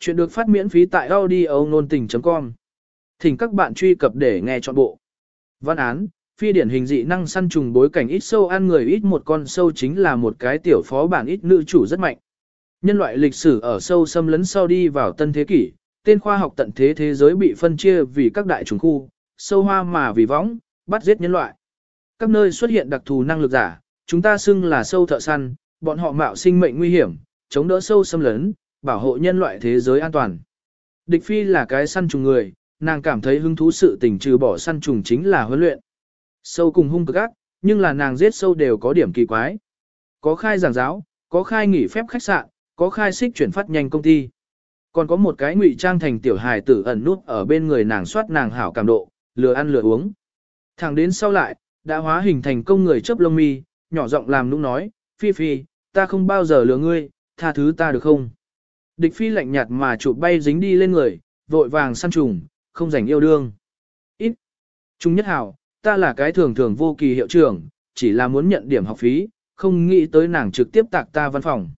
Chuyện được phát miễn phí tại audio nôn tình.com. Thỉnh các bạn truy cập để nghe trọn bộ. Văn án, phi điển hình dị năng săn trùng bối cảnh ít sâu ăn người ít một con sâu chính là một cái tiểu phó bản ít nữ chủ rất mạnh. Nhân loại lịch sử ở sâu xâm lấn sau đi vào tân thế kỷ, tên khoa học tận thế thế giới bị phân chia vì các đại trùng khu, sâu hoa mà vì võng, bắt giết nhân loại. Các nơi xuất hiện đặc thù năng lực giả, chúng ta xưng là sâu thợ săn, bọn họ mạo sinh mệnh nguy hiểm, chống đỡ sâu xâm lấn, bảo hộ nhân loại thế giới an toàn. Địch phi là cái săn trùng người, nàng cảm thấy hứng thú sự tình trừ bỏ săn trùng chính là huấn luyện. Sâu cùng hung cực ác, nhưng là nàng giết sâu đều có điểm kỳ quái. Có khai giảng giáo, có khai nghỉ phép khách sạn, có khai xích chuyển phát nhanh công ty. Còn có một cái ngụy trang thành tiểu hài tử ẩn nút ở bên người nàng soát nàng hảo cảm độ, lừa ăn lừa uống. Thẳng đến sau lại, đã hóa hình thành công người chớp lông mi, nhỏ giọng làm nũng nói, Phi Phi, ta không bao giờ lừa ngươi, tha thứ ta được không? Địch Phi lạnh nhạt mà chụp bay dính đi lên người, vội vàng săn trùng, không rảnh yêu đương. Ít. Trung nhất hảo, ta là cái thường thường vô kỳ hiệu trưởng, chỉ là muốn nhận điểm học phí, không nghĩ tới nàng trực tiếp tạc ta văn phòng.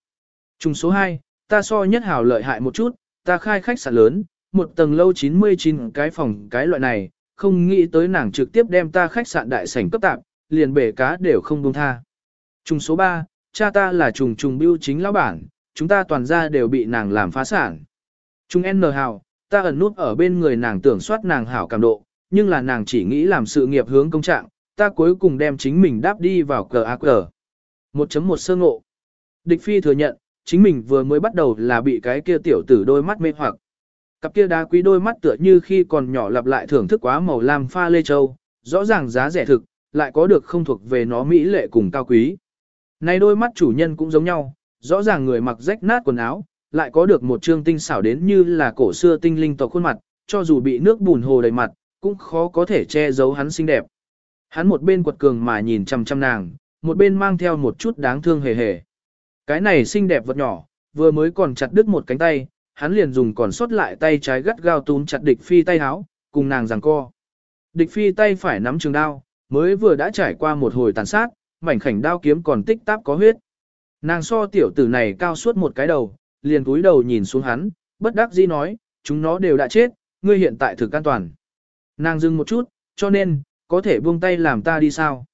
Trung số 2, ta so nhất hảo lợi hại một chút, ta khai khách sạn lớn, một tầng lâu 99 cái phòng cái loại này, không nghĩ tới nàng trực tiếp đem ta khách sạn đại sảnh cấp tạp, liền bể cá đều không buông tha. Trung số 3, cha ta là trùng trùng biêu chính lão bản, chúng ta toàn ra đều bị nàng làm phá sản. Chúng N hào, ta ẩn nút ở bên người nàng tưởng soát nàng hảo cảm độ, nhưng là nàng chỉ nghĩ làm sự nghiệp hướng công trạng, ta cuối cùng đem chính mình đáp đi vào cờ ác cờ. 1.1 sơ ngộ. Địch phi thừa nhận, chính mình vừa mới bắt đầu là bị cái kia tiểu tử đôi mắt mê hoặc. Cặp kia đá quý đôi mắt tựa như khi còn nhỏ lặp lại thưởng thức quá màu lam pha lê châu, rõ ràng giá rẻ thực, lại có được không thuộc về nó mỹ lệ cùng cao quý. Này đôi mắt chủ nhân cũng giống nhau, rõ ràng người mặc rách nát quần áo, lại có được một trương tinh xảo đến như là cổ xưa tinh linh tộc khuôn mặt, cho dù bị nước bùn hồ đầy mặt, cũng khó có thể che giấu hắn xinh đẹp. Hắn một bên quật cường mà nhìn chăm chăm nàng, một bên mang theo một chút đáng thương hề hề. Cái này xinh đẹp vật nhỏ, vừa mới còn chặt đứt một cánh tay, hắn liền dùng còn sót lại tay trái gắt gao túm chặt địch phi tay háo, cùng nàng giằng co. Địch phi tay phải nắm trường đao, mới vừa đã trải qua một hồi tàn sát, mảnh khảnh đao kiếm còn tích táp có huyết. Nàng so tiểu tử này cao suốt một cái đầu, liền cúi đầu nhìn xuống hắn, bất đắc dĩ nói, chúng nó đều đã chết, ngươi hiện tại thực an toàn. Nàng dừng một chút, cho nên, có thể buông tay làm ta đi sao?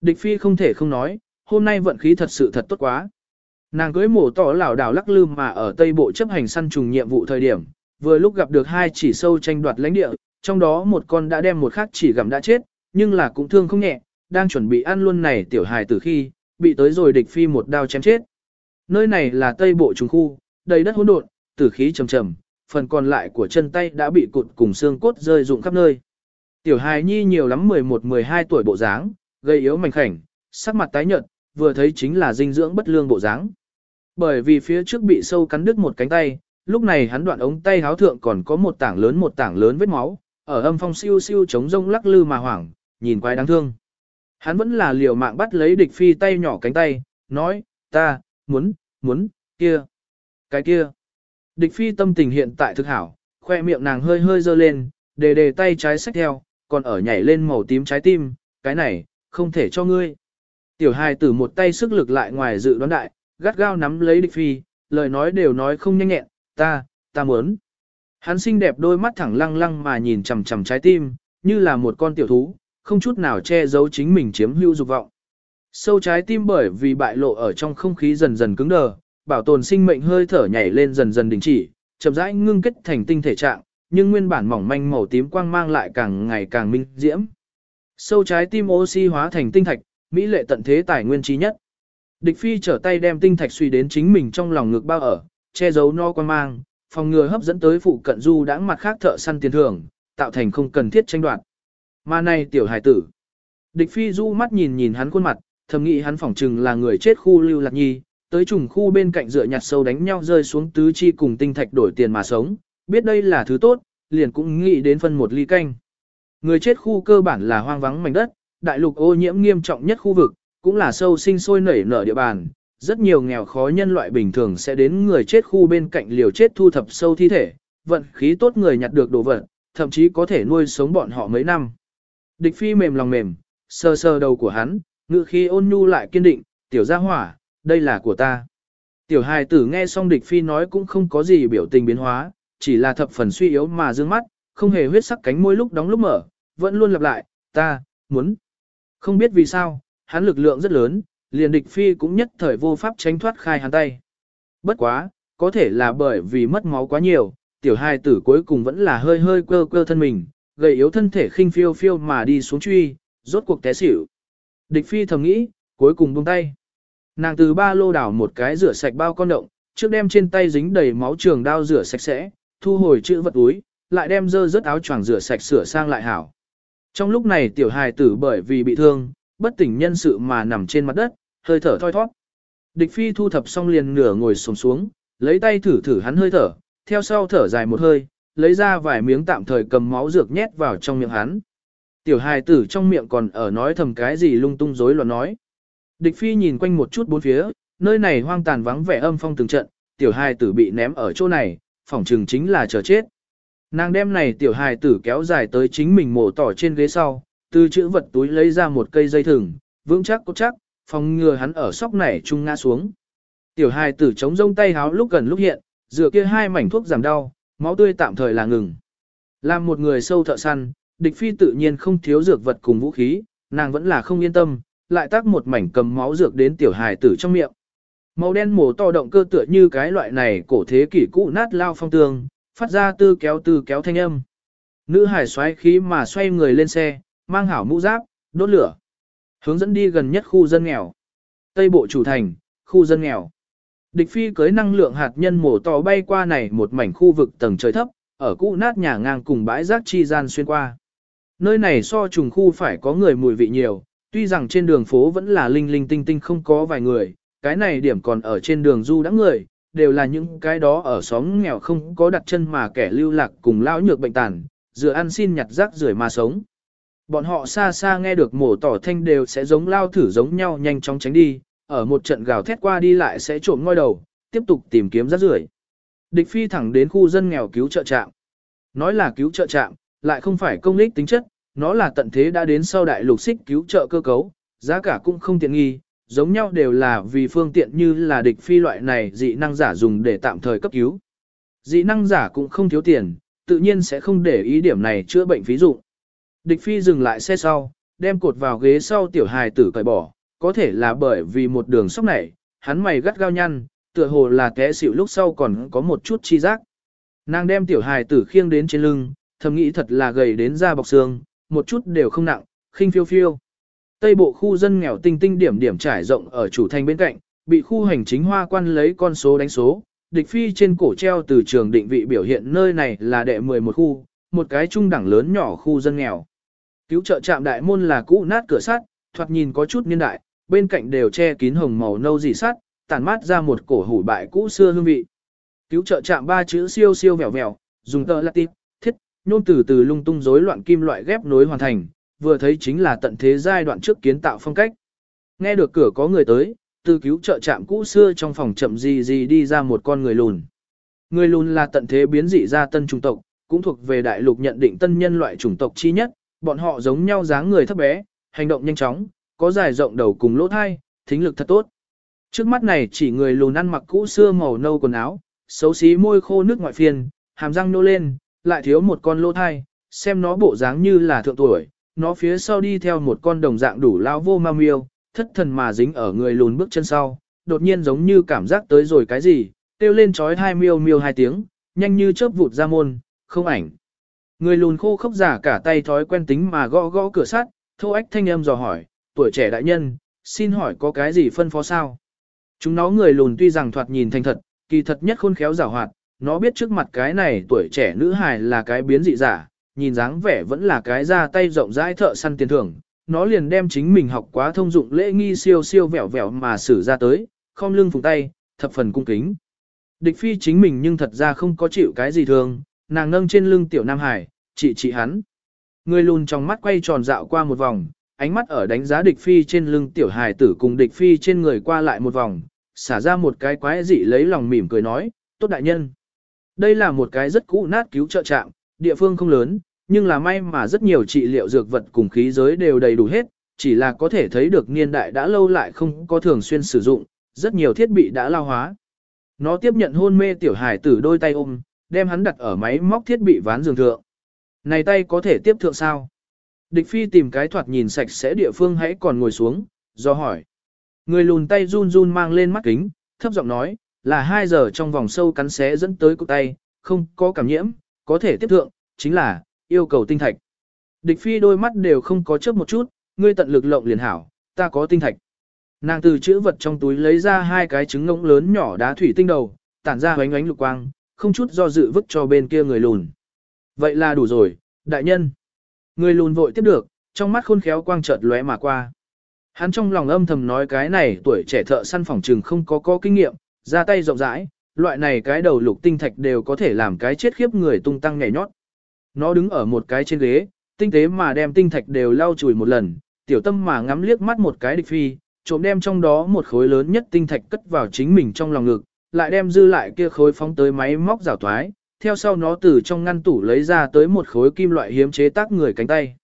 Địch phi không thể không nói, hôm nay vận khí thật sự thật tốt quá. Nàng cưới mổ tỏ lảo đảo lắc lư mà ở Tây Bộ chấp hành săn trùng nhiệm vụ thời điểm, vừa lúc gặp được hai chỉ sâu tranh đoạt lãnh địa, trong đó một con đã đem một khác chỉ gặm đã chết, nhưng là cũng thương không nhẹ, đang chuẩn bị ăn luôn này tiểu hài từ khi, bị tới rồi địch phi một đao chém chết. Nơi này là Tây Bộ trùng khu, đầy đất hỗn độn, tử khí trầm trầm, phần còn lại của chân tay đã bị cụt cùng xương cốt rơi rụng khắp nơi. Tiểu hài nhi nhiều lắm 11-12 tuổi bộ dáng, gây yếu mảnh khảnh, sắc mặt tái nhợt, vừa thấy chính là dinh dưỡng bất lương bộ dáng. Bởi vì phía trước bị sâu cắn đứt một cánh tay, lúc này hắn đoạn ống tay háo thượng còn có một tảng lớn một tảng lớn vết máu, ở âm phong siêu siêu chống rông lắc lư mà hoảng, nhìn quái đáng thương. Hắn vẫn là liều mạng bắt lấy địch phi tay nhỏ cánh tay, nói, ta, muốn, muốn, kia, cái kia. Địch phi tâm tình hiện tại thực hảo, khoe miệng nàng hơi hơi dơ lên, đề đề tay trái sách theo, còn ở nhảy lên màu tím trái tim, cái này, không thể cho ngươi. Tiểu hài tử một tay sức lực lại ngoài dự đoán đại, gắt gao nắm lấy địch phi, lời nói đều nói không nhanh nhẹn, ta, ta muốn. Hắn xinh đẹp đôi mắt thẳng lăng lăng mà nhìn chằm chằm trái tim, như là một con tiểu thú, không chút nào che giấu chính mình chiếm hữu dục vọng. Sâu trái tim bởi vì bại lộ ở trong không khí dần dần cứng đờ, bảo tồn sinh mệnh hơi thở nhảy lên dần dần đình chỉ, chậm rãi ngưng kết thành tinh thể trạng, nhưng nguyên bản mỏng manh màu tím quang mang lại càng ngày càng minh diễm. Sâu trái tim oxy hóa thành tinh thạch, mỹ lệ tận thế tài nguyên trí nhất. Địch phi trở tay đem tinh thạch suy đến chính mình trong lòng ngực bao ở, che giấu no quang mang, phòng ngừa hấp dẫn tới phụ cận du đãng mặt khác thợ săn tiền thưởng, tạo thành không cần thiết tranh đoạt. Mà này tiểu hải tử. Địch phi du mắt nhìn nhìn hắn khuôn mặt, thầm nghĩ hắn phỏng chừng là người chết khu lưu lạc nhi, tới trùng khu bên cạnh dựa nhặt sâu đánh nhau rơi xuống tứ chi cùng tinh thạch đổi tiền mà sống, biết đây là thứ tốt, liền cũng nghĩ đến phân một ly canh. Người chết khu cơ bản là hoang vắng mảnh đất, đại lục ô nhiễm nghiêm trọng nhất khu vực, cũng là sâu sinh sôi nảy nở địa bàn. Rất nhiều nghèo khó nhân loại bình thường sẽ đến người chết khu bên cạnh liều chết thu thập sâu thi thể, vận khí tốt người nhặt được đồ vật, thậm chí có thể nuôi sống bọn họ mấy năm. Địch phi mềm lòng mềm, sờ sờ đầu của hắn, ngự khi ôn nhu lại kiên định, tiểu gia hỏa, đây là của ta. Tiểu hài tử nghe xong địch phi nói cũng không có gì biểu tình biến hóa, chỉ là thập phần suy yếu mà dương mắt, không hề huyết sắc cánh môi lúc đóng lúc mở, vẫn luôn lặp lại, ta, muốn. Không biết vì sao, hắn lực lượng rất lớn, liền địch phi cũng nhất thời vô pháp tránh thoát khai hắn tay. Bất quá, có thể là bởi vì mất máu quá nhiều, tiểu hài tử cuối cùng vẫn là hơi hơi quơ quơ thân mình, gầy yếu thân thể khinh phiêu phiêu mà đi xuống truy, rốt cuộc té xỉu. Địch phi thầm nghĩ, cuối cùng buông tay. Nàng từ ba lô đảo một cái rửa sạch bao con động, trước đem trên tay dính đầy máu trường đao rửa sạch sẽ, thu hồi chữ vật túi, lại đem dơ rớt áo choàng rửa sạch sửa sang lại hảo. Trong lúc này tiểu hài tử bởi vì bị thương, bất tỉnh nhân sự mà nằm trên mặt đất, hơi thở thoi thoát. Địch phi thu thập xong liền nửa ngồi xuống xuống, lấy tay thử thử hắn hơi thở, theo sau thở dài một hơi, lấy ra vài miếng tạm thời cầm máu dược nhét vào trong miệng hắn. Tiểu hài tử trong miệng còn ở nói thầm cái gì lung tung rối loạn nói. Địch phi nhìn quanh một chút bốn phía, nơi này hoang tàn vắng vẻ âm phong từng trận, tiểu hài tử bị ném ở chỗ này, phỏng trừng chính là chờ chết. Nàng đem này tiểu hài tử kéo dài tới chính mình mổ tỏ trên ghế sau, từ chữ vật túi lấy ra một cây dây thừng, vững chắc cốt chắc, phòng ngừa hắn ở sóc này trung ngã xuống. Tiểu hài tử chống rông tay háo lúc gần lúc hiện, dựa kia hai mảnh thuốc giảm đau, máu tươi tạm thời là ngừng. Làm một người sâu thợ săn, địch phi tự nhiên không thiếu dược vật cùng vũ khí, nàng vẫn là không yên tâm, lại tác một mảnh cầm máu dược đến tiểu hài tử trong miệng. Màu đen mổ to động cơ tựa như cái loại này cổ thế kỷ cũ nát lao phong tường, phát ra tư kéo tư kéo thanh âm. Nữ hải xoáy khí mà xoay người lên xe, mang hảo mũ giáp, đốt lửa. Hướng dẫn đi gần nhất khu dân nghèo. Tây bộ chủ thành, khu dân nghèo. Địch phi cưới năng lượng hạt nhân mổ to bay qua này một mảnh khu vực tầng trời thấp, ở cũ nát nhà ngang cùng bãi rác chi gian xuyên qua. Nơi này so trùng khu phải có người mùi vị nhiều, tuy rằng trên đường phố vẫn là linh linh tinh tinh không có vài người, cái này điểm còn ở trên đường du đã người, đều là những cái đó ở xóm nghèo không có đặt chân mà kẻ lưu lạc cùng lão nhược bệnh tàn, dựa ăn xin nhặt rác rưởi mà sống. Bọn họ xa xa nghe được mổ tỏ thanh đều sẽ giống lao thử giống nhau nhanh chóng tránh đi, ở một trận gào thét qua đi lại sẽ trộm ngôi đầu, tiếp tục tìm kiếm rác rưởi. Địch phi thẳng đến khu dân nghèo cứu trợ trạm. Nói là cứu trợ trạm, lại không phải công lích tính chất, nó là tận thế đã đến sau đại lục xích cứu trợ cơ cấu, giá cả cũng không tiện nghi, giống nhau đều là vì phương tiện như là địch phi loại này dị năng giả dùng để tạm thời cấp cứu. Dị năng giả cũng không thiếu tiền, tự nhiên sẽ không để ý điểm này chữa bệnh ví dụ. Địch phi dừng lại xe sau, đem cột vào ghế sau tiểu hài tử cởi bỏ, có thể là bởi vì một đường sóc này, hắn mày gắt gao nhăn, tựa hồ là té xỉu lúc sau còn có một chút chi giác. Nàng đem tiểu hài tử khiêng đến trên lưng, thầm nghĩ thật là gầy đến da bọc xương, một chút đều không nặng, khinh phiêu phiêu. Tây bộ khu dân nghèo tinh tinh điểm điểm trải rộng ở chủ thành bên cạnh, bị khu hành chính hoa quan lấy con số đánh số, địch phi trên cổ treo từ trường định vị biểu hiện nơi này là đệ 11 khu, một cái trung đẳng lớn nhỏ khu dân nghèo. Cứu trợ trạm đại môn là cũ nát cửa sắt, thoạt nhìn có chút niên đại, bên cạnh đều che kín hồng màu nâu dì sắt, tản mát ra một cổ hủ bại cũ xưa hương vị. Cứu trợ trạm ba chữ siêu siêu vẹo vẹo, dùng tờ latin, thiết, nhôm từ từ lung tung rối loạn kim loại ghép nối hoàn thành, vừa thấy chính là tận thế giai đoạn trước kiến tạo phong cách. Nghe được cửa có người tới, từ cứu trợ trạm cũ xưa trong phòng chậm gì gì đi ra một con người lùn. Người lùn là tận thế biến dị ra tân chủng tộc, cũng thuộc về đại lục nhận định tân nhân loại chủng tộc chi nhất, bọn họ giống nhau dáng người thấp bé, hành động nhanh chóng, có dài rộng đầu cùng lỗ thai, thính lực thật tốt. Trước mắt này chỉ người lùn ăn mặc cũ xưa màu nâu quần áo, xấu xí môi khô nước ngoại phiền, hàm răng nô lên, lại thiếu một con lỗ thai, xem nó bộ dáng như là thượng tuổi, nó phía sau đi theo một con đồng dạng đủ lao vô ma miêu, thất thần mà dính ở người lùn bước chân sau, đột nhiên giống như cảm giác tới rồi cái gì, kêu lên chói hai miêu miêu hai tiếng, nhanh như chớp vụt ra môn, không ảnh. Người lùn khô khốc giả cả tay thói quen tính mà gõ gõ cửa sắt, thô ách thanh âm dò hỏi, tuổi trẻ đại nhân, xin hỏi có cái gì phân phó sao? Chúng nó người lùn tuy rằng thoạt nhìn thành thật, kỳ thật nhất khôn khéo giả hoạt, nó biết trước mặt cái này tuổi trẻ nữ hài là cái biến dị giả, nhìn dáng vẻ vẫn là cái ra tay rộng rãi thợ săn tiền thưởng, nó liền đem chính mình học quá thông dụng lễ nghi siêu siêu vẹo vẹo mà xử ra tới, không lưng phùng tay, thập phần cung kính. Địch phi chính mình nhưng thật ra không có chịu cái gì thường, nàng nâng trên lưng tiểu Nam Hải, chỉ chỉ hắn. Người lùn trong mắt quay tròn dạo qua một vòng, ánh mắt ở đánh giá địch phi trên lưng tiểu hài tử cùng địch phi trên người qua lại một vòng, xả ra một cái quái dị lấy lòng mỉm cười nói, tốt đại nhân. Đây là một cái rất cũ nát cứu trợ trạm, địa phương không lớn, nhưng là may mà rất nhiều trị liệu dược vật cùng khí giới đều đầy đủ hết, chỉ là có thể thấy được niên đại đã lâu lại không có thường xuyên sử dụng, rất nhiều thiết bị đã lao hóa. Nó tiếp nhận hôn mê tiểu hải tử đôi tay ôm, đem hắn đặt ở máy móc thiết bị ván giường thượng. Này tay có thể tiếp thượng sao? Địch phi tìm cái thoạt nhìn sạch sẽ địa phương hãy còn ngồi xuống, do hỏi. Người lùn tay run run mang lên mắt kính, thấp giọng nói, là 2 giờ trong vòng sâu cắn xé dẫn tới cụ tay, không có cảm nhiễm, có thể tiếp thượng, chính là, yêu cầu tinh thạch. Địch phi đôi mắt đều không có chớp một chút, ngươi tận lực lộng liền hảo, ta có tinh thạch. Nàng từ chữ vật trong túi lấy ra hai cái trứng ngỗng lớn nhỏ đá thủy tinh đầu, tản ra ánh ánh lục quang, không chút do dự vứt cho bên kia người lùn. Vậy là đủ rồi, đại nhân. Người lùn vội tiếp được, trong mắt khôn khéo quang chợt lóe mà qua. Hắn trong lòng âm thầm nói cái này tuổi trẻ thợ săn phòng trừng không có có kinh nghiệm, ra tay rộng rãi, loại này cái đầu lục tinh thạch đều có thể làm cái chết khiếp người tung tăng nhảy nhót. Nó đứng ở một cái trên ghế, tinh tế mà đem tinh thạch đều lau chùi một lần, tiểu tâm mà ngắm liếc mắt một cái địch phi, trộm đem trong đó một khối lớn nhất tinh thạch cất vào chính mình trong lòng ngực, lại đem dư lại kia khối phóng tới máy móc rào thoái, theo sau nó từ trong ngăn tủ lấy ra tới một khối kim loại hiếm chế tác người cánh tay.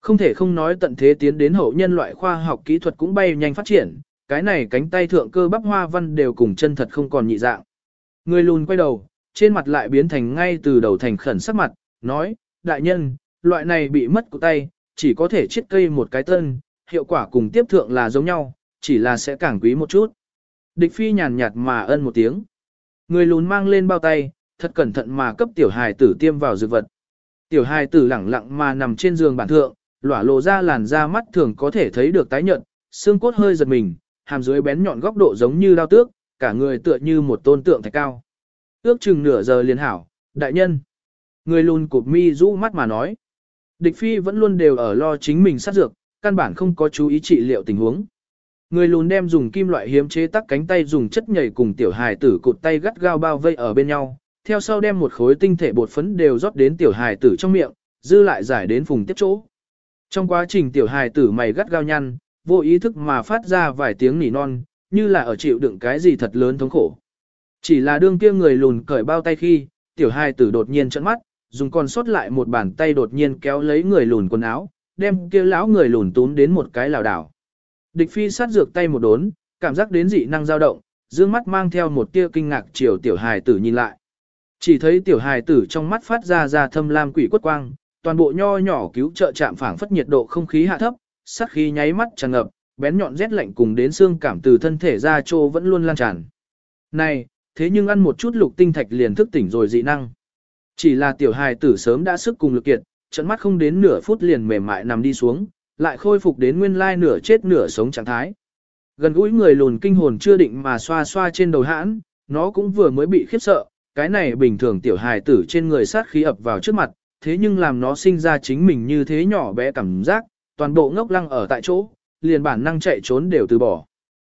Không thể không nói tận thế tiến đến hậu nhân loại khoa học kỹ thuật cũng bay nhanh phát triển, cái này cánh tay thượng cơ bắp hoa văn đều cùng chân thật không còn nhị dạng. Người lùn quay đầu, trên mặt lại biến thành ngay từ đầu thành khẩn sắc mặt, nói, đại nhân, loại này bị mất của tay, chỉ có thể chiết cây một cái tân, hiệu quả cùng tiếp thượng là giống nhau, chỉ là sẽ càng quý một chút. Địch phi nhàn nhạt mà ân một tiếng. Người lùn mang lên bao tay, thật cẩn thận mà cấp tiểu hài tử tiêm vào dược vật. Tiểu hài tử lẳng lặng mà nằm trên giường bản thượng, lỏa lộ ra làn da mắt thường có thể thấy được tái nhợt, xương cốt hơi giật mình, hàm dưới bén nhọn góc độ giống như lao tước, cả người tựa như một tôn tượng thạch cao. Ước chừng nửa giờ liền hảo, đại nhân. Người lùn cụp mi rũ mắt mà nói. Địch phi vẫn luôn đều ở lo chính mình sát dược, căn bản không có chú ý trị liệu tình huống. Người lùn đem dùng kim loại hiếm chế tắc cánh tay dùng chất nhảy cùng tiểu hài tử cụt tay gắt gao bao vây ở bên nhau, theo sau đem một khối tinh thể bột phấn đều rót đến tiểu hài tử trong miệng, dư lại giải đến vùng tiếp chỗ. Trong quá trình tiểu hài tử mày gắt gao nhăn, vô ý thức mà phát ra vài tiếng nỉ non, như là ở chịu đựng cái gì thật lớn thống khổ. Chỉ là đương kia người lùn cởi bao tay khi, tiểu hài tử đột nhiên trợn mắt, dùng con sót lại một bàn tay đột nhiên kéo lấy người lùn quần áo, đem kia lão người lùn túm đến một cái lảo đảo. Địch phi sát dược tay một đốn, cảm giác đến dị năng dao động, dương mắt mang theo một tia kinh ngạc chiều tiểu hài tử nhìn lại. Chỉ thấy tiểu hài tử trong mắt phát ra ra thâm lam quỷ quất quang, toàn bộ nho nhỏ cứu trợ chạm phảng phất nhiệt độ không khí hạ thấp, sát khí nháy mắt tràn ngập, bén nhọn rét lạnh cùng đến xương cảm từ thân thể ra trô vẫn luôn lan tràn. Này, thế nhưng ăn một chút lục tinh thạch liền thức tỉnh rồi dị năng. Chỉ là tiểu hài tử sớm đã sức cùng lực kiệt, trận mắt không đến nửa phút liền mềm mại nằm đi xuống, lại khôi phục đến nguyên lai nửa chết nửa sống trạng thái. Gần gũi người lùn kinh hồn chưa định mà xoa xoa trên đầu hãn, nó cũng vừa mới bị khiếp sợ, cái này bình thường tiểu hài tử trên người sát khí ập vào trước mặt, thế nhưng làm nó sinh ra chính mình như thế nhỏ bé cảm giác, toàn bộ ngốc lăng ở tại chỗ, liền bản năng chạy trốn đều từ bỏ.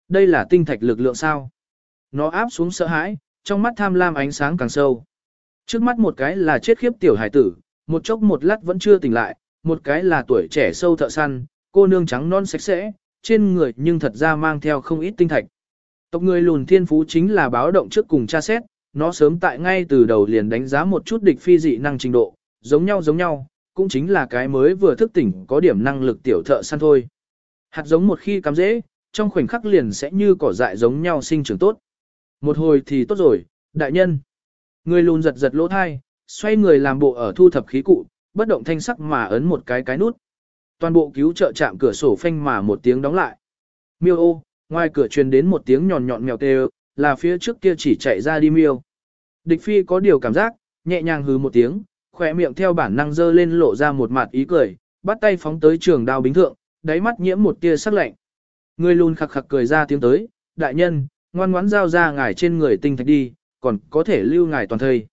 Đây là tinh thạch lực lượng sao? Nó áp xuống sợ hãi, trong mắt tham lam ánh sáng càng sâu. Trước mắt một cái là chết khiếp tiểu hải tử, một chốc một lát vẫn chưa tỉnh lại, một cái là tuổi trẻ sâu thợ săn, cô nương trắng non sạch sẽ, trên người nhưng thật ra mang theo không ít tinh thạch. Tộc người lùn thiên phú chính là báo động trước cùng tra xét, nó sớm tại ngay từ đầu liền đánh giá một chút địch phi dị năng trình độ, giống nhau giống nhau, cũng chính là cái mới vừa thức tỉnh có điểm năng lực tiểu thợ săn thôi. Hạt giống một khi cắm dễ, trong khoảnh khắc liền sẽ như cỏ dại giống nhau sinh trưởng tốt. Một hồi thì tốt rồi, đại nhân. Người lùn giật giật lỗ thai, xoay người làm bộ ở thu thập khí cụ, bất động thanh sắc mà ấn một cái cái nút. Toàn bộ cứu trợ chạm cửa sổ phanh mà một tiếng đóng lại. Miêu ô, ngoài cửa truyền đến một tiếng nhọn nhọn mèo kêu, là phía trước kia chỉ chạy ra đi miêu. Địch phi có điều cảm giác, nhẹ nhàng hứ một tiếng, khỏe miệng theo bản năng dơ lên lộ ra một mặt ý cười, bắt tay phóng tới trường đao bính thượng, đáy mắt nhiễm một tia sắc lạnh. Người lùn khặc khặc cười ra tiếng tới, đại nhân, ngoan ngoãn giao ra ngài trên người tinh thạch đi, còn có thể lưu ngài toàn thời.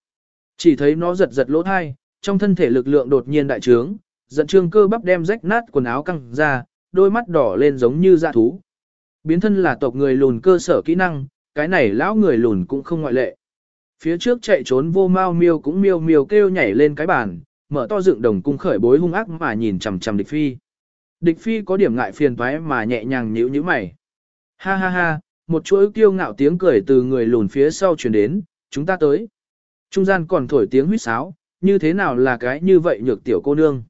Chỉ thấy nó giật giật lỗ thai, trong thân thể lực lượng đột nhiên đại trướng, giận trương cơ bắp đem rách nát quần áo căng ra, đôi mắt đỏ lên giống như dạ thú. Biến thân là tộc người lùn cơ sở kỹ năng, cái này lão người lùn cũng không ngoại lệ. Phía trước chạy trốn vô mau miêu cũng miêu miêu kêu nhảy lên cái bàn, mở to dựng đồng cung khởi bối hung ác mà nhìn chằm chằm địch phi. Địch phi có điểm ngại phiền toái mà nhẹ nhàng nhíu nhíu mày. Ha ha ha, một chuỗi kiêu ngạo tiếng cười từ người lùn phía sau truyền đến, chúng ta tới. Trung gian còn thổi tiếng huýt sáo, như thế nào là cái như vậy nhược tiểu cô nương.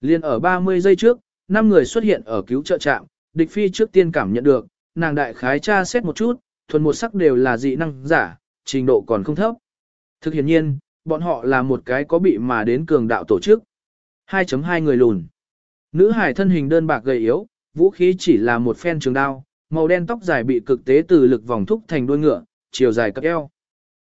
Liên ở 30 giây trước, năm người xuất hiện ở cứu trợ trạm, địch phi trước tiên cảm nhận được, nàng đại khái tra xét một chút, thuần một sắc đều là dị năng giả, trình độ còn không thấp. Thực hiện nhiên, bọn họ là một cái có bị mà đến cường đạo tổ chức. 2.2 người lùn. Nữ hải thân hình đơn bạc gầy yếu, vũ khí chỉ là một phen trường đao, màu đen tóc dài bị cực tế từ lực vòng thúc thành đuôi ngựa, chiều dài cặp eo.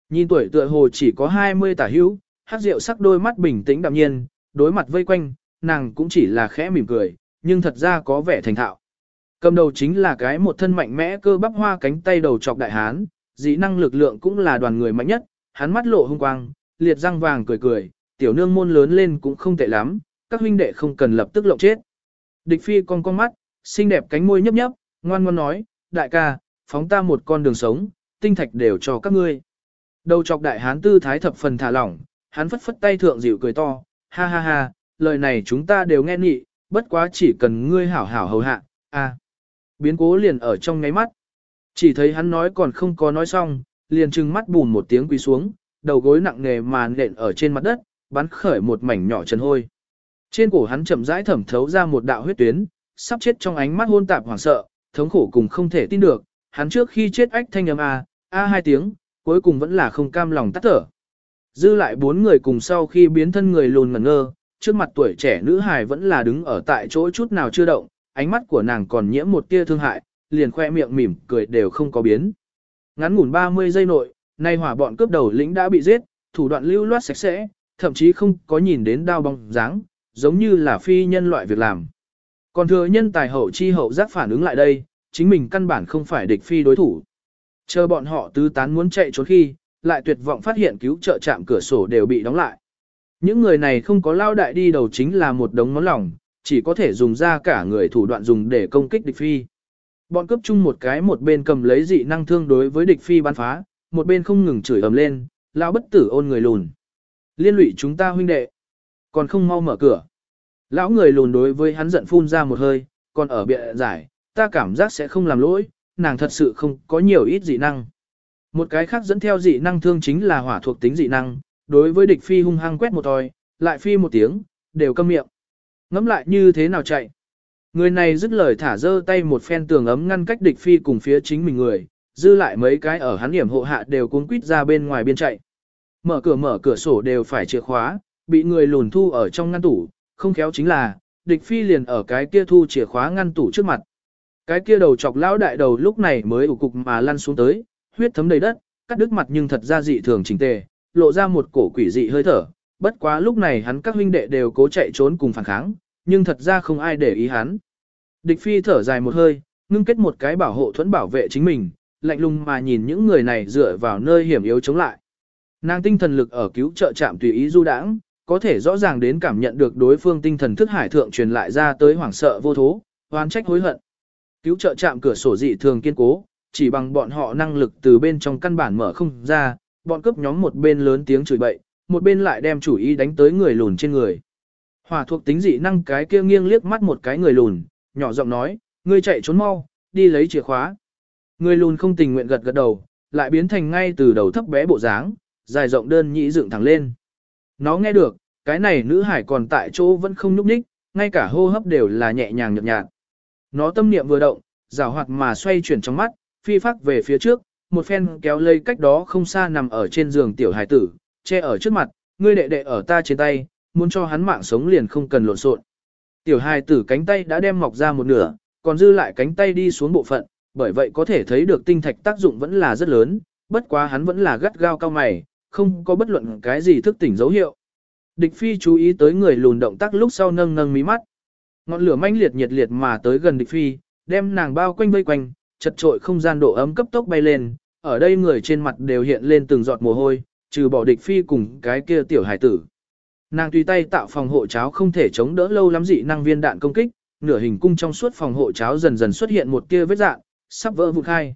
Nhìn tuổi tựa hồ chỉ có 20 tả hữu, hát rượu sắc đôi mắt bình tĩnh đạm nhiên, đối mặt vây quanh, nàng cũng chỉ là khẽ mỉm cười, nhưng thật ra có vẻ thành thạo. Cầm đầu chính là cái một thân mạnh mẽ cơ bắp hoa cánh tay đầu chọc đại hán, dĩ năng lực lượng cũng là đoàn người mạnh nhất, hắn mắt lộ hung quang, liệt răng vàng cười cười, tiểu nương môn lớn lên cũng không tệ lắm, các huynh đệ không cần lập tức lộng chết. Địch phi con con mắt, xinh đẹp cánh môi nhấp nhấp, ngoan ngoan nói, đại ca, phóng ta một con đường sống, tinh thạch đều cho các ngươi. Đầu chọc đại hán tư thái thập phần thả lỏng, hắn phất phất tay thượng dịu cười to, ha ha ha, lời này chúng ta đều nghe nghị, bất quá chỉ cần ngươi hảo hảo hầu hạ, à. Biến cố liền ở trong ngáy mắt. Chỉ thấy hắn nói còn không có nói xong, liền trừng mắt bùn một tiếng quỳ xuống, đầu gối nặng nề mà nện ở trên mặt đất, bắn khởi một mảnh nhỏ trần hôi. Trên cổ hắn chậm rãi thẩm thấu ra một đạo huyết tuyến, sắp chết trong ánh mắt hôn tạp hoảng sợ, thống khổ cùng không thể tin được, hắn trước khi chết ách thanh âm a, a hai tiếng, cuối cùng vẫn là không cam lòng tắt thở. Dư lại bốn người cùng sau khi biến thân người lùn ngẩn ngơ, trước mặt tuổi trẻ nữ hài vẫn là đứng ở tại chỗ chút nào chưa động, ánh mắt của nàng còn nhiễm một tia thương hại, liền khoe miệng mỉm cười đều không có biến. Ngắn ngủn 30 giây nội, nay hỏa bọn cướp đầu lĩnh đã bị giết, thủ đoạn lưu loát sạch sẽ, thậm chí không có nhìn đến đao bóng dáng, giống như là phi nhân loại việc làm. Còn thừa nhân tài hậu chi hậu giác phản ứng lại đây, chính mình căn bản không phải địch phi đối thủ. Chờ bọn họ tứ tán muốn chạy trốn khi, lại tuyệt vọng phát hiện cứu trợ trạm cửa sổ đều bị đóng lại. Những người này không có lao đại đi đầu chính là một đống món lòng, chỉ có thể dùng ra cả người thủ đoạn dùng để công kích địch phi. Bọn cướp chung một cái một bên cầm lấy dị năng thương đối với địch phi bắn phá, một bên không ngừng chửi ầm lên, lão bất tử ôn người lùn. Liên lụy chúng ta huynh đệ, còn không mau mở cửa. Lão người lùn đối với hắn giận phun ra một hơi, còn ở bịa giải, ta cảm giác sẽ không làm lỗi, nàng thật sự không có nhiều ít dị năng. Một cái khác dẫn theo dị năng thương chính là hỏa thuộc tính dị năng, đối với địch phi hung hăng quét một tòi, lại phi một tiếng, đều câm miệng. Ngắm lại như thế nào chạy. Người này dứt lời thả dơ tay một phen tường ấm ngăn cách địch phi cùng phía chính mình người, dư lại mấy cái ở hắn điểm hộ hạ đều cuốn quýt ra bên ngoài biên chạy. Mở cửa mở cửa sổ đều phải chìa khóa, bị người lùn thu ở trong ngăn tủ, không khéo chính là, địch phi liền ở cái kia thu chìa khóa ngăn tủ trước mặt. Cái kia đầu chọc lão đại đầu lúc này mới ủ cục mà lăn xuống tới, huyết thấm đầy đất, cắt đứt mặt nhưng thật ra dị thường chỉnh tề, lộ ra một cổ quỷ dị hơi thở. Bất quá lúc này hắn các huynh đệ đều cố chạy trốn cùng phản kháng, nhưng thật ra không ai để ý hắn. Địch phi thở dài một hơi, ngưng kết một cái bảo hộ thuẫn bảo vệ chính mình, lạnh lùng mà nhìn những người này dựa vào nơi hiểm yếu chống lại. Nàng tinh thần lực ở cứu trợ trạm tùy ý du đãng, có thể rõ ràng đến cảm nhận được đối phương tinh thần thức hải thượng truyền lại ra tới hoảng sợ vô thố, oán trách hối hận. Cứu trợ trạm cửa sổ dị thường kiên cố, chỉ bằng bọn họ năng lực từ bên trong căn bản mở không ra, bọn cướp nhóm một bên lớn tiếng chửi bậy, một bên lại đem chủ ý đánh tới người lùn trên người. Hỏa thuộc tính dị năng cái kia nghiêng liếc mắt một cái người lùn, nhỏ giọng nói, ngươi chạy trốn mau, đi lấy chìa khóa. Người lùn không tình nguyện gật gật đầu, lại biến thành ngay từ đầu thấp bé bộ dáng, dài rộng đơn nhĩ dựng thẳng lên. Nó nghe được, cái này nữ hải còn tại chỗ vẫn không nhúc nhích, ngay cả hô hấp đều là nhẹ nhàng nhợt nhạt. Nó tâm niệm vừa động, rào hoạt mà xoay chuyển trong mắt, phi phát về phía trước, một phen kéo lây cách đó không xa nằm ở trên giường tiểu hải tử, che ở trước mặt, ngươi đệ đệ ở ta trên tay, muốn cho hắn mạng sống liền không cần lộn xộn. Tiểu hài tử cánh tay đã đem mọc ra một nửa, còn dư lại cánh tay đi xuống bộ phận, bởi vậy có thể thấy được tinh thạch tác dụng vẫn là rất lớn, bất quá hắn vẫn là gắt gao cao mày, không có bất luận cái gì thức tỉnh dấu hiệu. Địch phi chú ý tới người lùn động tác lúc sau nâng nâng mí mắt. Ngọn lửa manh liệt nhiệt liệt mà tới gần địch phi, đem nàng bao quanh vây quanh, chật trội không gian độ ấm cấp tốc bay lên, ở đây người trên mặt đều hiện lên từng giọt mồ hôi, trừ bỏ địch phi cùng cái kia tiểu hải tử. Nàng tùy tay tạo phòng hộ cháo không thể chống đỡ lâu lắm dị năng viên đạn công kích, nửa hình cung trong suốt phòng hộ cháo dần dần xuất hiện một kia vết dạng, sắp vỡ vụn khai.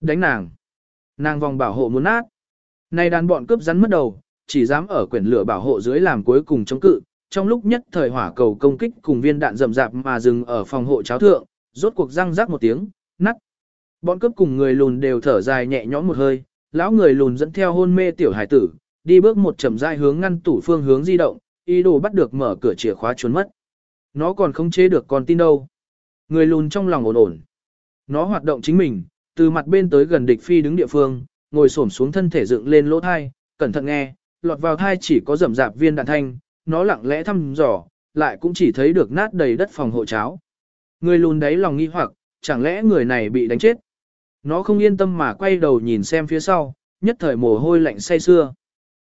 Đánh nàng. Nàng vòng bảo hộ muốn nát. Này đàn bọn cướp rắn mất đầu, chỉ dám ở quyển lửa bảo hộ dưới làm cuối cùng chống cự, trong lúc nhất thời hỏa cầu công kích cùng viên đạn rầm rạp mà dừng ở phòng hộ cháo thượng, rốt cuộc răng rác một tiếng, nắt. Bọn cướp cùng người lùn đều thở dài nhẹ nhõm một hơi, lão người lùn dẫn theo hôn mê tiểu hải tử, đi bước một chậm rãi hướng ngăn tủ phương hướng di động, ý đồ bắt được mở cửa chìa khóa trốn mất. Nó còn không chế được con tin đâu. Người lùn trong lòng ổn ổn. Nó hoạt động chính mình, từ mặt bên tới gần địch phi đứng địa phương, ngồi xổm xuống thân thể dựng lên lỗ thai, cẩn thận nghe, lọt vào thai chỉ có rầm rạp viên đạn thanh, nó lặng lẽ thăm dò, lại cũng chỉ thấy được nát đầy đất phòng hộ cháo. Người lùn đấy lòng nghi hoặc, chẳng lẽ người này bị đánh chết? Nó không yên tâm mà quay đầu nhìn xem phía sau, nhất thời mồ hôi lạnh say xưa.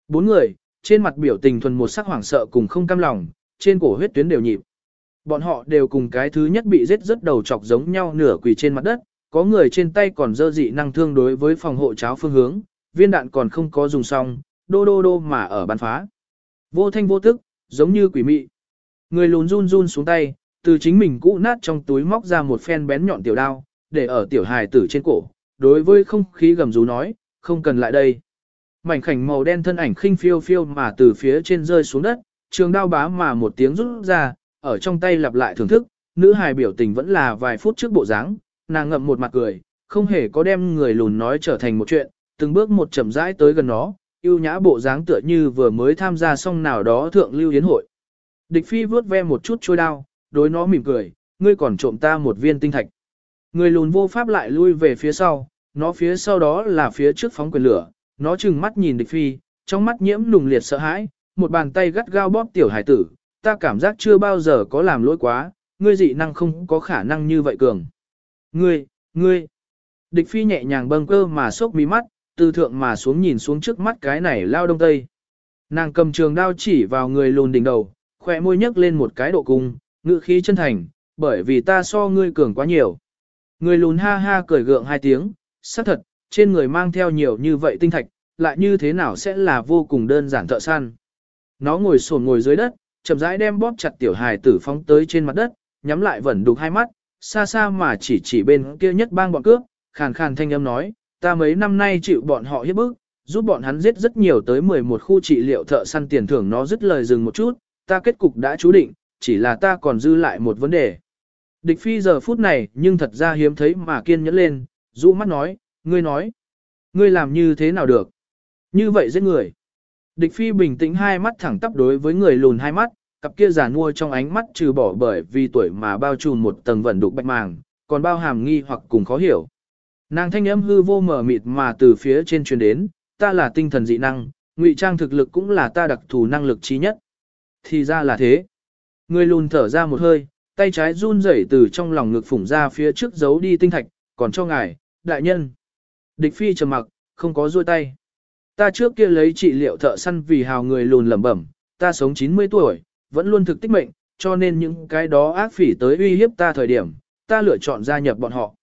Bốn người, trên mặt biểu tình thuần một sắc hoảng sợ cùng không cam lòng, trên cổ huyết tuyến đều nhịp. Bọn họ đều cùng cái thứ nhất bị giết rất đầu chọc giống nhau nửa quỳ trên mặt đất, có người trên tay còn dơ dị năng thương đối với phòng hộ cháo phương hướng, viên đạn còn không có dùng xong, đô đô đô mà ở bắn phá. Vô thanh vô tức, giống như quỷ mị. Người lùn run run xuống tay, từ chính mình cũ nát trong túi móc ra một phen bén nhọn tiểu đao, để ở tiểu hài tử trên cổ, đối với không khí gầm rú nói, không cần lại đây. Mảnh khảnh màu đen thân ảnh khinh phiêu phiêu mà từ phía trên rơi xuống đất, trường đao bá mà một tiếng rút ra, ở trong tay lặp lại thưởng thức, nữ hài biểu tình vẫn là vài phút trước bộ dáng, nàng ngậm một mặt cười, không hề có đem người lùn nói trở thành một chuyện, từng bước một chậm rãi tới gần nó, yêu nhã bộ dáng tựa như vừa mới tham gia xong nào đó thượng lưu yến hội. Địch phi vướt ve một chút trôi đao, đối nó mỉm cười, ngươi còn trộm ta một viên tinh thạch. Người lùn vô pháp lại lui về phía sau, nó phía sau đó là phía trước phóng quyền lửa, nó chừng mắt nhìn địch phi, trong mắt nhiễm nùng liệt sợ hãi, một bàn tay gắt gao bóp tiểu hải tử, ta cảm giác chưa bao giờ có làm lỗi quá, ngươi dị năng không có khả năng như vậy cường. Ngươi, ngươi, địch phi nhẹ nhàng bâng cơ mà sốc mí mắt, từ thượng mà xuống nhìn xuống trước mắt cái này lao đông tây. Nàng cầm trường đao chỉ vào người lùn đỉnh đầu, khỏe môi nhấc lên một cái độ cung, ngự khí chân thành, bởi vì ta so ngươi cường quá nhiều. Người lùn ha ha cười gượng hai tiếng, xác thật, trên người mang theo nhiều như vậy tinh thạch, lại như thế nào sẽ là vô cùng đơn giản thợ săn. Nó ngồi sồn ngồi dưới đất, chậm rãi đem bóp chặt tiểu hài tử phóng tới trên mặt đất, nhắm lại vẫn đục hai mắt, xa xa mà chỉ chỉ bên kia nhất bang bọn cướp, khàn khàn thanh âm nói, ta mấy năm nay chịu bọn họ hiếp bức, giúp bọn hắn giết rất nhiều tới 11 khu trị liệu thợ săn tiền thưởng nó dứt lời dừng một chút, ta kết cục đã chú định, chỉ là ta còn dư lại một vấn đề. Địch phi giờ phút này nhưng thật ra hiếm thấy mà kiên nhẫn lên, rũ mắt nói, ngươi nói, ngươi làm như thế nào được? Như vậy giết người. Địch phi bình tĩnh hai mắt thẳng tắp đối với người lùn hai mắt, cặp kia giả nua trong ánh mắt trừ bỏ bởi vì tuổi mà bao trùm một tầng vẩn đục bạch màng, còn bao hàm nghi hoặc cùng khó hiểu. Nàng thanh âm hư vô mở mịt mà từ phía trên truyền đến, ta là tinh thần dị năng, ngụy trang thực lực cũng là ta đặc thù năng lực trí nhất. Thì ra là thế. Người lùn thở ra một hơi, tay trái run rẩy từ trong lòng ngực phủng ra phía trước giấu đi tinh thạch, còn cho ngài, đại nhân. Địch phi trầm mặc, không có duỗi tay. Ta trước kia lấy trị liệu thợ săn vì hào người lùn lẩm bẩm, ta sống 90 tuổi, vẫn luôn thực tích mệnh, cho nên những cái đó ác phỉ tới uy hiếp ta thời điểm, ta lựa chọn gia nhập bọn họ.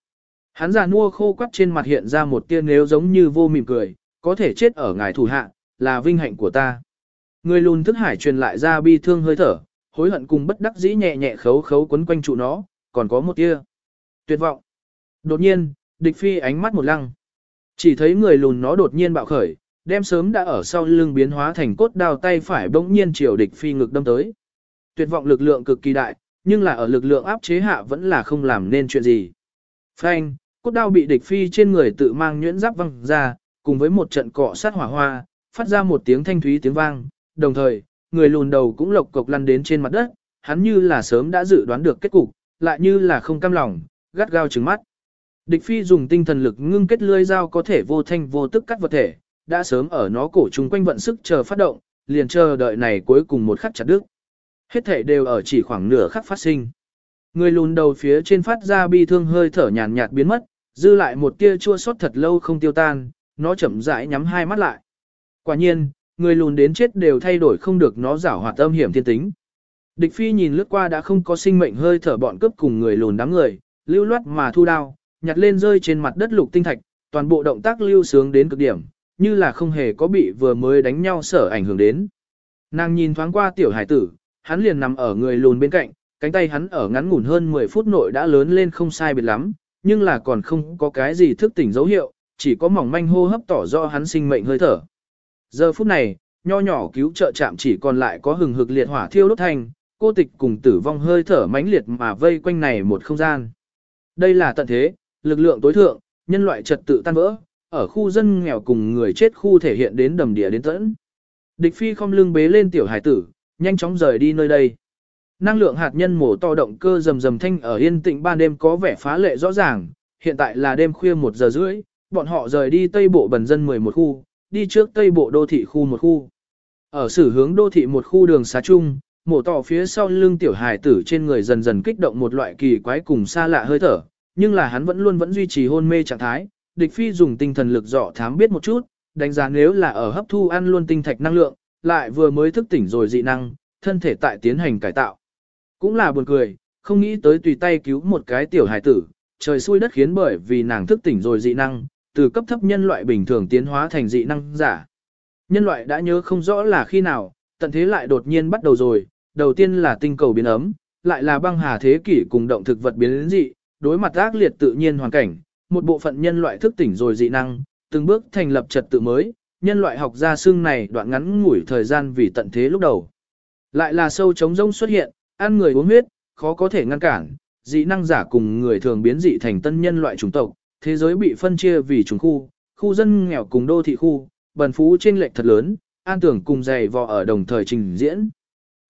Hắn già nua khô quắt trên mặt hiện ra một tia nếu giống như vô mỉm cười, có thể chết ở ngài thủ hạ, là vinh hạnh của ta. Người lùn thức hải truyền lại ra bi thương hơi thở, hối hận cùng bất đắc dĩ nhẹ nhẹ khấu khấu quấn quanh trụ nó, còn có một tia tuyệt vọng. Đột nhiên, địch phi ánh mắt một lăng. Chỉ thấy người lùn nó đột nhiên bạo khởi, đem sớm đã ở sau lưng biến hóa thành cốt đao tay phải bỗng nhiên chiều địch phi ngực đâm tới. Tuyệt vọng lực lượng cực kỳ đại, nhưng là ở lực lượng áp chế hạ vẫn là không làm nên chuyện gì. Phanh, cốt đao bị địch phi trên người tự mang nhuyễn giáp văng ra, cùng với một trận cọ sát hỏa hoa, phát ra một tiếng thanh thúy tiếng vang, đồng thời, người lùn đầu cũng lộc cộc lăn đến trên mặt đất, hắn như là sớm đã dự đoán được kết cục, lại như là không cam lòng, gắt gao trừng mắt. Địch phi dùng tinh thần lực ngưng kết lưỡi dao có thể vô thanh vô tức cắt vật thể, đã sớm ở nó cổ trùng quanh vận sức chờ phát động, liền chờ đợi này cuối cùng một khắc chặt đứt. Hết thể đều ở chỉ khoảng nửa khắc phát sinh. Người lùn đầu phía trên phát ra bi thương hơi thở nhàn nhạt biến mất, dư lại một tia chua xót thật lâu không tiêu tan, nó chậm rãi nhắm hai mắt lại. Quả nhiên, người lùn đến chết đều thay đổi không được nó giảo hoạt âm hiểm thiên tính. Địch phi nhìn lướt qua đã không có sinh mệnh hơi thở bọn cướp cùng người lùn đám người, lưu loát mà thu đao, nhặt lên rơi trên mặt đất lục tinh thạch, toàn bộ động tác lưu sướng đến cực điểm, như là không hề có bị vừa mới đánh nhau sở ảnh hưởng đến. Nàng nhìn thoáng qua tiểu hải tử, hắn liền nằm ở người lùn bên cạnh, cánh tay hắn ở ngắn ngủn hơn 10 phút nội đã lớn lên không sai biệt lắm, nhưng là còn không có cái gì thức tỉnh dấu hiệu, chỉ có mỏng manh hô hấp tỏ rõ hắn sinh mệnh hơi thở. Giờ phút này, nho nhỏ cứu trợ chạm chỉ còn lại có hừng hực liệt hỏa thiêu đốt thành, cô tịch cùng tử vong hơi thở mãnh liệt mà vây quanh này một không gian. Đây là tận thế, lực lượng tối thượng, nhân loại trật tự tan vỡ, ở khu dân nghèo cùng người chết khu thể hiện đến đầm địa đến tận. Địch phi không lưng bế lên tiểu hải tử, nhanh chóng rời đi nơi đây. Năng lượng hạt nhân mổ to động cơ rầm rầm thanh ở yên tĩnh ban đêm có vẻ phá lệ rõ ràng, hiện tại là đêm khuya một giờ rưỡi, bọn họ rời đi tây bộ bần dân 11 khu, đi trước tây bộ đô thị khu một khu. Ở sử hướng đô thị một khu đường xá chung, mổ tỏ phía sau lưng tiểu hài tử trên người dần dần kích động một loại kỳ quái cùng xa lạ hơi thở, nhưng là hắn vẫn luôn vẫn duy trì hôn mê trạng thái. Địch phi dùng tinh thần lực dò thám biết một chút, đánh giá nếu là ở hấp thu ăn luôn tinh thạch năng lượng, lại vừa mới thức tỉnh rồi dị năng, thân thể tại tiến hành cải tạo. Cũng là buồn cười, không nghĩ tới tùy tay cứu một cái tiểu hải tử, trời xui đất khiến bởi vì nàng thức tỉnh rồi dị năng, từ cấp thấp nhân loại bình thường tiến hóa thành dị năng giả. Nhân loại đã nhớ không rõ là khi nào, tận thế lại đột nhiên bắt đầu rồi, đầu tiên là tinh cầu biến ấm, lại là băng hà thế kỷ cùng động thực vật biến dị, đối mặt ác liệt tự nhiên hoàn cảnh, một bộ phận nhân loại thức tỉnh rồi dị năng, từng bước thành lập trật tự mới, nhân loại học ra xương này đoạn ngắn ngủi thời gian vì tận thế lúc đầu. Lại là sâu trống rông xuất hiện, ăn người uống huyết, khó có thể ngăn cản, dị năng giả cùng người thường biến dị thành tân nhân loại chủng tộc, thế giới bị phân chia vì chủng khu, khu dân nghèo cùng đô thị khu, bần phú trên lệch thật lớn, an tưởng cùng dày vò ở đồng thời trình diễn.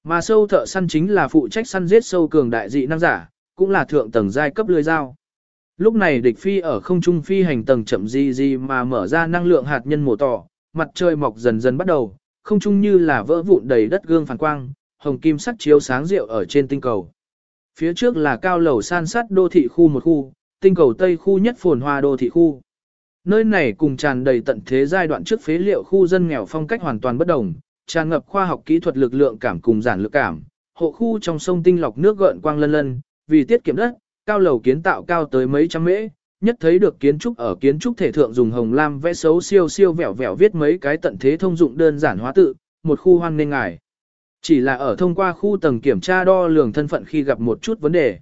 Mà sâu thợ săn chính là phụ trách săn giết sâu cường đại dị năng giả, cũng là thượng tầng giai cấp lưới dao. Lúc này địch phi ở không trung phi hành tầng chậm gì gì mà mở ra năng lượng hạt nhân mổ tỏ, mặt trời mọc dần dần bắt đầu, không trung như là vỡ vụn đầy đất gương phản quang, hồng kim sắc chiếu sáng rượu ở trên tinh cầu. Phía trước là cao lầu san sát đô thị khu một khu, tinh cầu tây khu nhất phồn hoa đô thị khu. Nơi này cùng tràn đầy tận thế giai đoạn trước phế liệu khu dân nghèo phong cách hoàn toàn bất đồng, tràn ngập khoa học kỹ thuật lực lượng cảm cùng giản lực cảm, hộ khu trong sông tinh lọc nước gợn quang lân lân, vì tiết kiệm đất, cao lầu kiến tạo cao tới mấy trăm mễ, nhất thấy được kiến trúc ở kiến trúc thể thượng dùng hồng lam vẽ xấu siêu siêu vẹo vẹo viết mấy cái tận thế thông dụng đơn giản hóa tự, một khu hoang nên ngài. Chỉ là ở thông qua khu tầng kiểm tra đo lường thân phận khi gặp một chút vấn đề.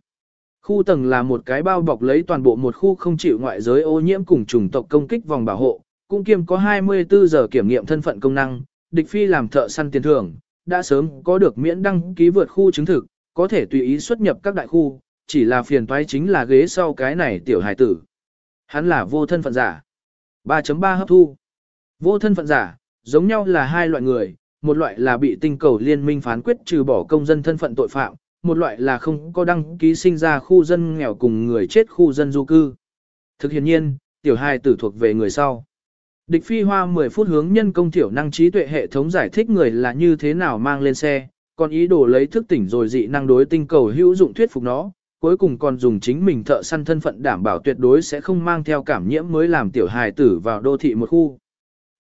Khu tầng là một cái bao bọc lấy toàn bộ một khu không chịu ngoại giới ô nhiễm cùng chủng tộc công kích vòng bảo hộ, cũng kiêm có 24 giờ kiểm nghiệm thân phận công năng, địch phi làm thợ săn tiền thưởng, đã sớm có được miễn đăng ký vượt khu chứng thực, có thể tùy ý xuất nhập các đại khu, chỉ là phiền toái chính là ghế sau cái này tiểu hài tử. Hắn là vô thân phận giả. 3.3 hấp thu. Vô thân phận giả, giống nhau là hai loại người, một loại là bị tinh cầu liên minh phán quyết trừ bỏ công dân thân phận tội phạm, một loại là không có đăng ký sinh ra khu dân nghèo cùng người chết khu dân du cư. Thực hiện nhiên, tiểu hài tử thuộc về người sau. Địch phi hoa 10 phút hướng nhân công tiểu năng trí tuệ hệ thống giải thích người là như thế nào mang lên xe, còn ý đồ lấy thức tỉnh rồi dị năng đối tinh cầu hữu dụng thuyết phục nó, cuối cùng còn dùng chính mình thợ săn thân phận đảm bảo tuyệt đối sẽ không mang theo cảm nhiễm mới làm tiểu hài tử vào đô thị một khu.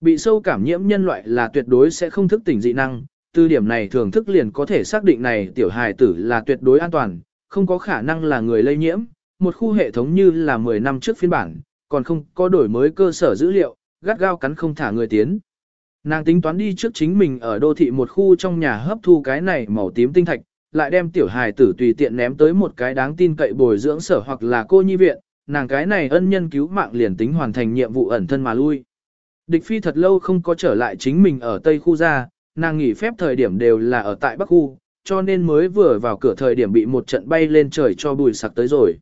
Bị sâu cảm nhiễm nhân loại là tuyệt đối sẽ không thức tỉnh dị năng, từ điểm này thường thức liền có thể xác định này tiểu hài tử là tuyệt đối an toàn, không có khả năng là người lây nhiễm, một khu hệ thống như là 10 năm trước phiên bản, còn không có đổi mới cơ sở dữ liệu, gắt gao cắn không thả người tiến. Nàng tính toán đi trước chính mình ở đô thị một khu trong nhà hấp thu cái này màu tím tinh thạch, lại đem tiểu hài tử tùy tiện ném tới một cái đáng tin cậy bồi dưỡng sở hoặc là cô nhi viện, nàng cái này ân nhân cứu mạng liền tính hoàn thành nhiệm vụ ẩn thân mà lui. Địch phi thật lâu không có trở lại chính mình ở Tây khu ra, nàng nghỉ phép thời điểm đều là ở tại Bắc khu, cho nên mới vừa vào cửa thời điểm bị một trận bay lên trời cho bùi sặc tới rồi.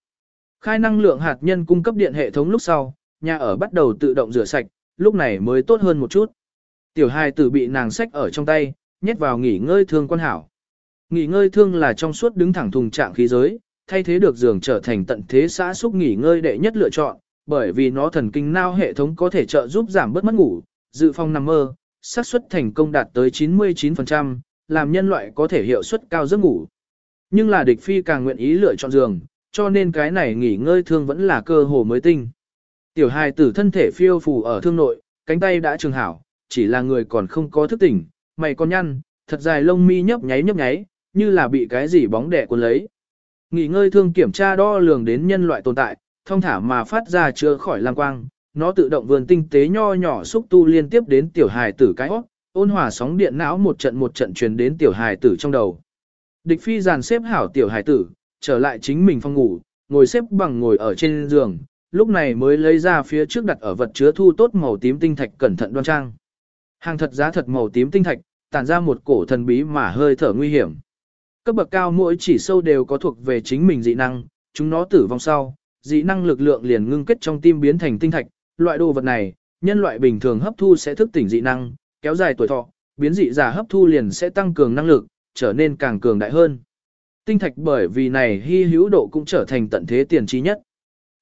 Khai năng lượng hạt nhân cung cấp điện hệ thống lúc sau, nhà ở bắt đầu tự động rửa sạch, lúc này mới tốt hơn một chút. Tiểu hài tử bị nàng sách ở trong tay, nhét vào nghỉ ngơi thương quan hảo. Nghỉ ngơi thương là trong suốt đứng thẳng thùng trạng khí giới, thay thế được giường trở thành tận thế xã xúc nghỉ ngơi đệ nhất lựa chọn, bởi vì nó thần kinh nao hệ thống có thể trợ giúp giảm bớt mất ngủ, dự phòng nằm mơ, xác suất thành công đạt tới 99%, làm nhân loại có thể hiệu suất cao giấc ngủ. Nhưng là địch phi càng nguyện ý lựa chọn giường, cho nên cái này nghỉ ngơi thương vẫn là cơ hồ mới tinh. Tiểu hài tử thân thể phiêu phù ở thương nội, cánh tay đã trường hảo, chỉ là người còn không có thức tỉnh, mày còn nhăn, thật dài lông mi nhấp nháy nhấp nháy, như là bị cái gì bóng đẻ cuốn lấy. Nghỉ ngơi thương kiểm tra đo lường đến nhân loại tồn tại, thông thả mà phát ra chưa khỏi lang quang, nó tự động vườn tinh tế nho nhỏ xúc tu liên tiếp đến tiểu hài tử cái hót, ôn hòa sóng điện não một trận một trận truyền đến tiểu hài tử trong đầu. Địch phi dàn xếp hảo tiểu hài tử, trở lại chính mình phòng ngủ, ngồi xếp bằng ngồi ở trên giường, lúc này mới lấy ra phía trước đặt ở vật chứa thu tốt màu tím tinh thạch cẩn thận đoan trang. Hàng thật giá thật màu tím tinh thạch, tản ra một cổ thần bí mà hơi thở nguy hiểm. Cấp bậc cao mỗi chỉ sâu đều có thuộc về chính mình dị năng, chúng nó tử vong sau, dị năng lực lượng liền ngưng kết trong tim biến thành tinh thạch, loại đồ vật này, nhân loại bình thường hấp thu sẽ thức tỉnh dị năng, kéo dài tuổi thọ, biến dị giả hấp thu liền sẽ tăng cường năng lực, trở nên càng cường đại hơn. Tinh thạch bởi vì này hy hữu độ cũng trở thành tận thế tiền trí nhất.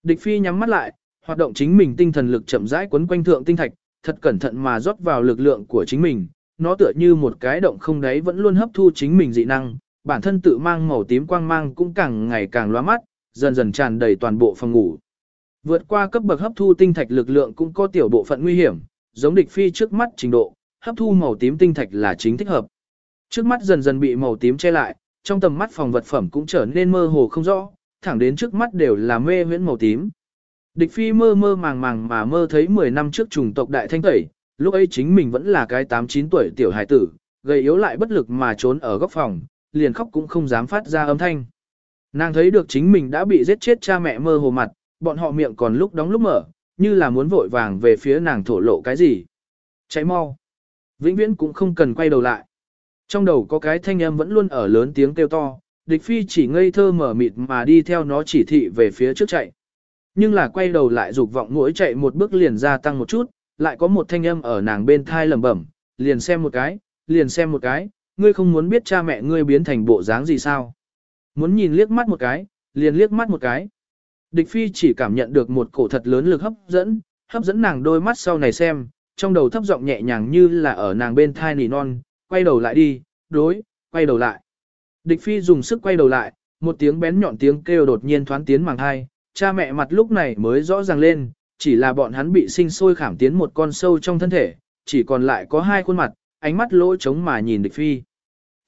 Địch phi nhắm mắt lại, hoạt động chính mình tinh thần lực chậm rãi quấn quanh thượng tinh thạch, thật cẩn thận mà rót vào lực lượng của chính mình, nó tựa như một cái động không đáy vẫn luôn hấp thu chính mình dị năng, bản thân tự mang màu tím quang mang cũng càng ngày càng loa mắt, dần dần tràn đầy toàn bộ phòng ngủ. Vượt qua cấp bậc hấp thu tinh thạch lực lượng cũng có tiểu bộ phận nguy hiểm, giống địch phi trước mắt trình độ, hấp thu màu tím tinh thạch là chính thích hợp. Trước mắt dần dần bị màu tím che lại, trong tầm mắt phòng vật phẩm cũng trở nên mơ hồ không rõ, thẳng đến trước mắt đều là mê huyễn màu tím. Địch phi mơ mơ màng màng mà mơ thấy 10 năm trước trùng tộc đại thanh tẩy, lúc ấy chính mình vẫn là cái 8-9 tuổi tiểu hải tử, gầy yếu lại bất lực mà trốn ở góc phòng, liền khóc cũng không dám phát ra âm thanh. Nàng thấy được chính mình đã bị giết chết cha mẹ mơ hồ mặt, bọn họ miệng còn lúc đóng lúc mở, như là muốn vội vàng về phía nàng thổ lộ cái gì. Cháy mau. Vĩnh viễn cũng không cần quay đầu lại. Trong đầu có cái thanh âm vẫn luôn ở lớn tiếng kêu to, địch phi chỉ ngây thơ mở mịt mà đi theo nó chỉ thị về phía trước chạy. Nhưng là quay đầu lại dục vọng mỗi chạy một bước liền gia tăng một chút, lại có một thanh âm ở nàng bên thai lẩm bẩm, liền xem một cái, liền xem một cái, ngươi không muốn biết cha mẹ ngươi biến thành bộ dáng gì sao. Muốn nhìn liếc mắt một cái, liền liếc mắt một cái. Địch phi chỉ cảm nhận được một cổ thật lớn lực hấp dẫn, hấp dẫn nàng đôi mắt sau này xem, trong đầu thấp giọng nhẹ nhàng như là ở nàng bên thai nỉ non, quay đầu lại đi, đối, quay đầu lại. Địch phi dùng sức quay đầu lại, một tiếng bén nhọn tiếng kêu đột nhiên thoáng tiến màng hai, cha mẹ mặt lúc này mới rõ ràng lên, chỉ là bọn hắn bị sinh sôi khảm tiến một con sâu trong thân thể, chỉ còn lại có hai khuôn mặt, ánh mắt lỗ trống mà nhìn địch phi.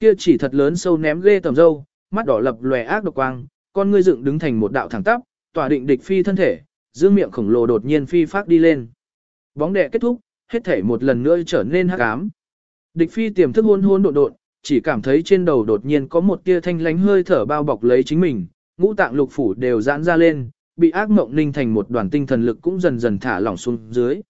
Kia chỉ thật lớn sâu ném ghê tầm dâu, mắt đỏ lập lòe ác độc quang, con ngươi dựng đứng thành một đạo thẳng tắp, tỏa định địch phi thân thể, dương miệng khổng lồ đột nhiên phi phát đi lên. Bóng đè kết thúc, hết thể một lần nữa trở nên hắc ám. Địch phi tiềm thức hôn hôn độn độn, chỉ cảm thấy trên đầu đột nhiên có một tia thanh lánh hơi thở bao bọc lấy chính mình, ngũ tạng lục phủ đều giãn ra lên, bị ác mộng ninh thành một đoàn tinh thần lực cũng dần dần thả lỏng xuống dưới.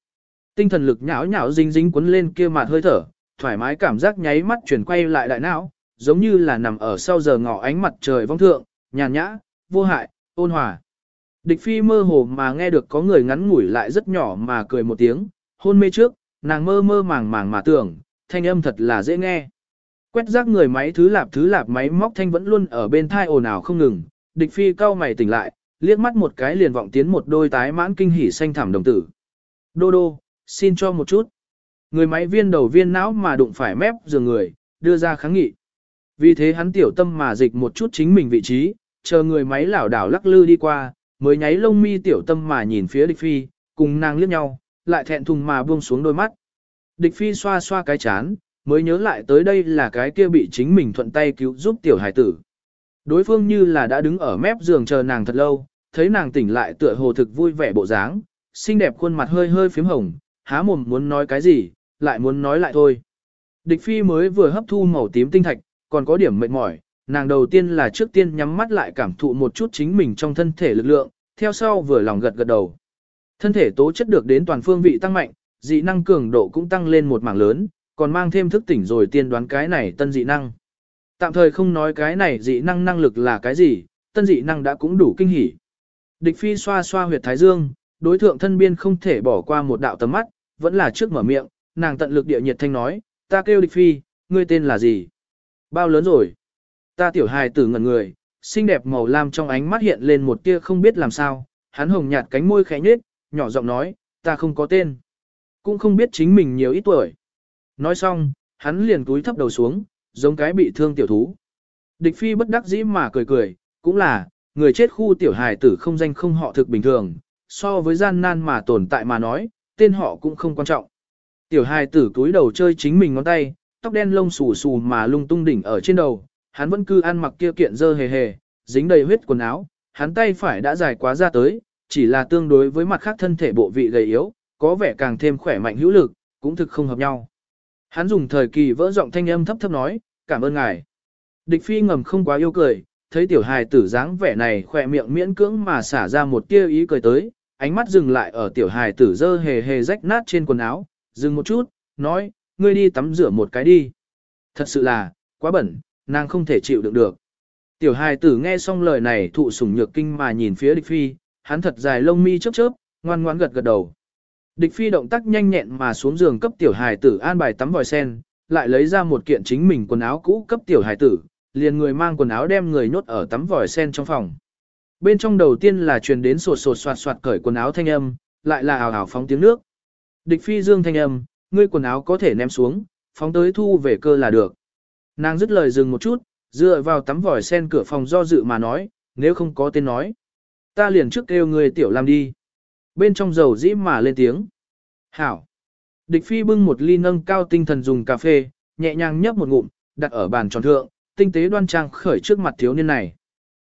Tinh thần lực nhão nhão dính dính quấn lên kia mặt hơi thở, thoải mái cảm giác nháy mắt chuyển quay lại đại não, giống như là nằm ở sau giờ ngọ ánh mặt trời vong thượng, nhàn nhã, vô hại, ôn hòa. Địch phi mơ hồ mà nghe được có người ngắn ngủi lại rất nhỏ mà cười một tiếng, hôn mê trước, nàng mơ mơ màng màng mà tưởng, thanh âm thật là dễ nghe. Quét rác người máy thứ lạp thứ lạp máy móc thanh vẫn luôn ở bên thai ồn ào không ngừng, địch phi cau mày tỉnh lại, liếc mắt một cái liền vọng tiến một đôi tái mãn kinh hỉ xanh thảm đồng tử. Đô đô, xin cho một chút. Người máy viên đầu viên não mà đụng phải mép giường người, đưa ra kháng nghị. Vì thế hắn tiểu tâm mà dịch một chút chính mình vị trí, chờ người máy lảo đảo lắc lư đi qua, mới nháy lông mi tiểu tâm mà nhìn phía địch phi, cùng nàng liếc nhau, lại thẹn thùng mà buông xuống đôi mắt. Địch phi xoa xoa cái chán, mới nhớ lại tới đây là cái kia bị chính mình thuận tay cứu giúp tiểu hải tử. Đối phương như là đã đứng ở mép giường chờ nàng thật lâu, thấy nàng tỉnh lại tựa hồ thực vui vẻ bộ dáng, xinh đẹp khuôn mặt hơi hơi phím hồng, há mồm muốn nói cái gì, lại muốn nói lại thôi. Địch phi mới vừa hấp thu màu tím tinh thạch, còn có điểm mệt mỏi, nàng đầu tiên là trước tiên nhắm mắt lại cảm thụ một chút chính mình trong thân thể lực lượng, theo sau vừa lòng gật gật đầu. Thân thể tố chất được đến toàn phương vị tăng mạnh, dị năng cường độ cũng tăng lên một mảng lớn, còn mang thêm thức tỉnh rồi tiên đoán cái này tân dị năng. Tạm thời không nói cái này dị năng năng lực là cái gì, tân dị năng đã cũng đủ kinh hỉ. Địch phi xoa xoa huyệt thái dương, đối thượng thân biên không thể bỏ qua một đạo tầm mắt, vẫn là trước mở miệng, nàng tận lực địa nhiệt thanh nói, ta kêu địch phi, ngươi tên là gì? Bao lớn rồi? Ta tiểu hài tử ngẩn người, xinh đẹp màu lam trong ánh mắt hiện lên một tia không biết làm sao, hắn hồng nhạt cánh môi khẽ nhếch, nhỏ giọng nói, ta không có tên. Cũng không biết chính mình nhiều ít tuổi. Nói xong, hắn liền túi thấp đầu xuống, giống cái bị thương tiểu thú. Địch phi bất đắc dĩ mà cười cười, cũng là, người chết khu tiểu hài tử không danh không họ thực bình thường, so với gian nan mà tồn tại mà nói, tên họ cũng không quan trọng. Tiểu hài tử túi đầu chơi chính mình ngón tay, tóc đen lông xù xù mà lung tung đỉnh ở trên đầu, hắn vẫn cứ ăn mặc kia kiện dơ hề hề, dính đầy huyết quần áo, hắn tay phải đã dài quá ra tới, chỉ là tương đối với mặt khác thân thể bộ vị gầy yếu, có vẻ càng thêm khỏe mạnh hữu lực, cũng thực không hợp nhau. Hắn dùng thời kỳ vỡ giọng thanh âm thấp thấp nói, cảm ơn ngài. Địch phi ngầm không quá yêu cười, thấy tiểu hài tử dáng vẻ này khỏe miệng miễn cưỡng mà xả ra một tia ý cười tới, ánh mắt dừng lại ở tiểu hài tử dơ hề hề rách nát trên quần áo, dừng một chút, nói, ngươi đi tắm rửa một cái đi. Thật sự là, quá bẩn, nàng không thể chịu đựng được. Tiểu hài tử nghe xong lời này thụ sủng nhược kinh mà nhìn phía địch phi, hắn thật dài lông mi chớp chớp, ngoan ngoãn gật gật đầu. Địch phi động tác nhanh nhẹn mà xuống giường cấp tiểu hài tử an bài tắm vòi sen, lại lấy ra một kiện chính mình quần áo cũ cấp tiểu hài tử, liền người mang quần áo đem người nhốt ở tắm vòi sen trong phòng. Bên trong đầu tiên là truyền đến sột sột soạt soạt cởi quần áo thanh âm, lại là ảo ảo phóng tiếng nước. Địch phi dương thanh âm, ngươi quần áo có thể ném xuống, phóng tới thu về cơ là được. Nàng dứt lời dừng một chút, dựa vào tắm vòi sen cửa phòng do dự mà nói, nếu không có tên nói. Ta liền trước kêu người tiểu làm đi. Bên trong dầu dĩ mà lên tiếng. Hảo. Địch phi bưng một ly nâng cao tinh thần dùng cà phê, nhẹ nhàng nhấp một ngụm, đặt ở bàn tròn thượng, tinh tế đoan trang khởi trước mặt thiếu niên này.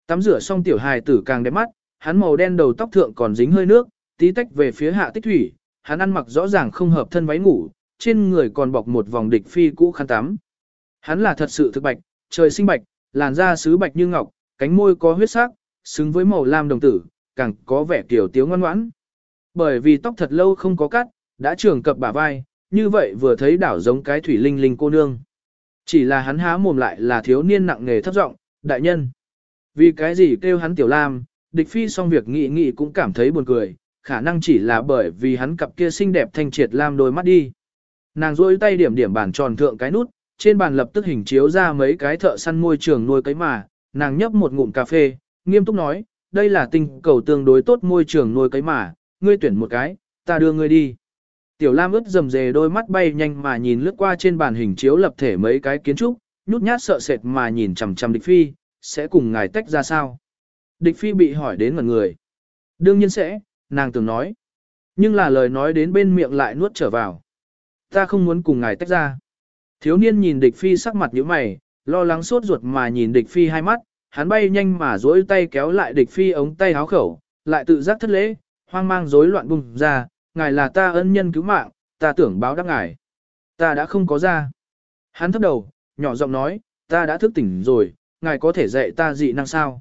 Tắm rửa xong tiểu hài tử càng đẹp mắt, hắn màu đen đầu tóc thượng còn dính hơi nước, tí tách về phía hạ tích thủy, hắn ăn mặc rõ ràng không hợp thân váy ngủ, trên người còn bọc một vòng địch phi cũ khăn tắm. Hắn là thật sự thực bạch, trời sinh bạch, làn da sứ bạch như ngọc, cánh môi có huyết sắc, xứng với màu lam đồng tử, càng có vẻ kiểu tiếu ngoan ngoãn. Bởi vì tóc thật lâu không có cắt, đã trưởng cập bả vai, như vậy vừa thấy đảo giống cái thủy linh linh cô nương. Chỉ là hắn há mồm lại là thiếu niên nặng nghề thấp giọng, đại nhân. Vì cái gì kêu hắn tiểu lam, địch phi xong việc nghị nghị cũng cảm thấy buồn cười, khả năng chỉ là bởi vì hắn cặp kia xinh đẹp thanh triệt lam đôi mắt đi. Nàng rôi tay điểm điểm bàn tròn thượng cái nút, trên bàn lập tức hình chiếu ra mấy cái thợ săn môi trường nuôi cấy mà, nàng nhấp một ngụm cà phê, nghiêm túc nói, đây là tinh cầu tương đối tốt môi trường nuôi cấy mà, ngươi tuyển một cái, ta đưa ngươi đi. Tiểu Lam ướt dầm dề đôi mắt bay nhanh mà nhìn lướt qua trên bàn hình chiếu lập thể mấy cái kiến trúc, nhút nhát sợ sệt mà nhìn chằm chằm địch phi, sẽ cùng ngài tách ra sao? Địch phi bị hỏi đến mọi người. Đương nhiên sẽ, nàng từng nói. Nhưng là lời nói đến bên miệng lại nuốt trở vào. Ta không muốn cùng ngài tách ra. Thiếu niên nhìn địch phi sắc mặt như mày, lo lắng sốt ruột mà nhìn địch phi hai mắt, hắn bay nhanh mà duỗi tay kéo lại địch phi ống tay háo khẩu, lại tự giác thất lễ, hoang mang rối loạn bùng ra, ngài là ta ân nhân cứu mạng, ta tưởng báo đáp ngài. Ta đã không có ra. Hắn thấp đầu, nhỏ giọng nói, ta đã thức tỉnh rồi, ngài có thể dạy ta dị năng sao?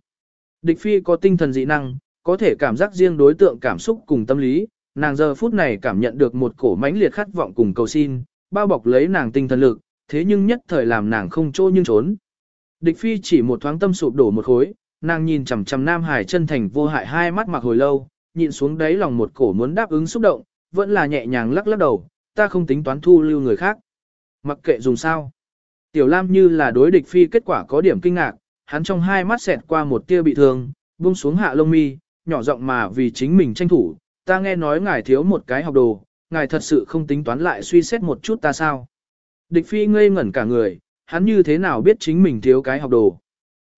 Địch phi có tinh thần dị năng, có thể cảm giác riêng đối tượng cảm xúc cùng tâm lý, nàng giờ phút này cảm nhận được một cổ mãnh liệt khát vọng cùng cầu xin, bao bọc lấy nàng tinh thần lực, thế nhưng nhất thời làm nàng không trô nhưng trốn. Địch phi chỉ một thoáng tâm sụp đổ một khối, nàng nhìn chằm chằm Nam Hải chân thành vô hại hai mắt mặc hồi lâu, nhịn xuống đáy lòng một cổ muốn đáp ứng xúc động, vẫn là nhẹ nhàng lắc lắc đầu, ta không tính toán thu lưu người khác. Mặc kệ dùng sao. Tiểu Lam như là đối địch phi kết quả có điểm kinh ngạc, hắn trong hai mắt xẹt qua một tia bị thương, buông xuống hạ lông mi, nhỏ giọng mà vì chính mình tranh thủ, ta nghe nói ngài thiếu một cái học đồ, ngài thật sự không tính toán lại suy xét một chút ta sao. Địch phi ngây ngẩn cả người, hắn như thế nào biết chính mình thiếu cái học đồ.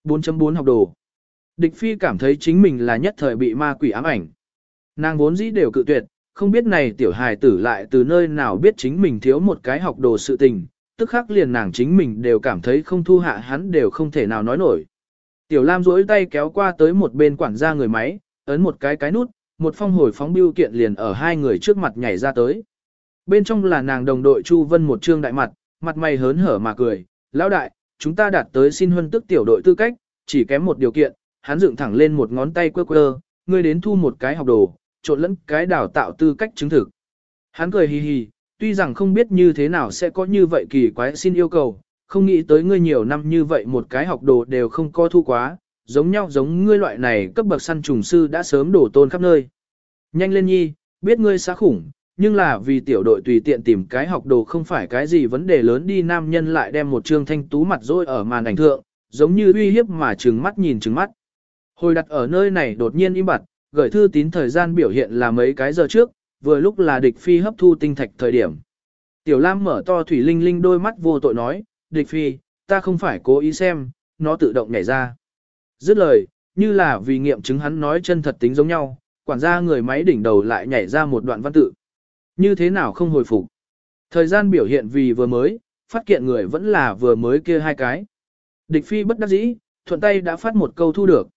4.4 học đồ. Địch phi cảm thấy chính mình là nhất thời bị ma quỷ ám ảnh. Nàng vốn dĩ đều cự tuyệt, không biết này tiểu hài tử lại từ nơi nào biết chính mình thiếu một cái học đồ sự tình, tức khắc liền nàng chính mình đều cảm thấy không thu hạ hắn đều không thể nào nói nổi. Tiểu Lam duỗi tay kéo qua tới một bên quản gia người máy, ấn một cái cái nút, một phong hồi phóng biêu kiện liền ở hai người trước mặt nhảy ra tới. Bên trong là nàng đồng đội Chu Vân một trương đại mặt, mặt mày hớn hở mà cười, lão đại, chúng ta đạt tới xin huân tức tiểu đội tư cách, chỉ kém một điều kiện, hắn dựng thẳng lên một ngón tay quơ quơ, ngươi đến thu một cái học đồ, trộn lẫn cái đào tạo tư cách chứng thực. Hắn cười hì hì, tuy rằng không biết như thế nào sẽ có như vậy kỳ quái xin yêu cầu, không nghĩ tới ngươi nhiều năm như vậy một cái học đồ đều không co thu quá, giống nhau giống ngươi loại này cấp bậc săn trùng sư đã sớm đổ tôn khắp nơi. Nhanh lên nhi, biết ngươi xá khủng, nhưng là vì tiểu đội tùy tiện tìm cái học đồ không phải cái gì vấn đề lớn đi nam nhân lại đem một trương thanh tú mặt rôi ở màn ảnh thượng, giống như uy hiếp mà trừng mắt nhìn trừng mắt. Hồi đặt ở nơi này đột nhiên im bặt, gửi thư tín thời gian biểu hiện là mấy cái giờ trước, vừa lúc là địch phi hấp thu tinh thạch thời điểm. Tiểu Lam mở to thủy linh linh đôi mắt vô tội nói, địch phi, ta không phải cố ý xem, nó tự động nhảy ra. Dứt lời, như là vì nghiệm chứng hắn nói chân thật tính giống nhau, quản gia người máy đỉnh đầu lại nhảy ra một đoạn văn tự. Như thế nào không hồi phục? Thời gian biểu hiện vì vừa mới, phát kiện người vẫn là vừa mới kia hai cái. Địch phi bất đắc dĩ, thuận tay đã phát một câu thu được.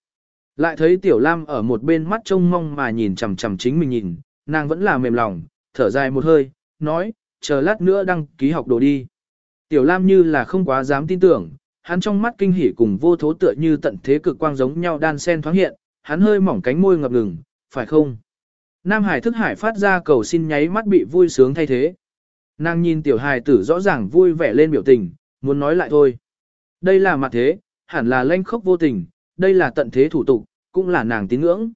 Lại thấy Tiểu Lam ở một bên mắt trông mong mà nhìn chằm chằm chính mình nhìn, nàng vẫn là mềm lòng, thở dài một hơi, nói, chờ lát nữa đăng ký học đồ đi. Tiểu Lam như là không quá dám tin tưởng, hắn trong mắt kinh hỉ cùng vô thố tựa như tận thế cực quang giống nhau đan sen thoáng hiện, hắn hơi mỏng cánh môi ngập ngừng, phải không? Nam Hải thức hải phát ra cầu xin nháy mắt bị vui sướng thay thế. Nàng nhìn tiểu hài tử rõ ràng vui vẻ lên biểu tình, muốn nói lại thôi. Đây là mặt thế, hẳn là lanh khốc vô tình, đây là tận thế thủ tục, cũng là nàng tín ngưỡng.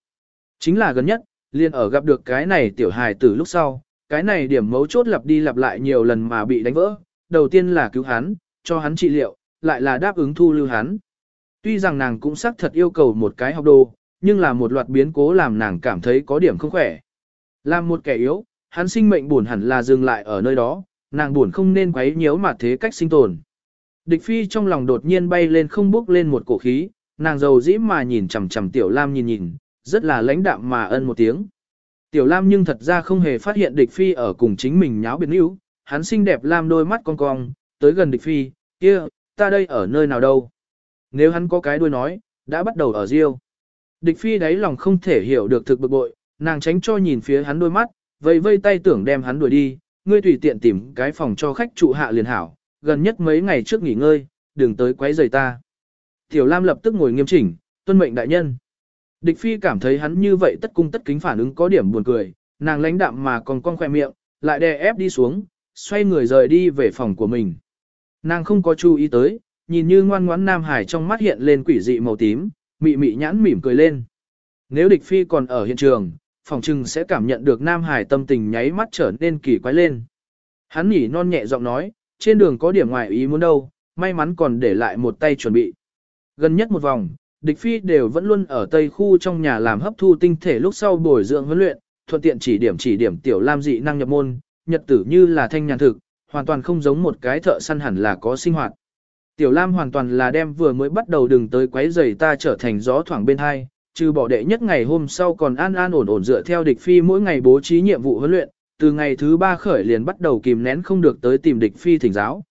Chính là gần nhất, liền ở gặp được cái này tiểu hài tử lúc sau, cái này điểm mấu chốt lặp đi lặp lại nhiều lần mà bị đánh vỡ. Đầu tiên là cứu hắn, cho hắn trị liệu, lại là đáp ứng thu lưu hắn. Tuy rằng nàng cũng xác thật yêu cầu một cái học đồ, nhưng là một loạt biến cố làm nàng cảm thấy có điểm không khỏe. Làm một kẻ yếu, hắn sinh mệnh buồn hẳn là dừng lại ở nơi đó, nàng buồn không nên quấy nhiễu mà thế cách sinh tồn. Địch phi trong lòng đột nhiên bay lên không bước lên một cổ khí, nàng giàu dĩ mà nhìn chằm chằm tiểu lam nhìn nhìn, rất là lãnh đạm mà ân một tiếng. Tiểu lam nhưng thật ra không hề phát hiện địch phi ở cùng chính mình nháo biệt níu, hắn xinh đẹp lam đôi mắt cong cong, tới gần địch phi, kia, ta đây ở nơi nào đâu. Nếu hắn có cái đuôi nói, đã bắt đầu ở riêu. Địch phi đáy lòng không thể hiểu được thực bực bội, nàng tránh cho nhìn phía hắn đôi mắt, vây vây tay tưởng đem hắn đuổi đi, ngươi tùy tiện tìm cái phòng cho khách trụ hạ liền hảo, gần nhất mấy ngày trước nghỉ ngơi, đừng tới quấy rầy ta. Tiểu Lam lập tức ngồi nghiêm chỉnh, tuân mệnh đại nhân. Địch phi cảm thấy hắn như vậy tất cung tất kính phản ứng có điểm buồn cười, nàng lãnh đạm mà còn cong khoe miệng, lại đè ép đi xuống, xoay người rời đi về phòng của mình. Nàng không có chú ý tới, nhìn như ngoan ngoãn Nam Hải trong mắt hiện lên quỷ dị màu tím, mị mị nhãn mỉm cười lên. Nếu địch phi còn ở hiện trường, phòng trừng sẽ cảm nhận được Nam Hải tâm tình nháy mắt trở nên kỳ quái lên. Hắn nhỉ non nhẹ giọng nói, trên đường có điểm ngoài ý muốn đâu, may mắn còn để lại một tay chuẩn bị. Gần nhất một vòng, địch phi đều vẫn luôn ở tây khu trong nhà làm hấp thu tinh thể lúc sau bồi dưỡng huấn luyện, thuận tiện chỉ điểm chỉ điểm tiểu lam dị năng nhập môn, nhật tử như là thanh nhàn thực, hoàn toàn không giống một cái thợ săn hẳn là có sinh hoạt. Tiểu lam hoàn toàn là đem vừa mới bắt đầu đừng tới quấy giày ta trở thành gió thoảng bên hai, trừ bỏ đệ nhất ngày hôm sau còn an an ổn ổn dựa theo địch phi mỗi ngày bố trí nhiệm vụ huấn luyện, từ ngày thứ ba khởi liền bắt đầu kìm nén không được tới tìm địch phi thỉnh giáo.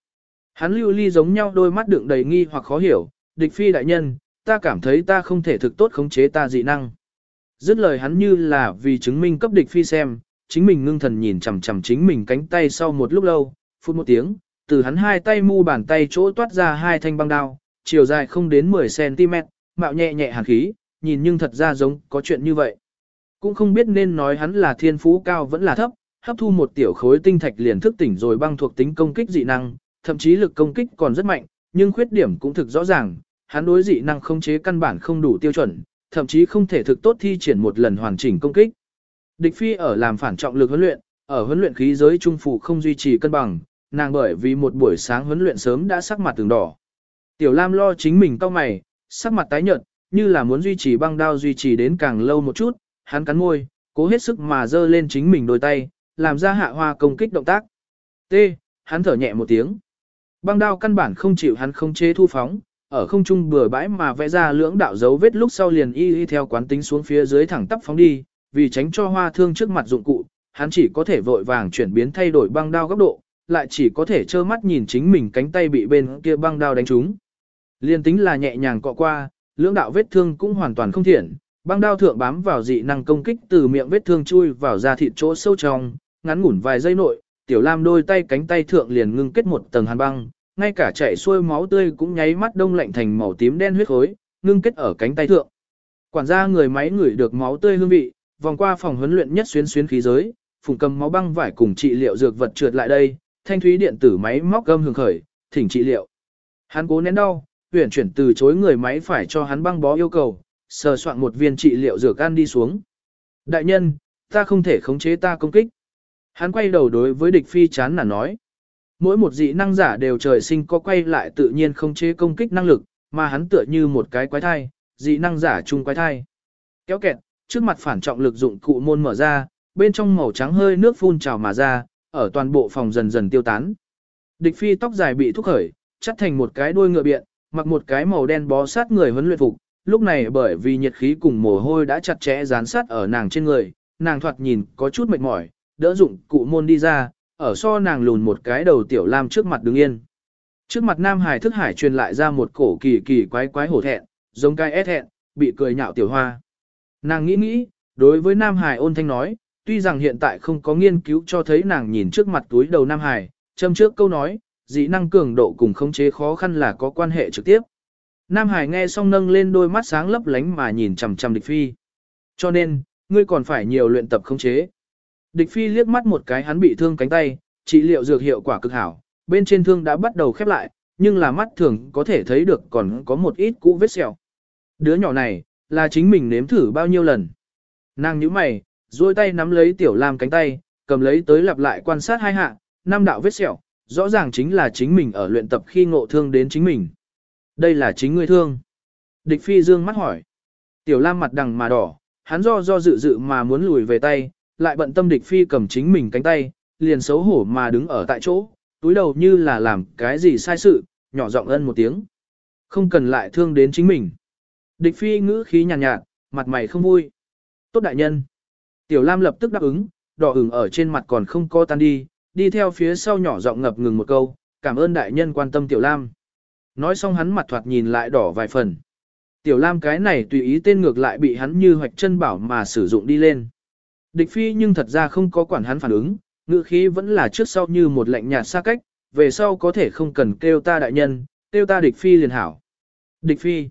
Hắn lưu ly giống nhau đôi mắt đựng đầy nghi hoặc khó hiểu, địch phi đại nhân, ta cảm thấy ta không thể thực tốt khống chế ta dị năng. Dứt lời hắn như là vì chứng minh cấp địch phi xem, chính mình ngưng thần nhìn chằm chằm chính mình cánh tay sau một lúc lâu, phút một tiếng, từ hắn hai tay mu bàn tay chỗ toát ra hai thanh băng đao, chiều dài không đến 10cm, mạo nhẹ nhẹ hàn khí, nhìn nhưng thật ra giống có chuyện như vậy. Cũng không biết nên nói hắn là thiên phú cao vẫn là thấp, hấp thu một tiểu khối tinh thạch liền thức tỉnh rồi băng thuộc tính công kích dị năng, thậm chí lực công kích còn rất mạnh, nhưng khuyết điểm cũng thực rõ ràng, hắn đối dị năng không chế căn bản không đủ tiêu chuẩn, thậm chí không thể thực tốt thi triển một lần hoàn chỉnh công kích. Địch phi ở làm phản trọng lực huấn luyện, ở huấn luyện khí giới trung phủ không duy trì cân bằng, nàng bởi vì một buổi sáng huấn luyện sớm đã sắc mặt từng đỏ. Tiểu Lam lo chính mình cau mày, sắc mặt tái nhợt, như là muốn duy trì băng đao duy trì đến càng lâu một chút, hắn cắn môi, cố hết sức mà giơ lên chính mình đôi tay, làm ra hạ hoa công kích động tác. T, hắn thở nhẹ một tiếng. Băng đao căn bản không chịu hắn không chế thu phóng, ở không trung bừa bãi mà vẽ ra lưỡng đạo dấu vết lúc sau liền y y theo quán tính xuống phía dưới thẳng tắp phóng đi, vì tránh cho hoa thương trước mặt dụng cụ, hắn chỉ có thể vội vàng chuyển biến thay đổi băng đao góc độ, lại chỉ có thể trơ mắt nhìn chính mình cánh tay bị bên kia băng đao đánh trúng. Liên tính là nhẹ nhàng cọ qua, lưỡng đạo vết thương cũng hoàn toàn không thiện, băng đao thượng bám vào dị năng công kích từ miệng vết thương chui vào da thịt chỗ sâu trong, ngắn ngủn vài giây nội, tiểu lam đôi tay cánh tay thượng liền ngưng kết một tầng hàn băng, ngay cả chảy xuôi máu tươi cũng nháy mắt đông lạnh thành màu tím đen huyết khối, ngưng kết ở cánh tay thượng. Quản gia người máy ngửi được máu tươi hương vị, vòng qua phòng huấn luyện nhất xuyến xuyến khí giới, phùng cầm máu băng vải cùng trị liệu dược vật trượt lại đây, thanh thúy điện tử máy móc gâm hưởng khởi, thỉnh trị liệu. Hắn cố nén đau, tuyển chuyển từ chối người máy phải cho hắn băng bó yêu cầu, sờ soạn một viên trị liệu dược ăn đi xuống. Đại nhân, ta không thể khống chế ta công kích. Hắn quay đầu đối với địch phi chán nản nói. Mỗi một dị năng giả đều trời sinh có quay lại tự nhiên không chế công kích năng lực, mà hắn tựa như một cái quái thai, dị năng giả chung quái thai. Kéo kẹt, trước mặt phản trọng lực dụng cụ môn mở ra, bên trong màu trắng hơi nước phun trào mà ra, ở toàn bộ phòng dần dần tiêu tán. Địch phi tóc dài bị thúc khởi, chắt thành một cái đuôi ngựa biện, mặc một cái màu đen bó sát người huấn luyện phục, lúc này bởi vì nhiệt khí cùng mồ hôi đã chặt chẽ dán sát ở nàng trên người, nàng thoạt nhìn có chút mệt mỏi, đỡ dụng cụ môn đi ra, ở so nàng lùn một cái đầu tiểu lam trước mặt đứng yên. Trước mặt Nam Hải thức hải truyền lại ra một cổ kỳ kỳ quái quái hổ thẹn, giống cái ép thẹn, bị cười nhạo tiểu hoa. Nàng nghĩ nghĩ, đối với Nam Hải ôn thanh nói, tuy rằng hiện tại không có nghiên cứu cho thấy nàng nhìn trước mặt túi đầu Nam Hải, châm trước câu nói, dị năng cường độ cùng khống chế khó khăn là có quan hệ trực tiếp. Nam Hải nghe xong nâng lên đôi mắt sáng lấp lánh mà nhìn chằm chằm địch phi. Cho nên, ngươi còn phải nhiều luyện tập khống chế. Địch phi liếc mắt một cái hắn bị thương cánh tay, trị liệu dược hiệu quả cực hảo, bên trên thương đã bắt đầu khép lại, nhưng là mắt thường có thể thấy được còn có một ít cũ vết sẹo. Đứa nhỏ này, là chính mình nếm thử bao nhiêu lần. Nàng nhíu mày, duỗi tay nắm lấy tiểu lam cánh tay, cầm lấy tới lặp lại quan sát hai hạ, năm đạo vết sẹo, rõ ràng chính là chính mình ở luyện tập khi ngộ thương đến chính mình. Đây là chính ngươi thương. Địch phi dương mắt hỏi. Tiểu lam mặt đằng mà đỏ, hắn do do dự dự mà muốn lùi về tay, lại bận tâm địch phi cầm chính mình cánh tay, liền xấu hổ mà đứng ở tại chỗ, túi đầu như là làm cái gì sai sự, nhỏ giọng ân một tiếng. Không cần lại thương đến chính mình. Địch phi ngữ khí nhàn nhạt, nhạt, mặt mày không vui. Tốt đại nhân. Tiểu Lam lập tức đáp ứng, đỏ ửng ở trên mặt còn không co tan đi, đi theo phía sau nhỏ giọng ngập ngừng một câu, cảm ơn đại nhân quan tâm Tiểu Lam. Nói xong hắn mặt thoạt nhìn lại đỏ vài phần. Tiểu Lam cái này tùy ý tên ngược lại bị hắn như hoạch chân bảo mà sử dụng đi lên. Địch phi nhưng thật ra không có quản hắn phản ứng, ngữ khí vẫn là trước sau như một lệnh nhạt xa cách, về sau có thể không cần kêu ta đại nhân, kêu ta địch phi liền hảo. Địch phi.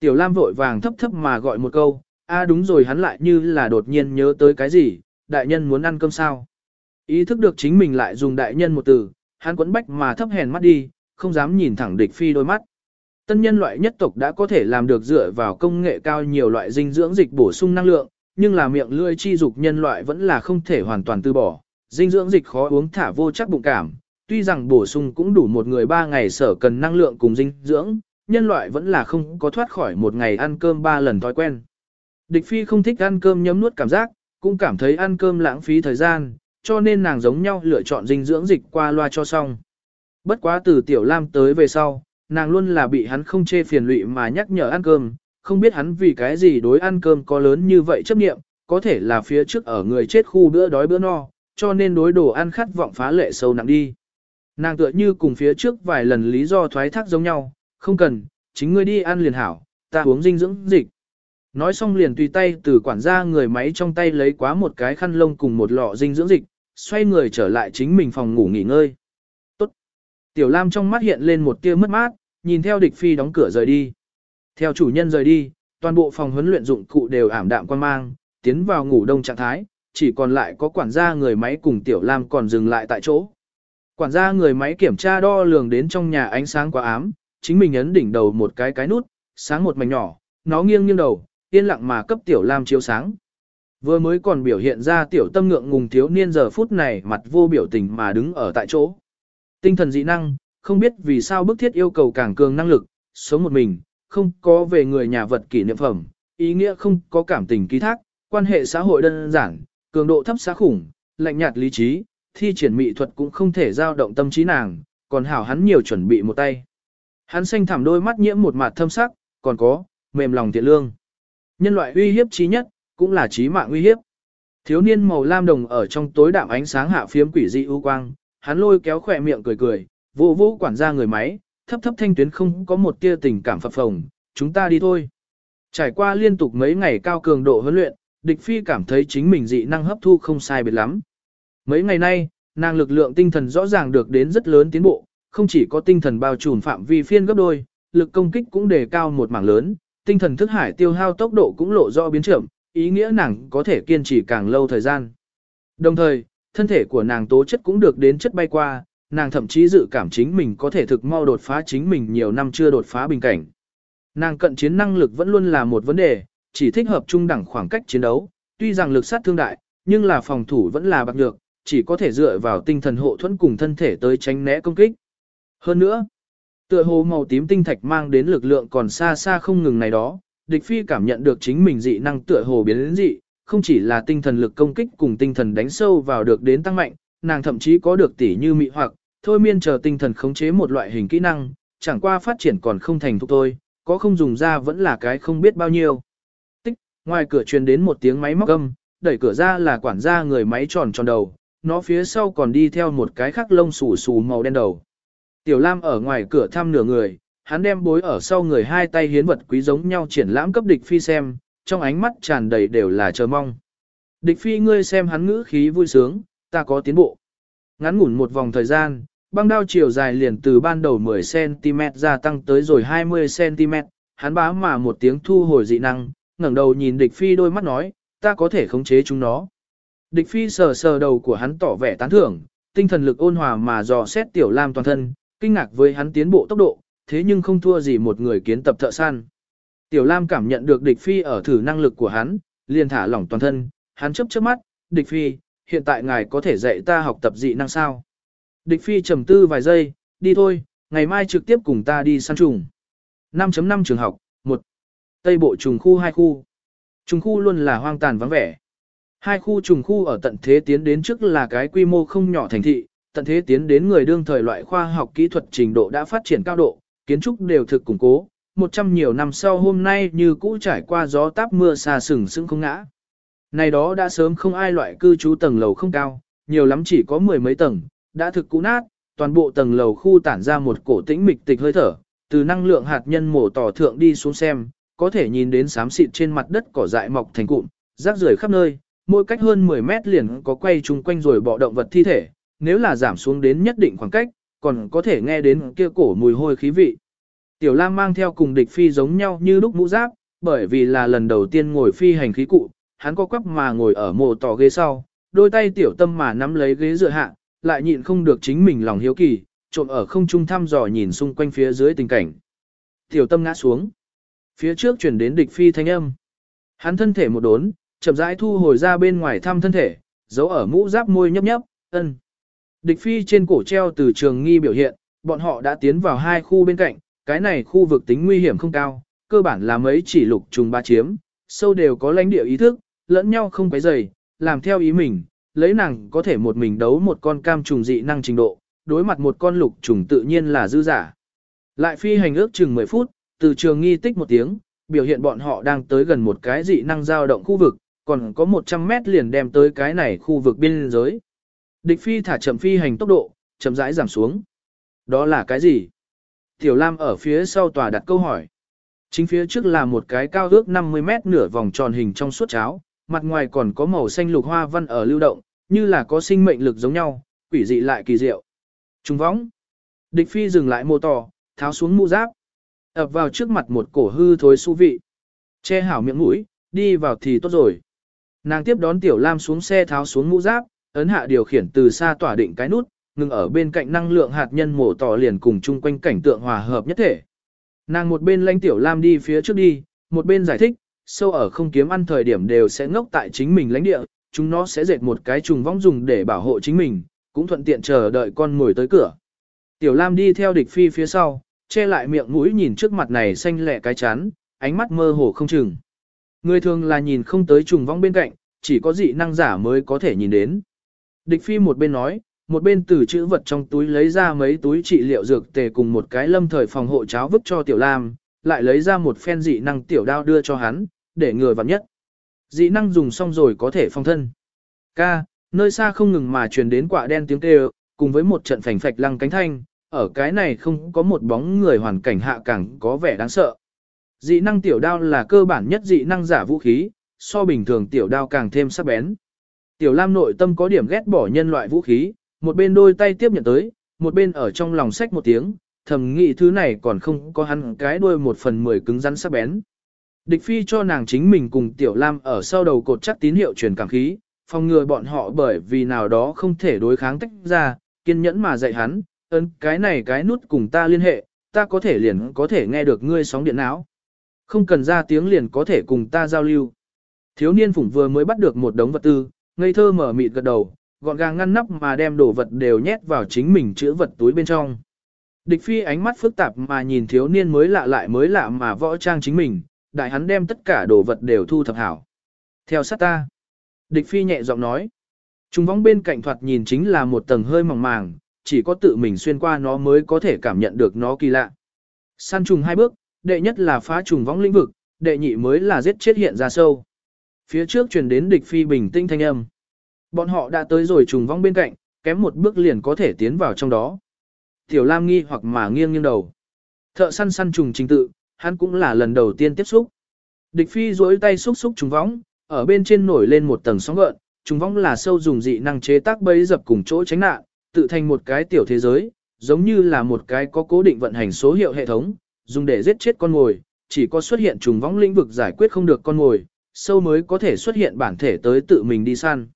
Tiểu Lam vội vàng thấp thấp mà gọi một câu, a đúng rồi hắn lại như là đột nhiên nhớ tới cái gì, đại nhân muốn ăn cơm sao. Ý thức được chính mình lại dùng đại nhân một từ, hắn quấn bách mà thấp hèn mắt đi, không dám nhìn thẳng địch phi đôi mắt. Tân nhân loại nhất tộc đã có thể làm được dựa vào công nghệ cao nhiều loại dinh dưỡng dịch bổ sung năng lượng, nhưng là miệng lưỡi chi dục nhân loại vẫn là không thể hoàn toàn từ bỏ. Dinh dưỡng dịch khó uống thả vô chắc bụng cảm, tuy rằng bổ sung cũng đủ một người ba ngày sở cần năng lượng cùng dinh dưỡng, nhân loại vẫn là không có thoát khỏi một ngày ăn cơm ba lần thói quen. Địch phi không thích ăn cơm nhấm nuốt cảm giác, cũng cảm thấy ăn cơm lãng phí thời gian, cho nên nàng giống nhau lựa chọn dinh dưỡng dịch qua loa cho xong. Bất quá từ tiểu lam tới về sau, nàng luôn là bị hắn không chê phiền lụy mà nhắc nhở ăn cơm, không biết hắn vì cái gì đối ăn cơm có lớn như vậy chấp nghiệm, có thể là phía trước ở người chết khu bữa đói bữa no, cho nên đối đồ ăn khát vọng phá lệ sâu nặng đi. Nàng tựa như cùng phía trước vài lần lý do thoái thác giống nhau, không cần, chính ngươi đi ăn liền hảo, ta uống dinh dưỡng dịch. Nói xong liền tùy tay từ quản gia người máy trong tay lấy quá một cái khăn lông cùng một lọ dinh dưỡng dịch, xoay người trở lại chính mình phòng ngủ nghỉ ngơi. Tốt. Tiểu Lam trong mắt hiện lên một tia mất mát, nhìn theo địch phi đóng cửa rời đi. Theo chủ nhân rời đi, toàn bộ phòng huấn luyện dụng cụ đều ảm đạm quan mang, tiến vào ngủ đông trạng thái, chỉ còn lại có quản gia người máy cùng Tiểu Lam còn dừng lại tại chỗ. Quản gia người máy kiểm tra đo lường đến trong nhà ánh sáng quá ám, chính mình ấn đỉnh đầu một cái cái nút, sáng một mảnh nhỏ, nó nghiêng nghiêng đầu, yên lặng mà cấp Tiểu Lam chiếu sáng. Vừa mới còn biểu hiện ra tiểu tâm ngượng ngùng thiếu niên giờ phút này mặt vô biểu tình mà đứng ở tại chỗ. Tinh thần dị năng, không biết vì sao bức thiết yêu cầu càng cường năng lực, sống một mình, không có về người nhà vật kỷ niệm phẩm, ý nghĩa không có cảm tình ký thác, quan hệ xã hội đơn giản, cường độ thấp xã khủng, lạnh nhạt lý trí, thi triển mỹ thuật cũng không thể giao động tâm trí nàng, còn hảo hắn nhiều chuẩn bị một tay. Hắn xanh thẳm đôi mắt nhiễm một mặt thâm sắc, còn có, mềm lòng thiện lương. Nhân loại uy hiếp trí nhất, cũng là trí mạng uy hiếp. Thiếu niên màu lam đồng ở trong tối đạm ánh sáng hạ phiếm quỷ dị ưu quang, hắn lôi kéo khỏe miệng cười cười, vô vô quản gia người máy, thấp thấp thanh tuyến không có một tia tình cảm phập phồng, chúng ta đi thôi. Trải qua liên tục mấy ngày cao cường độ huấn luyện, địch phi cảm thấy chính mình dị năng hấp thu không sai biệt lắm. Mấy ngày nay, nàng lực lượng tinh thần rõ ràng được đến rất lớn tiến bộ, không chỉ có tinh thần bao trùm phạm vi phiên gấp đôi, lực công kích cũng đề cao một mảng lớn, tinh thần thức hải tiêu hao tốc độ cũng lộ rõ biến trưởng, ý nghĩa nàng có thể kiên trì càng lâu thời gian. Đồng thời, thân thể của nàng tố chất cũng được đến chất bay qua, nàng thậm chí dự cảm chính mình có thể thực mau đột phá chính mình nhiều năm chưa đột phá bình cảnh. Nàng cận chiến năng lực vẫn luôn là một vấn đề, chỉ thích hợp trung đẳng khoảng cách chiến đấu, tuy rằng lực sát thương đại, nhưng là phòng thủ vẫn là bạc nhược, chỉ có thể dựa vào tinh thần hộ thuẫn cùng thân thể tới tránh né công kích. Hơn nữa, tựa hồ màu tím tinh thạch mang đến lực lượng còn xa xa không ngừng này đó, địch phi cảm nhận được chính mình dị năng tựa hồ biến đến dị, không chỉ là tinh thần lực công kích cùng tinh thần đánh sâu vào được đến tăng mạnh, nàng thậm chí có được tỉ như mị hoặc, thôi miên chờ tinh thần khống chế một loại hình kỹ năng, chẳng qua phát triển còn không thành thục thôi, có không dùng ra vẫn là cái không biết bao nhiêu. Tích, ngoài cửa truyền đến một tiếng máy móc âm, đẩy cửa ra là quản gia người máy tròn tròn đầu, nó phía sau còn đi theo một cái khắc lông xù xù màu đen đầu. Tiểu Lam ở ngoài cửa thăm nửa người, hắn đem bối ở sau người hai tay hiến vật quý giống nhau triển lãm cấp địch phi xem, trong ánh mắt tràn đầy đều là chờ mong. Địch phi ngươi xem hắn ngữ khí vui sướng, ta có tiến bộ. Ngắn ngủn một vòng thời gian, băng đao chiều dài liền từ ban đầu 10cm gia tăng tới rồi 20cm, hắn bá mà một tiếng thu hồi dị năng, ngẩng đầu nhìn địch phi đôi mắt nói, ta có thể khống chế chúng nó. Địch phi sờ sờ đầu của hắn tỏ vẻ tán thưởng, tinh thần lực ôn hòa mà dò xét tiểu lam toàn thân, kinh ngạc với hắn tiến bộ tốc độ, thế nhưng không thua gì một người kiến tập thợ săn. Tiểu lam cảm nhận được địch phi ở thử năng lực của hắn, liền thả lỏng toàn thân, hắn chớp chớp mắt, địch phi, hiện tại ngài có thể dạy ta học tập dị năng sao. Địch phi trầm tư vài giây, đi thôi, ngày mai trực tiếp cùng ta đi săn trùng. 5.5 trường học, 1. Tây bộ trùng khu 2 khu. Trùng khu luôn là hoang tàn vắng vẻ. Hai khu trùng khu ở tận thế tiến đến trước là cái quy mô không nhỏ thành thị, tận thế tiến đến người đương thời loại khoa học kỹ thuật trình độ đã phát triển cao độ, kiến trúc đều thực củng cố, một trăm nhiều năm sau hôm nay như cũ trải qua gió táp mưa xa sừng sững không ngã. Này đó đã sớm không ai loại cư trú tầng lầu không cao, nhiều lắm chỉ có mười mấy tầng, đã thực cũ nát, toàn bộ tầng lầu khu tản ra một cổ tĩnh mịch tịch hơi thở, từ năng lượng hạt nhân mổ tỏ thượng đi xuống xem, có thể nhìn đến xám xịt trên mặt đất cỏ dại mọc thành cụm, rác rưởi khắp nơi, mỗi cách hơn 10 mét liền có quay chung quanh rồi bọ động vật thi thể, nếu là giảm xuống đến nhất định khoảng cách, còn có thể nghe đến kia cổ mùi hôi khí vị. Tiểu Lam mang theo cùng địch phi giống nhau như lúc mũ giáp, bởi vì là lần đầu tiên ngồi phi hành khí cụ, hắn co quắp mà ngồi ở mồ tỏ ghế sau, đôi tay tiểu tâm mà nắm lấy ghế dựa hạ, lại nhịn không được chính mình lòng hiếu kỳ, trộm ở không trung thăm dò nhìn xung quanh phía dưới tình cảnh. Tiểu tâm ngã xuống. Phía trước chuyển đến địch phi thanh âm. Hắn thân thể một đốn, chậm rãi thu hồi ra bên ngoài thăm thân thể, giấu ở mũ giáp môi nhấp nhấp, ân. Địch phi trên cổ treo từ trường nghi biểu hiện, bọn họ đã tiến vào hai khu bên cạnh, cái này khu vực tính nguy hiểm không cao, cơ bản là mấy chỉ lục trùng ba chiếm, sâu đều có lãnh địa ý thức, lẫn nhau không quấy dày, làm theo ý mình, lấy nàng có thể một mình đấu một con cam trùng dị năng trình độ, đối mặt một con lục trùng tự nhiên là dư giả. Lại phi hành ước chừng 10 phút, từ trường nghi tích một tiếng, biểu hiện bọn họ đang tới gần một cái dị năng dao động khu vực, còn có 100 mét liền đem tới cái này khu vực biên giới. Địch phi thả chậm phi hành tốc độ, chậm rãi giảm xuống. Đó là cái gì? Tiểu Lam ở phía sau tòa đặt câu hỏi. Chính phía trước là một cái cao ước 50 mét nửa vòng tròn hình trong suốt cháo, mặt ngoài còn có màu xanh lục hoa văn ở lưu động, như là có sinh mệnh lực giống nhau, quỷ dị lại kỳ diệu. Trung võng. Địch phi dừng lại mô tỏ, tháo xuống mũ giáp. ập vào trước mặt một cổ hư thối su vị. Che hảo miệng mũi, đi vào thì tốt rồi. Nàng tiếp đón Tiểu Lam xuống xe tháo xuống mũ giáp, ấn hạ điều khiển từ xa tỏa định cái nút, ngừng ở bên cạnh năng lượng hạt nhân mổ tỏ liền cùng chung quanh cảnh tượng hòa hợp nhất thể. Nàng một bên lãnh Tiểu Lam đi phía trước đi, một bên giải thích, sâu ở không kiếm ăn thời điểm đều sẽ ngốc tại chính mình lãnh địa, chúng nó sẽ dệt một cái trùng vong dùng để bảo hộ chính mình, cũng thuận tiện chờ đợi con ngồi tới cửa. Tiểu Lam đi theo địch phi phía sau, che lại miệng mũi nhìn trước mặt này xanh lẹ cái chán, ánh mắt mơ hồ không chừng. Người thường là nhìn không tới trùng vong bên cạnh, chỉ có dị năng giả mới có thể nhìn đến. Địch phi một bên nói, một bên từ chữ vật trong túi lấy ra mấy túi trị liệu dược tề cùng một cái lâm thời phòng hộ cháo vứt cho tiểu lam, lại lấy ra một phen dị năng tiểu đao đưa cho hắn, để người vặn nhất. Dị năng dùng xong rồi có thể phong thân. Ca, nơi xa không ngừng mà truyền đến quả đen tiếng kêu, cùng với một trận phành phạch lăng cánh thanh, ở cái này không có một bóng người hoàn cảnh hạ càng có vẻ đáng sợ. Dị năng tiểu đao là cơ bản nhất dị năng giả vũ khí, so bình thường tiểu đao càng thêm sắc bén. Tiểu Lam nội tâm có điểm ghét bỏ nhân loại vũ khí, một bên đôi tay tiếp nhận tới, một bên ở trong lòng sách một tiếng, thầm nghĩ thứ này còn không có hắn cái đuôi một phần mười cứng rắn sắc bén. Địch phi cho nàng chính mình cùng Tiểu Lam ở sau đầu cột chắc tín hiệu truyền cảm khí, phòng ngừa bọn họ bởi vì nào đó không thể đối kháng tách ra, kiên nhẫn mà dạy hắn, ấn cái này cái nút cùng ta liên hệ, ta có thể liền có thể nghe được ngươi sóng điện não. Không cần ra tiếng liền có thể cùng ta giao lưu. Thiếu niên phủng vừa mới bắt được một đống vật tư, ngây thơ mở mịt gật đầu, gọn gàng ngăn nắp mà đem đồ vật đều nhét vào chính mình chữ vật túi bên trong. Địch phi ánh mắt phức tạp mà nhìn thiếu niên mới lạ lại mới lạ mà võ trang chính mình, đại hắn đem tất cả đồ vật đều thu thập hảo. Theo sát ta. Địch phi nhẹ giọng nói. Trung vong bên cạnh thoạt nhìn chính là một tầng hơi mỏng màng, chỉ có tự mình xuyên qua nó mới có thể cảm nhận được nó kỳ lạ. Săn trùng hai bước, đệ nhất là phá trùng vong lĩnh vực, đệ nhị mới là giết chết hiện ra sâu. Phía trước truyền đến địch phi bình tĩnh thanh âm. Bọn họ đã tới rồi trùng vong bên cạnh, kém một bước liền có thể tiến vào trong đó. Tiểu Lam nghi hoặc mà nghiêng nghiêng đầu. Thợ săn săn trùng trình tự, hắn cũng là lần đầu tiên tiếp xúc. Địch phi duỗi tay xúc xúc trùng võng, ở bên trên nổi lên một tầng sóng gợn, trùng võng là sâu dùng dị năng chế tác bấy dập cùng chỗ tránh nạn, tự thành một cái tiểu thế giới, giống như là một cái có cố định vận hành số hiệu hệ thống, dùng để giết chết con ngồi. chỉ có xuất hiện trùng võng lĩnh vực giải quyết không được con ngồi, sâu mới có thể xuất hiện bản thể tới tự mình đi săn.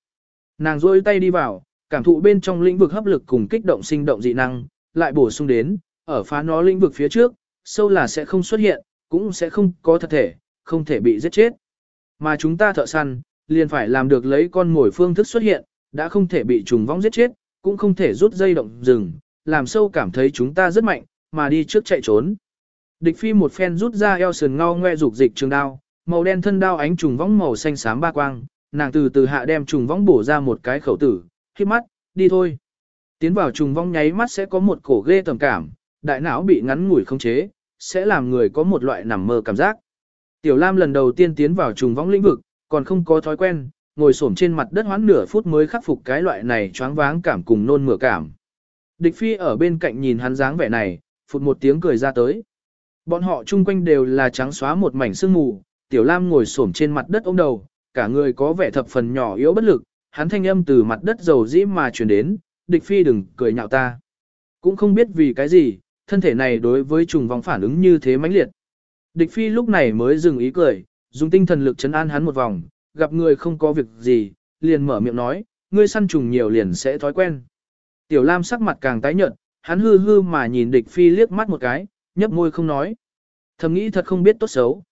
Nàng duỗi tay đi vào, cảm thụ bên trong lĩnh vực hấp lực cùng kích động sinh động dị năng, lại bổ sung đến, ở phá nó lĩnh vực phía trước, sâu là sẽ không xuất hiện, cũng sẽ không có thật thể, không thể bị giết chết. Mà chúng ta thợ săn, liền phải làm được lấy con mồi phương thức xuất hiện, đã không thể bị trùng vong giết chết, cũng không thể rút dây động rừng, làm sâu cảm thấy chúng ta rất mạnh, mà đi trước chạy trốn. Địch phi một phen rút ra eo sườn ngao ngoe dục dịch trường đao, màu đen thân đao ánh trùng vong màu xanh xám ba quang, nàng từ từ hạ đem trùng vong bổ ra một cái khẩu tử, khi mắt, đi thôi. Tiến vào trùng vong nháy mắt sẽ có một cổ ghê tầm cảm, đại não bị ngắn ngủi không chế, sẽ làm người có một loại nằm mơ cảm giác. Tiểu Lam lần đầu tiên tiến vào trùng vong lĩnh vực, còn không có thói quen, ngồi xổm trên mặt đất hoãn nửa phút mới khắc phục cái loại này choáng váng cảm cùng nôn mửa cảm. Địch phi ở bên cạnh nhìn hắn dáng vẻ này, phụt một tiếng cười ra tới. Bọn họ chung quanh đều là trắng xóa một mảnh sương mù, tiểu lam ngồi xổm trên mặt đất ôm đầu, cả người có vẻ thập phần nhỏ yếu bất lực, hắn thanh âm từ mặt đất dầu dĩ mà truyền đến, địch phi đừng cười nhạo ta. Cũng không biết vì cái gì, thân thể này đối với trùng vòng phản ứng như thế mãnh liệt. Địch phi lúc này mới dừng ý cười, dùng tinh thần lực chấn an hắn một vòng, gặp người không có việc gì, liền mở miệng nói, ngươi săn trùng nhiều liền sẽ thói quen. Tiểu Lam sắc mặt càng tái nhợt, hắn hư hư mà nhìn địch phi liếc mắt một cái, nhấp môi không nói. Thầm nghĩ thật không biết tốt xấu.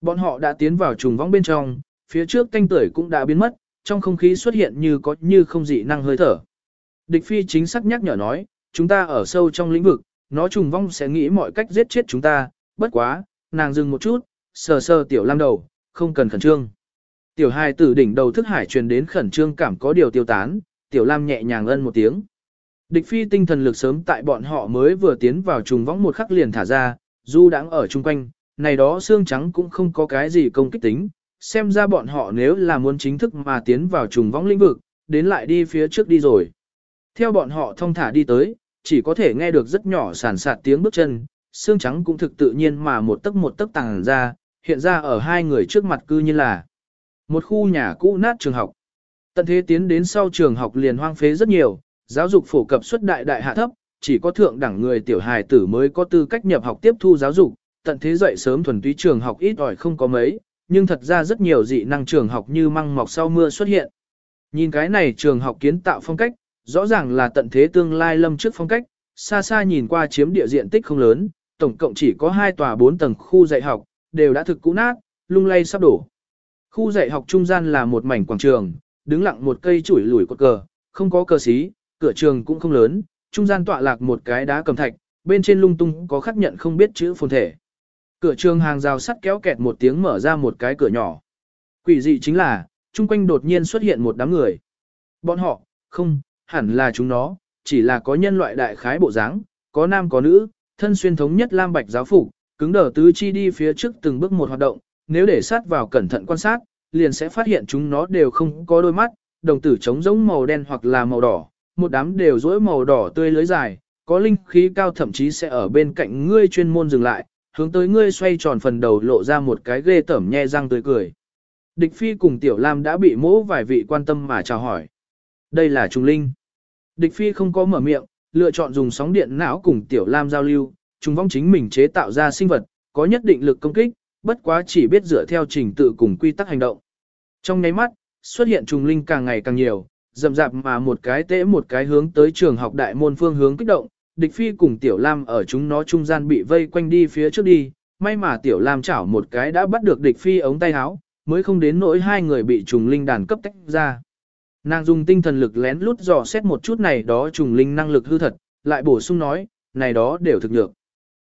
Bọn họ đã tiến vào trùng vong bên trong, phía trước canh tưởi cũng đã biến mất, trong không khí xuất hiện như có như không dị năng hơi thở. Địch phi chính xác nhắc nhở nói, chúng ta ở sâu trong lĩnh vực, nó trùng vong sẽ nghĩ mọi cách giết chết chúng ta, bất quá, nàng dừng một chút, sờ sờ tiểu lam đầu, không cần khẩn trương. Tiểu hai tử đỉnh đầu thức hải truyền đến khẩn trương cảm có điều tiêu tán, tiểu lam nhẹ nhàng ân một tiếng. Địch phi tinh thần lực sớm tại bọn họ mới vừa tiến vào trùng võng một khắc liền thả ra, du đang ở chung quanh, này đó xương trắng cũng không có cái gì công kích tính, xem ra bọn họ nếu là muốn chính thức mà tiến vào trùng võng lĩnh vực, đến lại đi phía trước đi rồi. Theo bọn họ thông thả đi tới, chỉ có thể nghe được rất nhỏ sàn sạt tiếng bước chân, xương trắng cũng thực tự nhiên mà một tấc một tấc tàng ra, hiện ra ở hai người trước mặt cư như là một khu nhà cũ nát trường học. Tận thế tiến đến sau trường học liền hoang phế rất nhiều, giáo dục phổ cập xuất đại đại hạ thấp, chỉ có thượng đẳng người tiểu hài tử mới có tư cách nhập học tiếp thu giáo dục, tận thế dậy sớm thuần túy trường học ít ỏi không có mấy, nhưng thật ra rất nhiều dị năng trường học như măng mọc sau mưa xuất hiện. Nhìn cái này trường học kiến tạo phong cách, rõ ràng là tận thế tương lai lâm trước phong cách, xa xa nhìn qua chiếm địa diện tích không lớn, tổng cộng chỉ có 2 tòa 4 tầng khu dạy học, đều đã thực cũ nát, lung lay sắp đổ. Khu dạy học trung gian là một mảnh quảng trường, đứng lặng một cây chuỗi lủi cột cờ, không có cờ xí, cửa trường cũng không lớn, trung gian tọa lạc một cái đá cầm thạch, bên trên lung tung có khắc nhận không biết chữ phồn thể. Cửa trường hàng rào sắt kéo kẹt một tiếng mở ra một cái cửa nhỏ. Quỷ dị chính là, chung quanh đột nhiên xuất hiện một đám người. Bọn họ, không, hẳn là chúng nó, chỉ là có nhân loại đại khái bộ dáng, có nam có nữ, thân xuyên thống nhất lam bạch giáo phục, cứng đờ tứ chi đi phía trước từng bước một hoạt động, nếu để sát vào cẩn thận quan sát, liền sẽ phát hiện chúng nó đều không có đôi mắt, đồng tử trống giống màu đen hoặc là màu đỏ, một đám đều rỗi màu đỏ tươi lưới dài, có linh khí cao thậm chí sẽ ở bên cạnh ngươi chuyên môn dừng lại, hướng tới ngươi xoay tròn phần đầu lộ ra một cái ghê tởm nhe răng tươi cười. Địch Phi cùng Tiểu Lam đã bị mỗ vài vị quan tâm mà chào hỏi. Đây là Trung Linh. Địch Phi không có mở miệng, lựa chọn dùng sóng điện não cùng Tiểu Lam giao lưu, Trùng vong chính mình chế tạo ra sinh vật, có nhất định lực công kích, bất quá chỉ biết dựa theo trình tự cùng quy tắc hành động. Trong nháy mắt, xuất hiện trùng linh càng ngày càng nhiều, dầm rạp mà một cái tễ một cái hướng tới trường học đại môn phương hướng kích động, địch phi cùng tiểu lam ở chúng nó trung gian bị vây quanh đi phía trước đi, may mà tiểu lam chảo một cái đã bắt được địch phi ống tay áo, mới không đến nỗi hai người bị trùng linh đàn cấp tách ra. Nàng dùng tinh thần lực lén lút dò xét một chút này đó trùng linh năng lực hư thật, lại bổ sung nói, này đó đều thực nhược.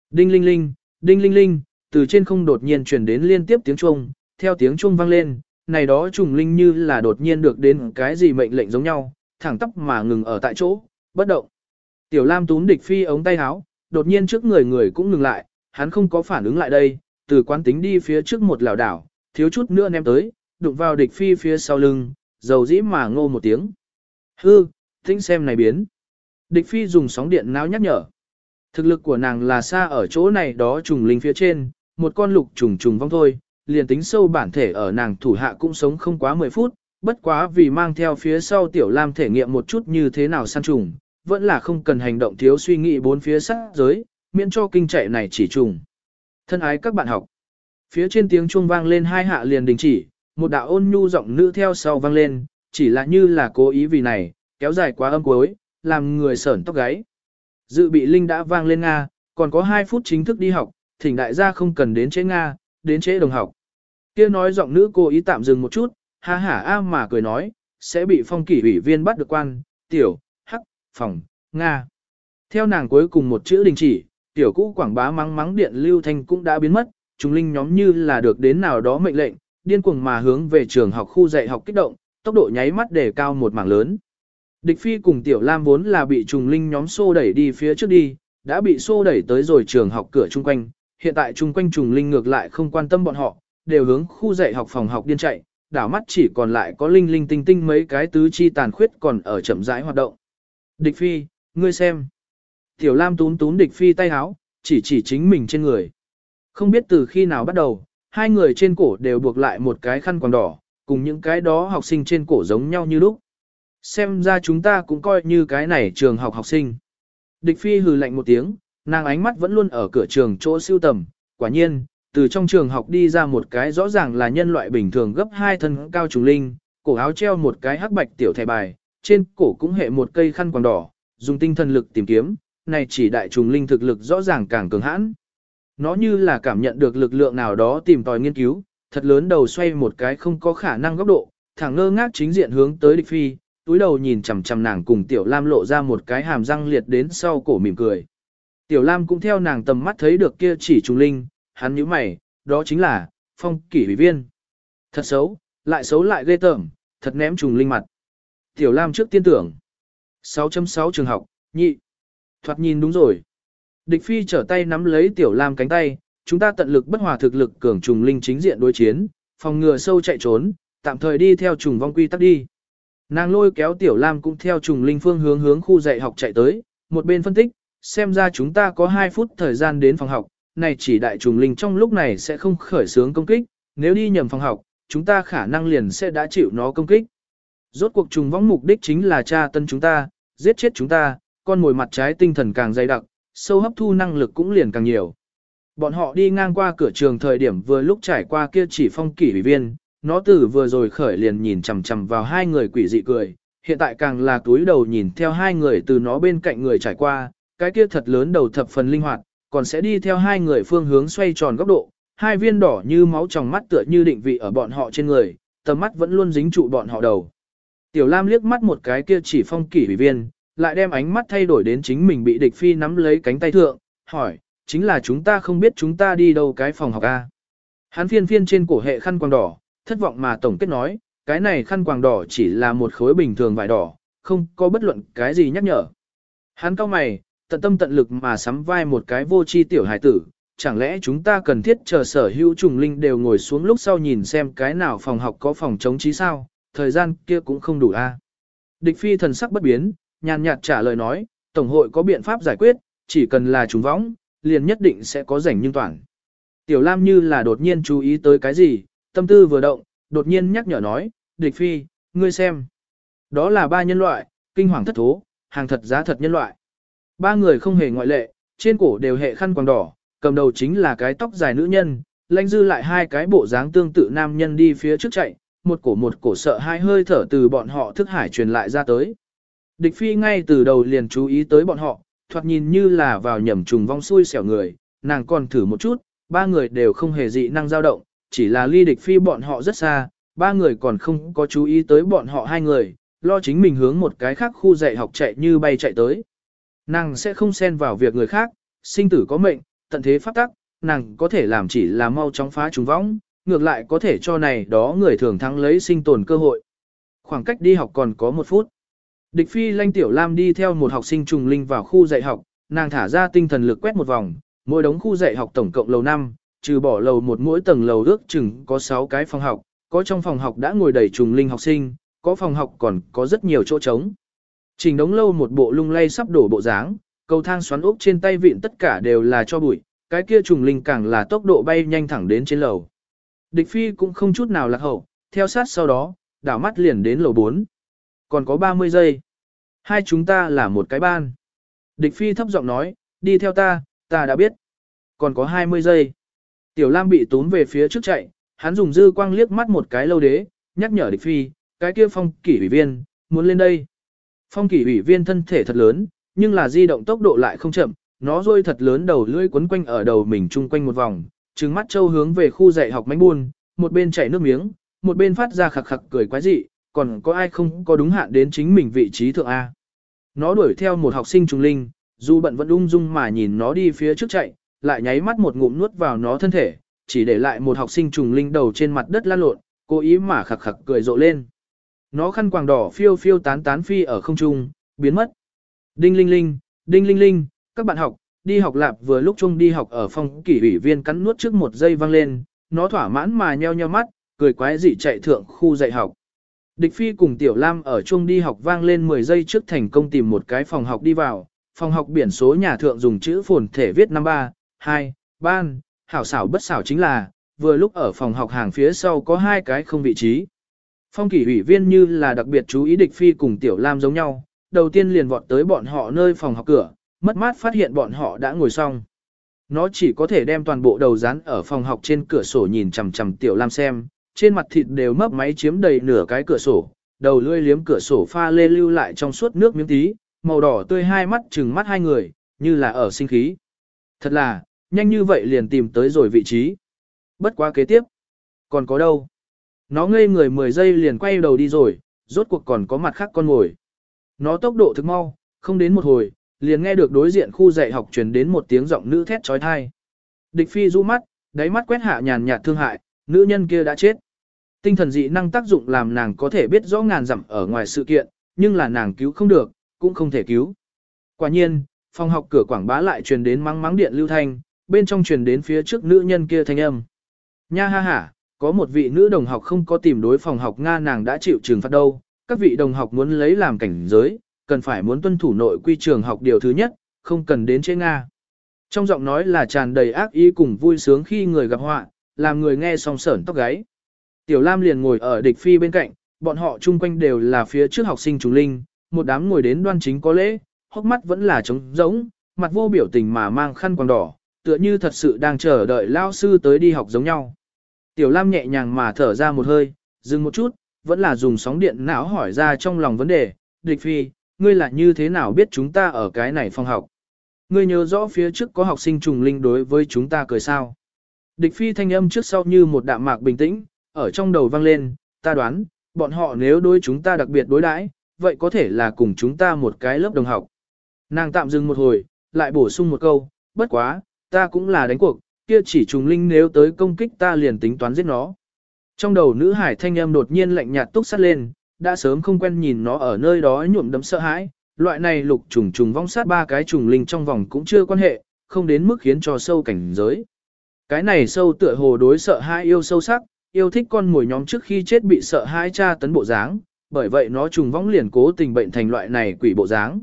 Đinh linh linh, đinh linh linh, từ trên không đột nhiên truyền đến liên tiếp tiếng chuông, theo tiếng chuông vang lên, này đó trùng linh như là đột nhiên được đến cái gì mệnh lệnh giống nhau, thẳng tóc mà ngừng ở tại chỗ, bất động. Tiểu Lam túm địch phi ống tay áo, đột nhiên trước người người cũng ngừng lại, hắn không có phản ứng lại đây, từ quán tính đi phía trước một lảo đảo, thiếu chút nữa ném tới, đụng vào địch phi phía sau lưng, dầu dĩ mà ngô một tiếng. Hư, tính xem này biến. Địch phi dùng sóng điện não nhắc nhở. Thực lực của nàng là xa ở chỗ này đó trùng linh phía trên, một con lục trùng trùng vong thôi, liền tính sâu bản thể ở nàng thủ hạ cũng sống không quá 10 phút, bất quá vì mang theo phía sau tiểu lam thể nghiệm một chút như thế nào săn trùng, vẫn là không cần hành động thiếu suy nghĩ bốn phía sát giới, miễn cho kinh chạy này chỉ trùng. Thân ái các bạn học, phía trên tiếng chuông vang lên hai hạ liền đình chỉ, một đạo ôn nhu giọng nữ theo sau vang lên, chỉ là như là cố ý vì này, kéo dài quá âm cuối, làm người sởn tóc gáy. Dự bị linh đã vang lên Nga, còn có 2 phút chính thức đi học, thỉnh đại gia không cần đến chế Nga, đến chế đồng học. Kia nói giọng nữ cô ý tạm dừng một chút, ha hả a mà cười nói, sẽ bị phong kỷ ủy viên bắt được quan, tiểu, hắc, phòng, Nga. Theo nàng cuối cùng một chữ đình chỉ, tiểu cũ quảng bá mắng mắng điện lưu thanh cũng đã biến mất, chúng linh nhóm như là được đến nào đó mệnh lệnh, điên cuồng mà hướng về trường học khu dạy học kích động, tốc độ nháy mắt để cao một mảng lớn. Địch Phi cùng Tiểu Lam vốn là bị trùng linh nhóm xô đẩy đi phía trước đi, đã bị xô đẩy tới rồi trường học cửa chung quanh, hiện tại chung quanh trùng linh ngược lại không quan tâm bọn họ, đều hướng khu dạy học phòng học điên chạy, đảo mắt chỉ còn lại có linh linh tinh tinh mấy cái tứ chi tàn khuyết còn ở chậm rãi hoạt động. Địch Phi, ngươi xem. Tiểu Lam tún tún Địch Phi tay háo, chỉ chỉ chính mình trên người. Không biết từ khi nào bắt đầu, hai người trên cổ đều buộc lại một cái khăn quàng đỏ, cùng những cái đó học sinh trên cổ giống nhau như lúc. Xem ra chúng ta cũng coi như cái này trường học học sinh. Địch phi hừ lạnh một tiếng, nàng ánh mắt vẫn luôn ở cửa trường chỗ siêu tầm, quả nhiên, từ trong trường học đi ra một cái rõ ràng là nhân loại bình thường gấp hai thân cao trùng linh, cổ áo treo một cái hắc bạch tiểu thẻ bài, trên cổ cũng hệ một cây khăn quàng đỏ, dùng tinh thần lực tìm kiếm, này chỉ đại trùng linh thực lực rõ ràng càng cường hãn. Nó như là cảm nhận được lực lượng nào đó tìm tòi nghiên cứu, thật lớn đầu xoay một cái không có khả năng góc độ, thẳng ngơ ngác chính diện hướng tới địch phi, túi đầu nhìn chằm chằm nàng cùng Tiểu Lam lộ ra một cái hàm răng liệt đến sau cổ mỉm cười. Tiểu Lam cũng theo nàng tầm mắt thấy được kia chỉ trùng linh, hắn nhíu mày, đó chính là, phong kỷ ủy viên. Thật xấu, lại xấu lại ghê tởm, thật ném trùng linh mặt. Tiểu Lam trước tiên tưởng. 6.6 trường học, nhị. Thoạt nhìn đúng rồi. Địch phi trở tay nắm lấy Tiểu Lam cánh tay, chúng ta tận lực bất hòa thực lực cường trùng linh chính diện đối chiến, phòng ngừa sâu chạy trốn, tạm thời đi theo trùng vong quy tắc đi. Nàng lôi kéo Tiểu Lam cũng theo trùng linh phương hướng hướng khu dạy học chạy tới, một bên phân tích, xem ra chúng ta có 2 phút thời gian đến phòng học, này chỉ đại trùng linh trong lúc này sẽ không khởi sướng công kích, nếu đi nhầm phòng học, chúng ta khả năng liền sẽ đã chịu nó công kích. Rốt cuộc trùng vong mục đích chính là tra tân chúng ta, giết chết chúng ta, con mồi mặt trái tinh thần càng dày đặc, sâu hấp thu năng lực cũng liền càng nhiều. Bọn họ đi ngang qua cửa trường thời điểm vừa lúc trải qua kia chỉ phong kỷ ủy viên, nó từ vừa rồi khởi liền nhìn chằm chằm vào hai người quỷ dị cười, hiện tại càng là túi đầu nhìn theo hai người từ nó bên cạnh người trải qua, cái kia thật lớn đầu thập phần linh hoạt, còn sẽ đi theo hai người phương hướng xoay tròn góc độ, hai viên đỏ như máu trong mắt tựa như định vị ở bọn họ trên người, tầm mắt vẫn luôn dính trụ bọn họ đầu. Tiểu Lam liếc mắt một cái kia chỉ phong kỷ ủy viên, lại đem ánh mắt thay đổi đến chính mình bị địch phi nắm lấy cánh tay thượng, hỏi, chính là chúng ta không biết chúng ta đi đâu cái phòng học A. Hắn phiên phiên trên cổ hệ khăn quàng đỏ, thất vọng mà tổng kết nói, cái này khăn quàng đỏ chỉ là một khối bình thường vải đỏ, không có bất luận cái gì nhắc nhở. Hắn cao mày, tận tâm tận lực mà sắm vai một cái vô chi tiểu hải tử, chẳng lẽ chúng ta cần thiết chờ sở hữu trùng linh đều ngồi xuống lúc sau nhìn xem cái nào phòng học có phòng chống trí sao, thời gian kia cũng không đủ a. Địch phi thần sắc bất biến, nhàn nhạt trả lời nói, Tổng hội có biện pháp giải quyết, chỉ cần là trùng võng, liền nhất định sẽ có rảnh nhưng toàn. Tiểu Lam như là đột nhiên chú ý tới cái gì, tâm tư vừa động, đột nhiên nhắc nhở nói, địch phi, ngươi xem. Đó là ba nhân loại, kinh hoàng thất thố, hàng thật giá thật nhân loại. Ba người không hề ngoại lệ, trên cổ đều hệ khăn quàng đỏ, cầm đầu chính là cái tóc dài nữ nhân, lãnh dư lại hai cái bộ dáng tương tự nam nhân đi phía trước chạy, một cổ một cổ sợ hai hơi thở từ bọn họ thức hải truyền lại ra tới. Địch phi ngay từ đầu liền chú ý tới bọn họ, thoạt nhìn như là vào nhầm trùng vong xui xẻo người, nàng còn thử một chút, ba người đều không hề dị năng dao động, chỉ là ly địch phi bọn họ rất xa, ba người còn không có chú ý tới bọn họ hai người, lo chính mình hướng một cái khác khu dạy học chạy như bay chạy tới. Nàng sẽ không xen vào việc người khác, sinh tử có mệnh, tận thế pháp tắc, nàng có thể làm chỉ là mau chóng phá trùng vong, ngược lại có thể cho này đó người thường thắng lấy sinh tồn cơ hội. Khoảng cách đi học còn có một phút. Địch phi lanh tiểu lam đi theo một học sinh trùng linh vào khu dạy học, nàng thả ra tinh thần lực quét một vòng, mỗi đống khu dạy học tổng cộng lầu 5, trừ bỏ lầu một mỗi tầng lầu ước chừng có 6 cái phòng học, có trong phòng học đã ngồi đầy trùng linh học sinh, có phòng học còn có rất nhiều chỗ trống. Trình đống lâu một bộ lung lay sắp đổ bộ dáng, cầu thang xoắn ốc trên tay vịn tất cả đều là cho bụi, cái kia trùng linh càng là tốc độ bay nhanh thẳng đến trên lầu. Địch phi cũng không chút nào lạc hậu, theo sát sau đó, đảo mắt liền đến lầu 4. Còn có 30 giây. Hai chúng ta là một cái ban. Địch phi thấp giọng nói, đi theo ta, ta đã biết. Còn có 20 giây. Tiểu Lam bị tốn về phía trước chạy, hắn dùng dư quang liếc mắt một cái lâu đế, nhắc nhở địch phi, cái kia phong kỷ ủy viên, muốn lên đây. Phong kỷ ủy viên thân thể thật lớn, nhưng là di động tốc độ lại không chậm, nó rôi thật lớn đầu lưỡi quấn quanh ở đầu mình chung quanh một vòng, trừng mắt châu hướng về khu dạy học mánh buôn, một bên chảy nước miếng, một bên phát ra khặc khặc cười quái dị, còn có ai không có đúng hạn đến chính mình vị trí thượng A. Nó đuổi theo một học sinh trùng linh, dù bận vẫn ung dung mà nhìn nó đi phía trước chạy, lại nháy mắt một ngụm nuốt vào nó thân thể, chỉ để lại một học sinh trùng linh đầu trên mặt đất lăn lộn, cố ý mà khặc khặc cười rộ lên. Nó khăn quàng đỏ phiêu phiêu tán tán phi ở không trung, biến mất. Đinh linh linh, đinh linh linh, các bạn học, đi học lạp vừa lúc chung đi học ở phòng kỷ ủy viên cắn nuốt trước một giây vang lên, nó thỏa mãn mà nheo nheo mắt, cười quái dị chạy thượng khu dạy học. Địch Phi cùng Tiểu Lam ở chung đi học vang lên 10 giây trước thành công tìm một cái phòng học đi vào, phòng học biển số nhà thượng dùng chữ phồn thể viết năm ba, 2, ban, hảo xảo bất xảo chính là, vừa lúc ở phòng học hàng phía sau có hai cái không vị trí. Phong kỷ ủy viên như là đặc biệt chú ý địch phi cùng tiểu lam giống nhau, đầu tiên liền vọt tới bọn họ nơi phòng học cửa, mất mát phát hiện bọn họ đã ngồi xong. Nó chỉ có thể đem toàn bộ đầu dán ở phòng học trên cửa sổ nhìn chằm chằm tiểu lam xem, trên mặt thịt đều mấp máy chiếm đầy nửa cái cửa sổ, đầu lươi liếm cửa sổ pha lê lưu lại trong suốt nước miếng tí, màu đỏ tươi hai mắt trừng mắt hai người, như là ở sinh khí. Thật là, nhanh như vậy liền tìm tới rồi vị trí. Bất quá kế tiếp. Còn có đâu? Nó ngây người 10 giây liền quay đầu đi rồi, rốt cuộc còn có mặt khác con ngồi. Nó tốc độ thực mau, không đến một hồi, liền nghe được đối diện khu dạy học truyền đến một tiếng giọng nữ thét trói thai. Địch phi du mắt, đáy mắt quét hạ nhàn nhạt thương hại, nữ nhân kia đã chết. Tinh thần dị năng tác dụng làm nàng có thể biết rõ ngàn dặm ở ngoài sự kiện, nhưng là nàng cứu không được, cũng không thể cứu. Quả nhiên, phòng học cửa quảng bá lại truyền đến mắng mắng điện lưu thanh, bên trong truyền đến phía trước nữ nhân kia thanh âm. Nha ha ha, có một vị nữ đồng học không có tìm đối phòng học Nga nàng đã chịu trừng phạt đâu, các vị đồng học muốn lấy làm cảnh giới, cần phải muốn tuân thủ nội quy trường học điều thứ nhất, không cần đến chế Nga. Trong giọng nói là tràn đầy ác ý cùng vui sướng khi người gặp họa, làm người nghe song sởn tóc gáy. Tiểu Lam liền ngồi ở địch phi bên cạnh, bọn họ chung quanh đều là phía trước học sinh trùng linh, một đám ngồi đến đoan chính có lễ, hốc mắt vẫn là trống rỗng, mặt vô biểu tình mà mang khăn quàng đỏ, tựa như thật sự đang chờ đợi lao sư tới đi học giống nhau. Tiểu Lam nhẹ nhàng mà thở ra một hơi, dừng một chút, vẫn là dùng sóng điện não hỏi ra trong lòng vấn đề, địch phi, ngươi là như thế nào biết chúng ta ở cái này phòng học? Ngươi nhớ rõ phía trước có học sinh trùng linh đối với chúng ta cười sao? Địch phi thanh âm trước sau như một đạm mạc bình tĩnh, ở trong đầu vang lên, ta đoán, bọn họ nếu đối chúng ta đặc biệt đối đãi, vậy có thể là cùng chúng ta một cái lớp đồng học. Nàng tạm dừng một hồi, lại bổ sung một câu, bất quá, ta cũng là đánh cuộc, kia chỉ trùng linh nếu tới công kích ta liền tính toán giết nó. Trong đầu nữ hải thanh âm đột nhiên lạnh nhạt túc sát lên, đã sớm không quen nhìn nó ở nơi đó nhuộm đấm sợ hãi, loại này lục trùng trùng vong sát ba cái trùng linh trong vòng cũng chưa quan hệ, không đến mức khiến cho sâu cảnh giới. Cái này sâu tựa hồ đối sợ hãi yêu sâu sắc, yêu thích con mồi nhóm trước khi chết bị sợ hãi cha tấn bộ dáng, bởi vậy nó trùng vong liền cố tình bệnh thành loại này quỷ bộ dáng.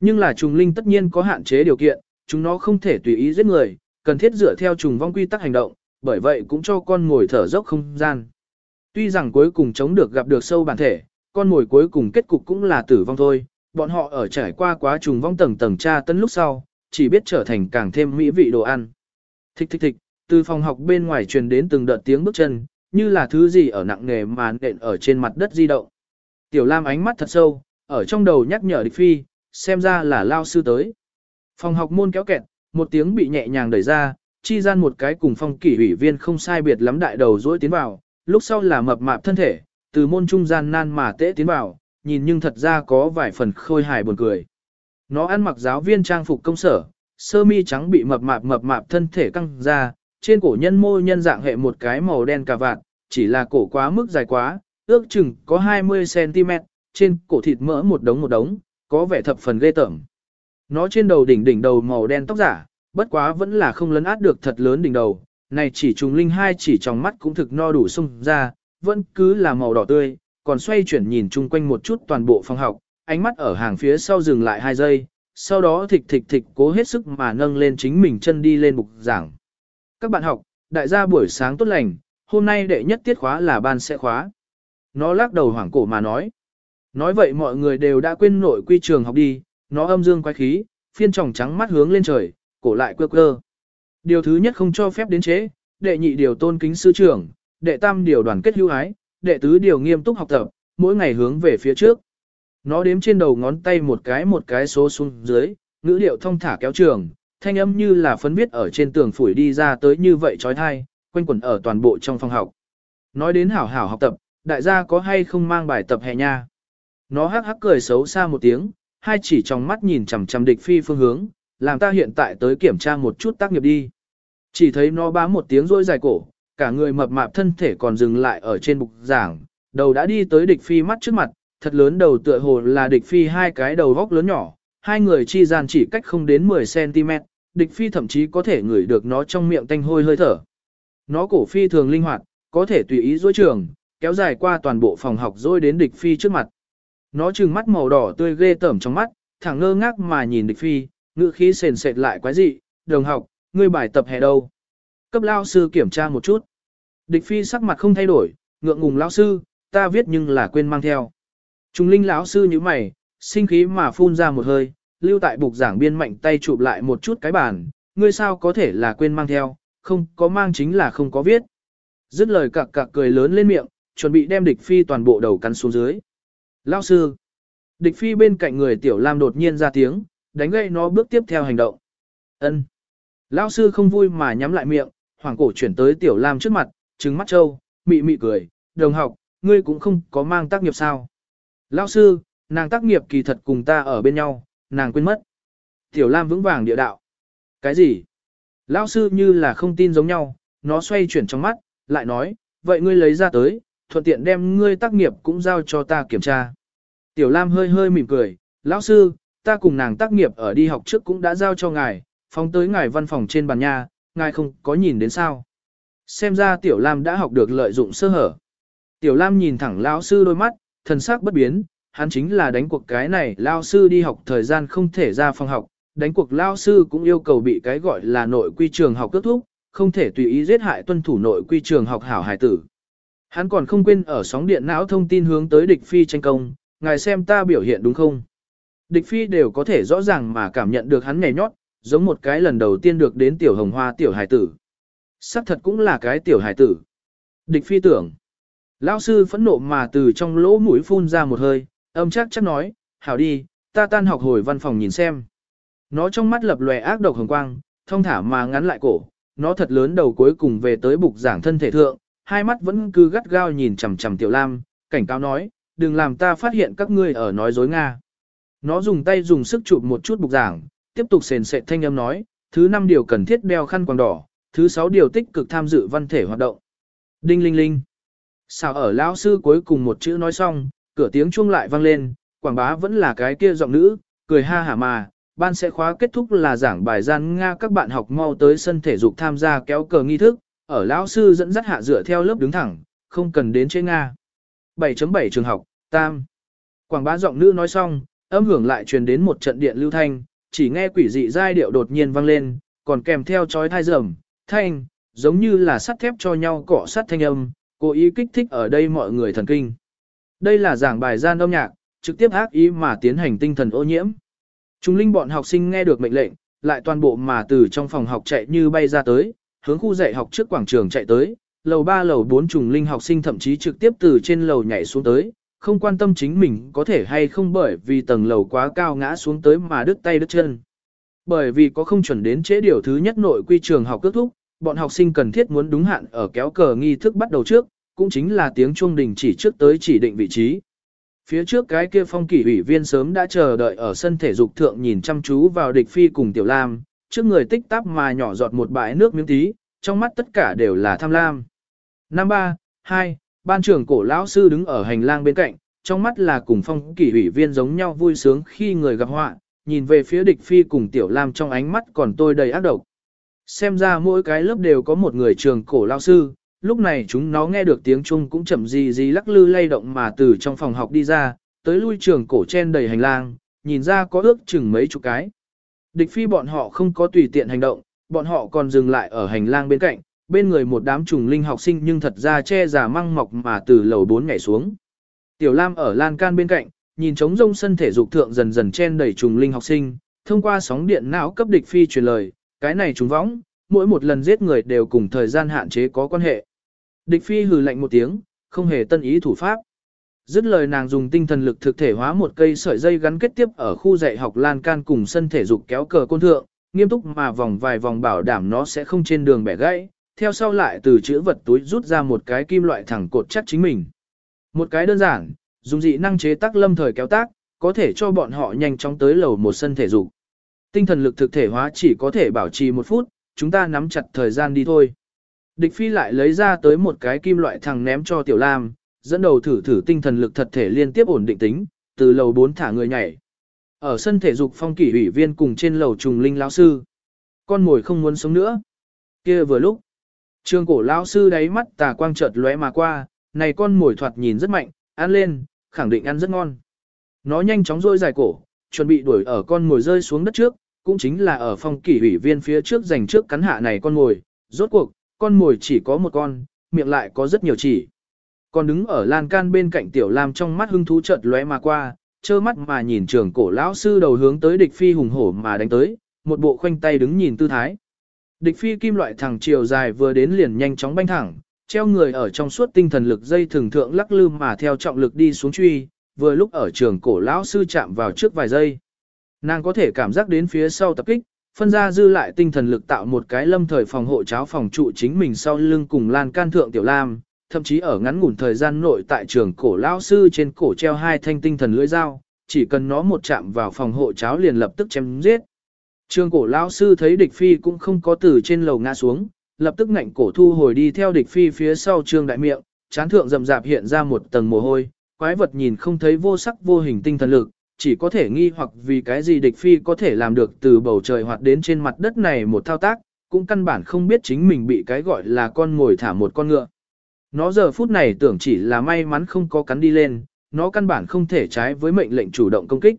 Nhưng là trùng linh tất nhiên có hạn chế điều kiện, chúng nó không thể tùy ý giết người, cần thiết dựa theo trùng vong quy tắc hành động, bởi vậy cũng cho con ngồi thở dốc không gian. Tuy rằng cuối cùng chống được gặp được sâu bản thể, con ngồi cuối cùng kết cục cũng là tử vong thôi, bọn họ ở trải qua quá trùng vong tầng tầng tra tấn lúc sau, chỉ biết trở thành càng thêm mỹ vị đồ ăn. Thích thích thích, từ phòng học bên ngoài truyền đến từng đợt tiếng bước chân, như là thứ gì ở nặng nề mà nện ở trên mặt đất di động. Tiểu Lam ánh mắt thật sâu, ở trong đầu nhắc nhở địch phi, xem ra là lao sư tới. Phòng học môn kéo kẹt, một tiếng bị nhẹ nhàng đẩy ra, chi gian một cái cùng phong kỷ ủy viên không sai biệt lắm đại đầu dỗi tiến vào, lúc sau là mập mạp thân thể, từ môn trung gian nan mà tễ tiến vào, nhìn nhưng thật ra có vài phần khôi hài buồn cười. Nó ăn mặc giáo viên trang phục công sở, sơ mi trắng bị mập mạp mập mạp thân thể căng ra, trên cổ nhân mô nhân dạng hệ một cái màu đen cà vạt, chỉ là cổ quá mức dài quá, ước chừng có 20cm, trên cổ thịt mỡ một đống một đống, có vẻ thập phần ghê tởm. Nó trên đầu đỉnh đỉnh đầu màu đen tóc giả, bất quá vẫn là không lấn át được thật lớn đỉnh đầu, này chỉ trùng linh hai chỉ trong mắt cũng thực no đủ sung ra, vẫn cứ là màu đỏ tươi, còn xoay chuyển nhìn chung quanh một chút toàn bộ phòng học, ánh mắt ở hàng phía sau dừng lại hai giây, sau đó thịch thịch thịch cố hết sức mà nâng lên chính mình chân đi lên bục giảng. Các bạn học, đại gia buổi sáng tốt lành, hôm nay đệ nhất tiết khóa là ban sẽ khóa. Nó lắc đầu hoảng cổ mà nói. Nói vậy mọi người đều đã quên nội quy trường học đi, nó âm dương quái khí, phiên tròng trắng mắt hướng lên trời, cổ lại quơ quơ. Điều thứ nhất không cho phép đến chế, đệ nhị điều tôn kính sư trưởng, đệ tam điều đoàn kết hữu ái, đệ tứ điều nghiêm túc học tập, mỗi ngày hướng về phía trước. Nó đếm trên đầu ngón tay một cái một cái số xuống dưới, ngữ điệu thông thả kéo trường, thanh âm như là phấn viết ở trên tường phủi đi ra tới như vậy trói thai, quanh quẩn ở toàn bộ trong phòng học. Nói đến hảo hảo học tập, đại gia có hay không mang bài tập hè nha. Nó hắc hắc cười xấu xa một tiếng, hai chỉ trong mắt nhìn chằm chằm địch phi phương hướng, làm ta hiện tại tới kiểm tra một chút tác nghiệp đi. Chỉ thấy nó bám một tiếng rôi dài cổ, cả người mập mạp thân thể còn dừng lại ở trên bục giảng, đầu đã đi tới địch phi mắt trước mặt, thật lớn đầu tựa hồ là địch phi hai cái đầu góc lớn nhỏ, hai người chi gian chỉ cách không đến 10cm, địch phi thậm chí có thể ngửi được nó trong miệng tanh hôi hơi thở. Nó cổ phi thường linh hoạt, có thể tùy ý dối trường, kéo dài qua toàn bộ phòng học rồi đến địch phi trước mặt. Nó trừng mắt màu đỏ tươi ghê tởm trong mắt, thẳng ngơ ngác mà nhìn địch phi, ngữ khí sền sệt lại quái dị, đồng học, ngươi bài tập hè đâu? Cấp lao sư kiểm tra một chút. Địch phi sắc mặt không thay đổi, ngượng ngùng lão sư, ta viết nhưng là quên mang theo. Trung linh lão sư như mày, sinh khí mà phun ra một hơi, lưu tại bục giảng biên mạnh tay chụp lại một chút cái bàn, ngươi sao có thể là quên mang theo, không có mang chính là không có viết. Dứt lời cặc cặc cười lớn lên miệng, chuẩn bị đem địch phi toàn bộ đầu cắn xuống dưới. Lão sư, địch phi bên cạnh người tiểu lam đột nhiên ra tiếng, đánh gây nó bước tiếp theo hành động. Ân. Lão sư không vui mà nhắm lại miệng, hoàng cổ chuyển tới tiểu lam trước mặt, trừng mắt trâu, mị mị cười, đồng học, ngươi cũng không có mang tác nghiệp sao. Lão sư, nàng tác nghiệp kỳ thật cùng ta ở bên nhau, nàng quên mất. Tiểu lam vững vàng địa đạo. Cái gì? Lão sư như là không tin giống nhau, nó xoay chuyển trong mắt, lại nói, vậy ngươi lấy ra tới, thuận tiện đem ngươi tác nghiệp cũng giao cho ta kiểm tra. Tiểu Lam hơi hơi mỉm cười, lão sư, ta cùng nàng tác nghiệp ở đi học trước cũng đã giao cho ngài, phóng tới ngài văn phòng trên bàn nhà, ngài không có nhìn đến sao. Xem ra Tiểu Lam đã học được lợi dụng sơ hở. Tiểu Lam nhìn thẳng lão sư đôi mắt, thần sắc bất biến, hắn chính là đánh cuộc cái này, lão sư đi học thời gian không thể ra phòng học, đánh cuộc lão sư cũng yêu cầu bị cái gọi là nội quy trường học kết thúc, không thể tùy ý giết hại tuân thủ nội quy trường học hảo hải tử. Hắn còn không quên ở sóng điện não thông tin hướng tới địch phi tranh công, ngài xem ta biểu hiện đúng không? Địch phi đều có thể rõ ràng mà cảm nhận được hắn nhảy nhót, giống một cái lần đầu tiên được đến tiểu hồng hoa tiểu hải tử. Sắc thật cũng là cái tiểu hải tử. Địch phi tưởng. Lão sư phẫn nộ mà từ trong lỗ mũi phun ra một hơi, âm chắc chắc nói, hảo đi, ta tan học hồi văn phòng nhìn xem. Nó trong mắt lập lòe ác độc hồng quang, thông thả mà ngắn lại cổ, nó thật lớn đầu cuối cùng về tới bục giảng thân thể thượng, hai mắt vẫn cứ gắt gao nhìn chằm chằm Tiểu Lam, cảnh cáo nói, đừng làm ta phát hiện các ngươi ở nói dối Nga. Nó dùng tay dùng sức chụp một chút bục giảng, tiếp tục sền sệt thanh âm nói, thứ năm điều cần thiết đeo khăn quàng đỏ, thứ sáu điều tích cực tham dự văn thể hoạt động. Đinh linh linh. Sao ở lão sư cuối cùng một chữ nói xong, cửa tiếng chuông lại vang lên, quảng bá vẫn là cái kia giọng nữ, cười ha hả mà, ban sẽ khóa kết thúc là giảng bài gian Nga các bạn học mau tới sân thể dục tham gia kéo cờ nghi thức, ở lão sư dẫn dắt hạ dựa theo lớp đứng thẳng, không cần đến chế Nga. 7.7 trường học, Tam. Quảng bá giọng nữ nói xong, âm hưởng lại truyền đến một trận điện lưu thanh, chỉ nghe quỷ dị giai điệu đột nhiên vang lên, còn kèm theo chói thai rầm, thanh, giống như là sắt thép cho nhau cọ sắt thanh âm, cố ý kích thích ở đây mọi người thần kinh. Đây là giảng bài gian âm nhạc, trực tiếp ác ý mà tiến hành tinh thần ô nhiễm. Trung linh bọn học sinh nghe được mệnh lệnh, lại toàn bộ mà từ trong phòng học chạy như bay ra tới, hướng khu dạy học trước quảng trường chạy tới, lầu 3 lầu 4 trùng linh học sinh thậm chí trực tiếp từ trên lầu nhảy xuống tới, không quan tâm chính mình có thể hay không bởi vì tầng lầu quá cao ngã xuống tới mà đứt tay đứt chân. Bởi vì có không chuẩn đến chế điều thứ nhất nội quy trường học kết thúc, bọn học sinh cần thiết muốn đúng hạn ở kéo cờ nghi thức bắt đầu trước, cũng chính là tiếng chuông đình chỉ trước tới chỉ định vị trí. Phía trước cái kia phong kỷ ủy viên sớm đã chờ đợi ở sân thể dục thượng nhìn chăm chú vào địch phi cùng tiểu lam, trước người tích tắp mà nhỏ giọt một bãi nước miếng tí, trong mắt tất cả đều là tham lam. Năm ba, hai, ban trưởng cổ lão sư đứng ở hành lang bên cạnh, trong mắt là cùng phong kỷ ủy viên giống nhau vui sướng khi người gặp họa, nhìn về phía địch phi cùng tiểu lam trong ánh mắt còn tôi đầy ác độc. Xem ra mỗi cái lớp đều có một người trường cổ lão sư, lúc này chúng nó nghe được tiếng chung cũng chậm gì gì lắc lư lay động mà từ trong phòng học đi ra, tới lui trường cổ chen đầy hành lang, nhìn ra có ước chừng mấy chục cái. Địch phi bọn họ không có tùy tiện hành động, bọn họ còn dừng lại ở hành lang bên cạnh, bên người một đám trùng linh học sinh nhưng thật ra che giả măng mọc mà từ lầu 4 nhảy xuống. Tiểu Lam ở lan can bên cạnh, nhìn trống rông sân thể dục thượng dần dần chen đầy trùng linh học sinh, thông qua sóng điện não cấp địch phi truyền lời, cái này trùng võng, mỗi một lần giết người đều cùng thời gian hạn chế có quan hệ. Địch phi hừ lạnh một tiếng, không hề tân ý thủ pháp. Dứt lời nàng dùng tinh thần lực thực thể hóa một cây sợi dây gắn kết tiếp ở khu dạy học lan can cùng sân thể dục kéo cờ côn thượng, nghiêm túc mà vòng vài vòng bảo đảm nó sẽ không trên đường bẻ gãy, theo sau lại từ chữ vật túi rút ra một cái kim loại thẳng cột chắc chính mình. Một cái đơn giản, dùng dị năng chế tác lâm thời kéo tác, có thể cho bọn họ nhanh chóng tới lầu một sân thể dục. Tinh thần lực thực thể hóa chỉ có thể bảo trì một phút, chúng ta nắm chặt thời gian đi thôi. Địch phi lại lấy ra tới một cái kim loại thằng ném cho tiểu lam, dẫn đầu thử thử tinh thần lực thật thể liên tiếp ổn định tính, từ lầu 4 thả người nhảy. Ở sân thể dục phong kỷ ủy viên cùng trên lầu trùng linh lão sư. Con mồi không muốn sống nữa. kia vừa lúc. Trương cổ lão sư đáy mắt tà quang chợt lóe mà qua, này con mồi thoạt nhìn rất mạnh, ăn lên, khẳng định ăn rất ngon. Nó nhanh chóng rôi dài cổ, chuẩn bị đuổi ở con mồi rơi xuống đất trước, cũng chính là ở phong kỷ ủy viên phía trước dành trước cắn hạ này con mồi. Rốt cuộc, con mồi chỉ có một con, miệng lại có rất nhiều chỉ. Còn đứng ở lan can bên cạnh tiểu lam trong mắt hưng thú chợt lóe mà qua, trơ mắt mà nhìn trường cổ lão sư đầu hướng tới địch phi hùng hổ mà đánh tới, một bộ khoanh tay đứng nhìn tư thái. Địch phi kim loại thẳng chiều dài vừa đến liền nhanh chóng banh thẳng, treo người ở trong suốt tinh thần lực dây thường thượng lắc lư mà theo trọng lực đi xuống truy, vừa lúc ở trường cổ lão sư chạm vào trước vài giây. Nàng có thể cảm giác đến phía sau tập kích, phân ra dư lại tinh thần lực tạo một cái lâm thời phòng hộ cháo phòng trụ chính mình sau lưng cùng lan can thượng tiểu lam, thậm chí ở ngắn ngủn thời gian nội tại trường cổ lão sư trên cổ treo hai thanh tinh thần lưỡi dao, chỉ cần nó một chạm vào phòng hộ cháo liền lập tức chém giết. Trường cổ lão sư thấy địch phi cũng không có từ trên lầu ngã xuống, lập tức ngạnh cổ thu hồi đi theo địch phi phía sau trương đại miệng, chán thượng rậm rạp hiện ra một tầng mồ hôi, quái vật nhìn không thấy vô sắc vô hình tinh thần lực, chỉ có thể nghi hoặc vì cái gì địch phi có thể làm được từ bầu trời hoạt đến trên mặt đất này một thao tác, cũng căn bản không biết chính mình bị cái gọi là con ngồi thả một con ngựa. Nó giờ phút này tưởng chỉ là may mắn không có cắn đi lên, nó căn bản không thể trái với mệnh lệnh chủ động công kích.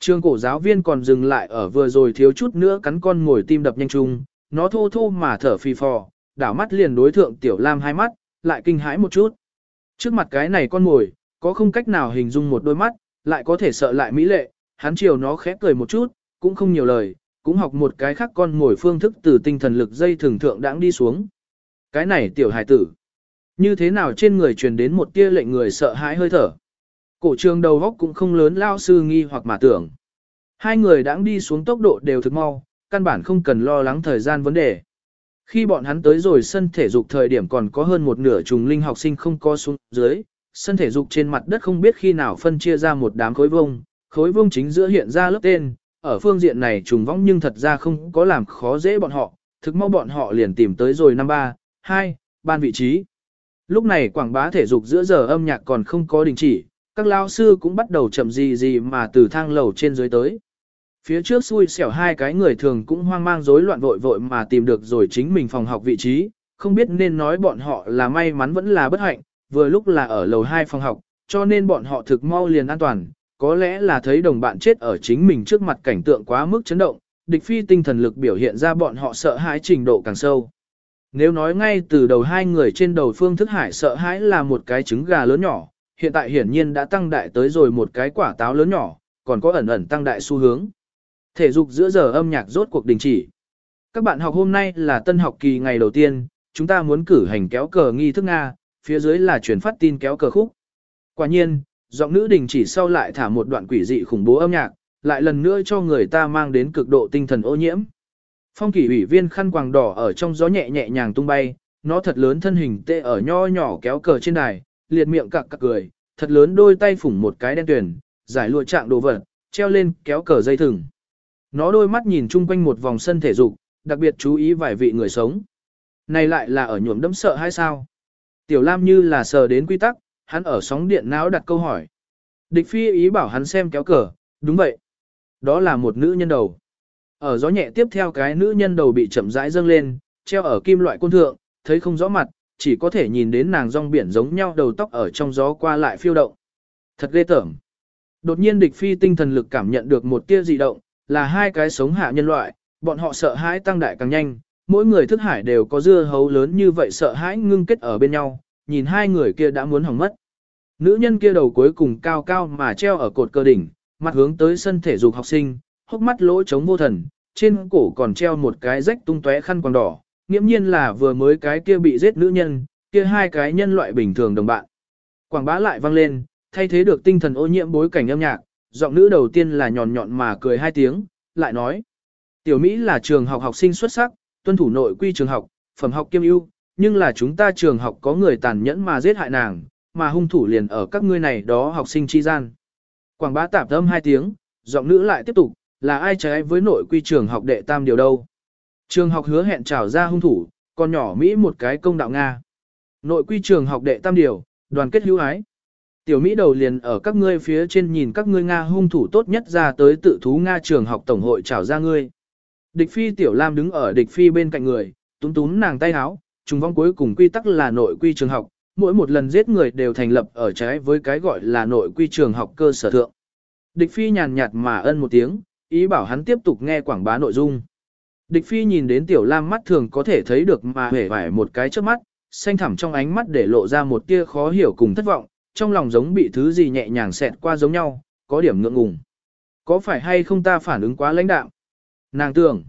Trường cổ giáo viên còn dừng lại ở vừa rồi thiếu chút nữa cắn con ngồi tim đập nhanh chung, nó thô thô mà thở phì phò, đảo mắt liền đối thượng tiểu lam hai mắt, lại kinh hãi một chút. Trước mặt cái này con ngồi, có không cách nào hình dung một đôi mắt, lại có thể sợ lại mỹ lệ, hắn chiều nó khẽ cười một chút, cũng không nhiều lời, cũng học một cái khác con ngồi phương thức từ tinh thần lực dây thường thượng đãng đi xuống. Cái này tiểu hài tử. Như thế nào trên người truyền đến một tia lệnh người sợ hãi hơi thở. Cổ trường đầu góc cũng không lớn lao sư nghi hoặc mà tưởng. Hai người đãng đi xuống tốc độ đều thực mau, căn bản không cần lo lắng thời gian vấn đề. Khi bọn hắn tới rồi sân thể dục thời điểm còn có hơn một nửa trùng linh học sinh không có xuống dưới, sân thể dục trên mặt đất không biết khi nào phân chia ra một đám khối vông, khối vông chính giữa hiện ra lớp tên, ở phương diện này trùng vong nhưng thật ra không có làm khó dễ bọn họ, thực mau bọn họ liền tìm tới rồi năm ba, hai, ban vị trí. Lúc này quảng bá thể dục giữa giờ âm nhạc còn không có đình chỉ, các lao sư cũng bắt đầu chậm gì gì mà từ thang lầu trên dưới tới. Phía trước xui xẻo hai cái người thường cũng hoang mang rối loạn vội vội mà tìm được rồi chính mình phòng học vị trí, không biết nên nói bọn họ là may mắn vẫn là bất hạnh, vừa lúc là ở lầu 2 phòng học, cho nên bọn họ thực mau liền an toàn, có lẽ là thấy đồng bạn chết ở chính mình trước mặt cảnh tượng quá mức chấn động, địch phi tinh thần lực biểu hiện ra bọn họ sợ hãi trình độ càng sâu. Nếu nói ngay từ đầu hai người trên đầu phương thức hải sợ hãi là một cái trứng gà lớn nhỏ, hiện tại hiển nhiên đã tăng đại tới rồi một cái quả táo lớn nhỏ, còn có ẩn ẩn tăng đại xu hướng. Thể dục giữa giờ âm nhạc rốt cuộc đình chỉ. Các bạn học hôm nay là tân học kỳ ngày đầu tiên, chúng ta muốn cử hành kéo cờ nghi thức Nga, phía dưới là truyền phát tin kéo cờ khúc. Quả nhiên, giọng nữ đình chỉ sau lại thả một đoạn quỷ dị khủng bố âm nhạc, lại lần nữa cho người ta mang đến cực độ tinh thần ô nhiễm. Phong kỷ ủy viên khăn quàng đỏ ở trong gió nhẹ nhẹ nhàng tung bay, nó thật lớn thân hình tê ở nho nhỏ kéo cờ trên đài, liệt miệng cặc cặc cười, thật lớn đôi tay phủng một cái đen tuyển, giải lụa trạng đồ vật, treo lên kéo cờ dây thừng. Nó đôi mắt nhìn chung quanh một vòng sân thể dục, đặc biệt chú ý vài vị người sống. Này lại là ở nhuộm đấm sợ hay sao? Tiểu Lam như là sờ đến quy tắc, hắn ở sóng điện não đặt câu hỏi. Địch phi ý bảo hắn xem kéo cờ, đúng vậy. Đó là một nữ nhân đầu. Ở gió nhẹ tiếp theo cái nữ nhân đầu bị chậm rãi dâng lên, treo ở kim loại côn thượng, thấy không rõ mặt, chỉ có thể nhìn đến nàng rong biển giống nhau đầu tóc ở trong gió qua lại phiêu động. Thật ghê tởm. Đột nhiên địch phi tinh thần lực cảm nhận được một tia dị động, là hai cái sống hạ nhân loại, bọn họ sợ hãi tăng đại càng nhanh, mỗi người thức hải đều có dưa hấu lớn như vậy sợ hãi ngưng kết ở bên nhau, nhìn hai người kia đã muốn hỏng mất. Nữ nhân kia đầu cuối cùng cao cao mà treo ở cột cơ đỉnh, mặt hướng tới sân thể dục học sinh, hốc mắt lỗ trống vô thần, trên cổ còn treo một cái rách tung tóe khăn quàng đỏ, nghiễm nhiên là vừa mới cái kia bị giết nữ nhân, kia hai cái nhân loại bình thường đồng bạn. Quảng bá lại vang lên, thay thế được tinh thần ô nhiễm bối cảnh âm nhạc, giọng nữ đầu tiên là nhọn nhọn mà cười hai tiếng, lại nói. Tiểu Mỹ là trường học học sinh xuất sắc, tuân thủ nội quy trường học, phẩm học kiêm ưu, nhưng là chúng ta trường học có người tàn nhẫn mà giết hại nàng, mà hung thủ liền ở các ngươi này đó học sinh chi gian. Quảng bá tạp âm hai tiếng, giọng nữ lại tiếp tục, là ai trái với nội quy trường học đệ tam điều đâu. Trường học hứa hẹn trảo ra hung thủ, còn nhỏ Mỹ một cái công đạo Nga. Nội quy trường học đệ tam điều, đoàn kết hữu ái. Tiểu Mỹ đầu liền ở các ngươi phía trên nhìn các ngươi Nga hung thủ tốt nhất ra tới tự thú Nga trường học tổng hội trảo ra ngươi. Địch phi Tiểu Lam đứng ở địch phi bên cạnh người, túm túm nàng tay háo, trùng vong cuối cùng quy tắc là nội quy trường học, mỗi một lần giết người đều thành lập ở trái với cái gọi là nội quy trường học cơ sở thượng. Địch phi nhàn nhạt mà ân một tiếng, ý bảo hắn tiếp tục nghe quảng bá nội dung. Địch phi nhìn đến tiểu lam mắt thường có thể thấy được mà hể vải một cái trước mắt, xanh thẳm trong ánh mắt để lộ ra một tia khó hiểu cùng thất vọng, trong lòng giống bị thứ gì nhẹ nhàng xẹt qua giống nhau, có điểm ngượng ngùng. Có phải hay không ta phản ứng quá lãnh đạm? Nàng tưởng,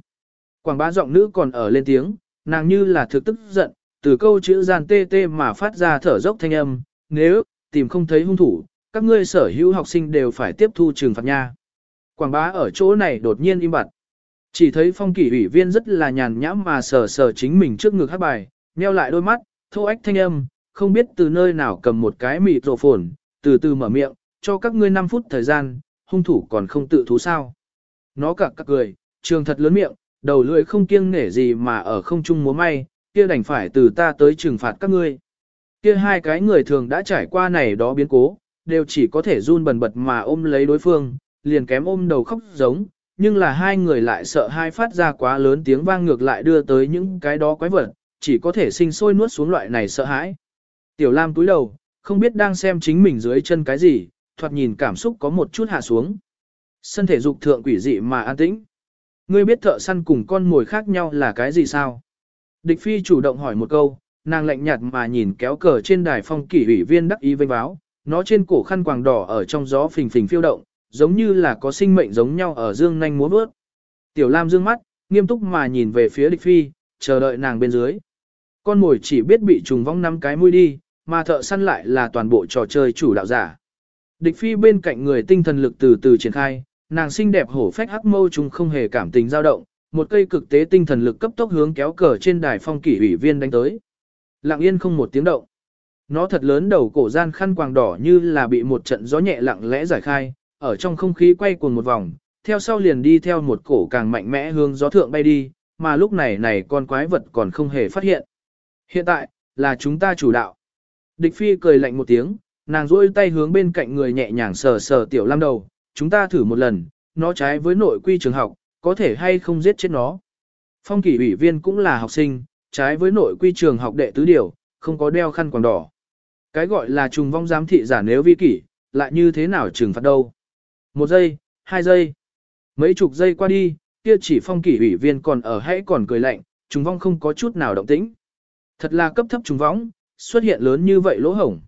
quảng bá giọng nữ còn ở lên tiếng, nàng như là thực tức giận, từ câu chữ gian tê tê mà phát ra thở dốc thanh âm, nếu, tìm không thấy hung thủ, các ngươi sở hữu học sinh đều phải tiếp thu trừng phạt nha. Quảng bá ở chỗ này đột nhiên im bặt. Chỉ thấy phong kỷ ủy viên rất là nhàn nhãm mà sờ sờ chính mình trước ngực hát bài, nheo lại đôi mắt, thô ách thanh âm, không biết từ nơi nào cầm một cái mịt rổ phồn, từ từ mở miệng, cho các ngươi 5 phút thời gian, hung thủ còn không tự thú sao. Nó cả các cười, trường thật lớn miệng, đầu lưỡi không kiêng nể gì mà ở không trung múa may, kia đành phải từ ta tới trừng phạt các ngươi. Kia hai cái người thường đã trải qua này đó biến cố, đều chỉ có thể run bần bật mà ôm lấy đối phương, liền kém ôm đầu khóc giống, nhưng là hai người lại sợ hai phát ra quá lớn tiếng vang ngược lại đưa tới những cái đó quái vật, chỉ có thể sinh sôi nuốt xuống loại này sợ hãi. Tiểu Lam túi đầu, không biết đang xem chính mình dưới chân cái gì, thoạt nhìn cảm xúc có một chút hạ xuống. Sân thể dục thượng quỷ dị mà an tĩnh. Ngươi biết thợ săn cùng con mồi khác nhau là cái gì sao? Địch phi chủ động hỏi một câu, nàng lạnh nhạt mà nhìn kéo cờ trên đài phong kỷ ủy viên đắc ý vênh báo, nó trên cổ khăn quàng đỏ ở trong gió phình phình phiêu động, giống như là có sinh mệnh giống nhau ở dương nhanh múa bước. Tiểu Lam dương mắt, nghiêm túc mà nhìn về phía địch phi, chờ đợi nàng bên dưới. Con mồi chỉ biết bị trùng vong năm cái mũi đi, mà thợ săn lại là toàn bộ trò chơi chủ đạo giả. Địch phi bên cạnh người tinh thần lực từ từ triển khai, nàng xinh đẹp hổ phách hắc mâu trùng không hề cảm tình dao động, một cây cực tế tinh thần lực cấp tốc hướng kéo cờ trên đài phong kỷ ủy viên đánh tới. Lặng yên không một tiếng động. Nó thật lớn đầu cổ gian khăn quàng đỏ như là bị một trận gió nhẹ lặng lẽ giải khai, ở trong không khí quay cuồng một vòng, theo sau liền đi theo một cổ càng mạnh mẽ hướng gió thượng bay đi, mà lúc này này con quái vật còn không hề phát hiện. Hiện tại, là chúng ta chủ đạo. Địch phi cười lạnh một tiếng, nàng duỗi tay hướng bên cạnh người nhẹ nhàng sờ sờ tiểu lam đầu, chúng ta thử một lần, nó trái với nội quy trường học, có thể hay không giết chết nó. Phong kỷ ủy viên cũng là học sinh, trái với nội quy trường học đệ tứ điều, không có đeo khăn quàng đỏ. Cái gọi là trùng vong giám thị giả nếu vi kỷ, lại như thế nào trừng phạt đâu. Một giây, hai giây, mấy chục giây qua đi, kia chỉ phong kỷ ủy viên còn ở hãy còn cười lạnh, trùng vong không có chút nào động tĩnh. Thật là cấp thấp trùng vong, xuất hiện lớn như vậy lỗ hổng.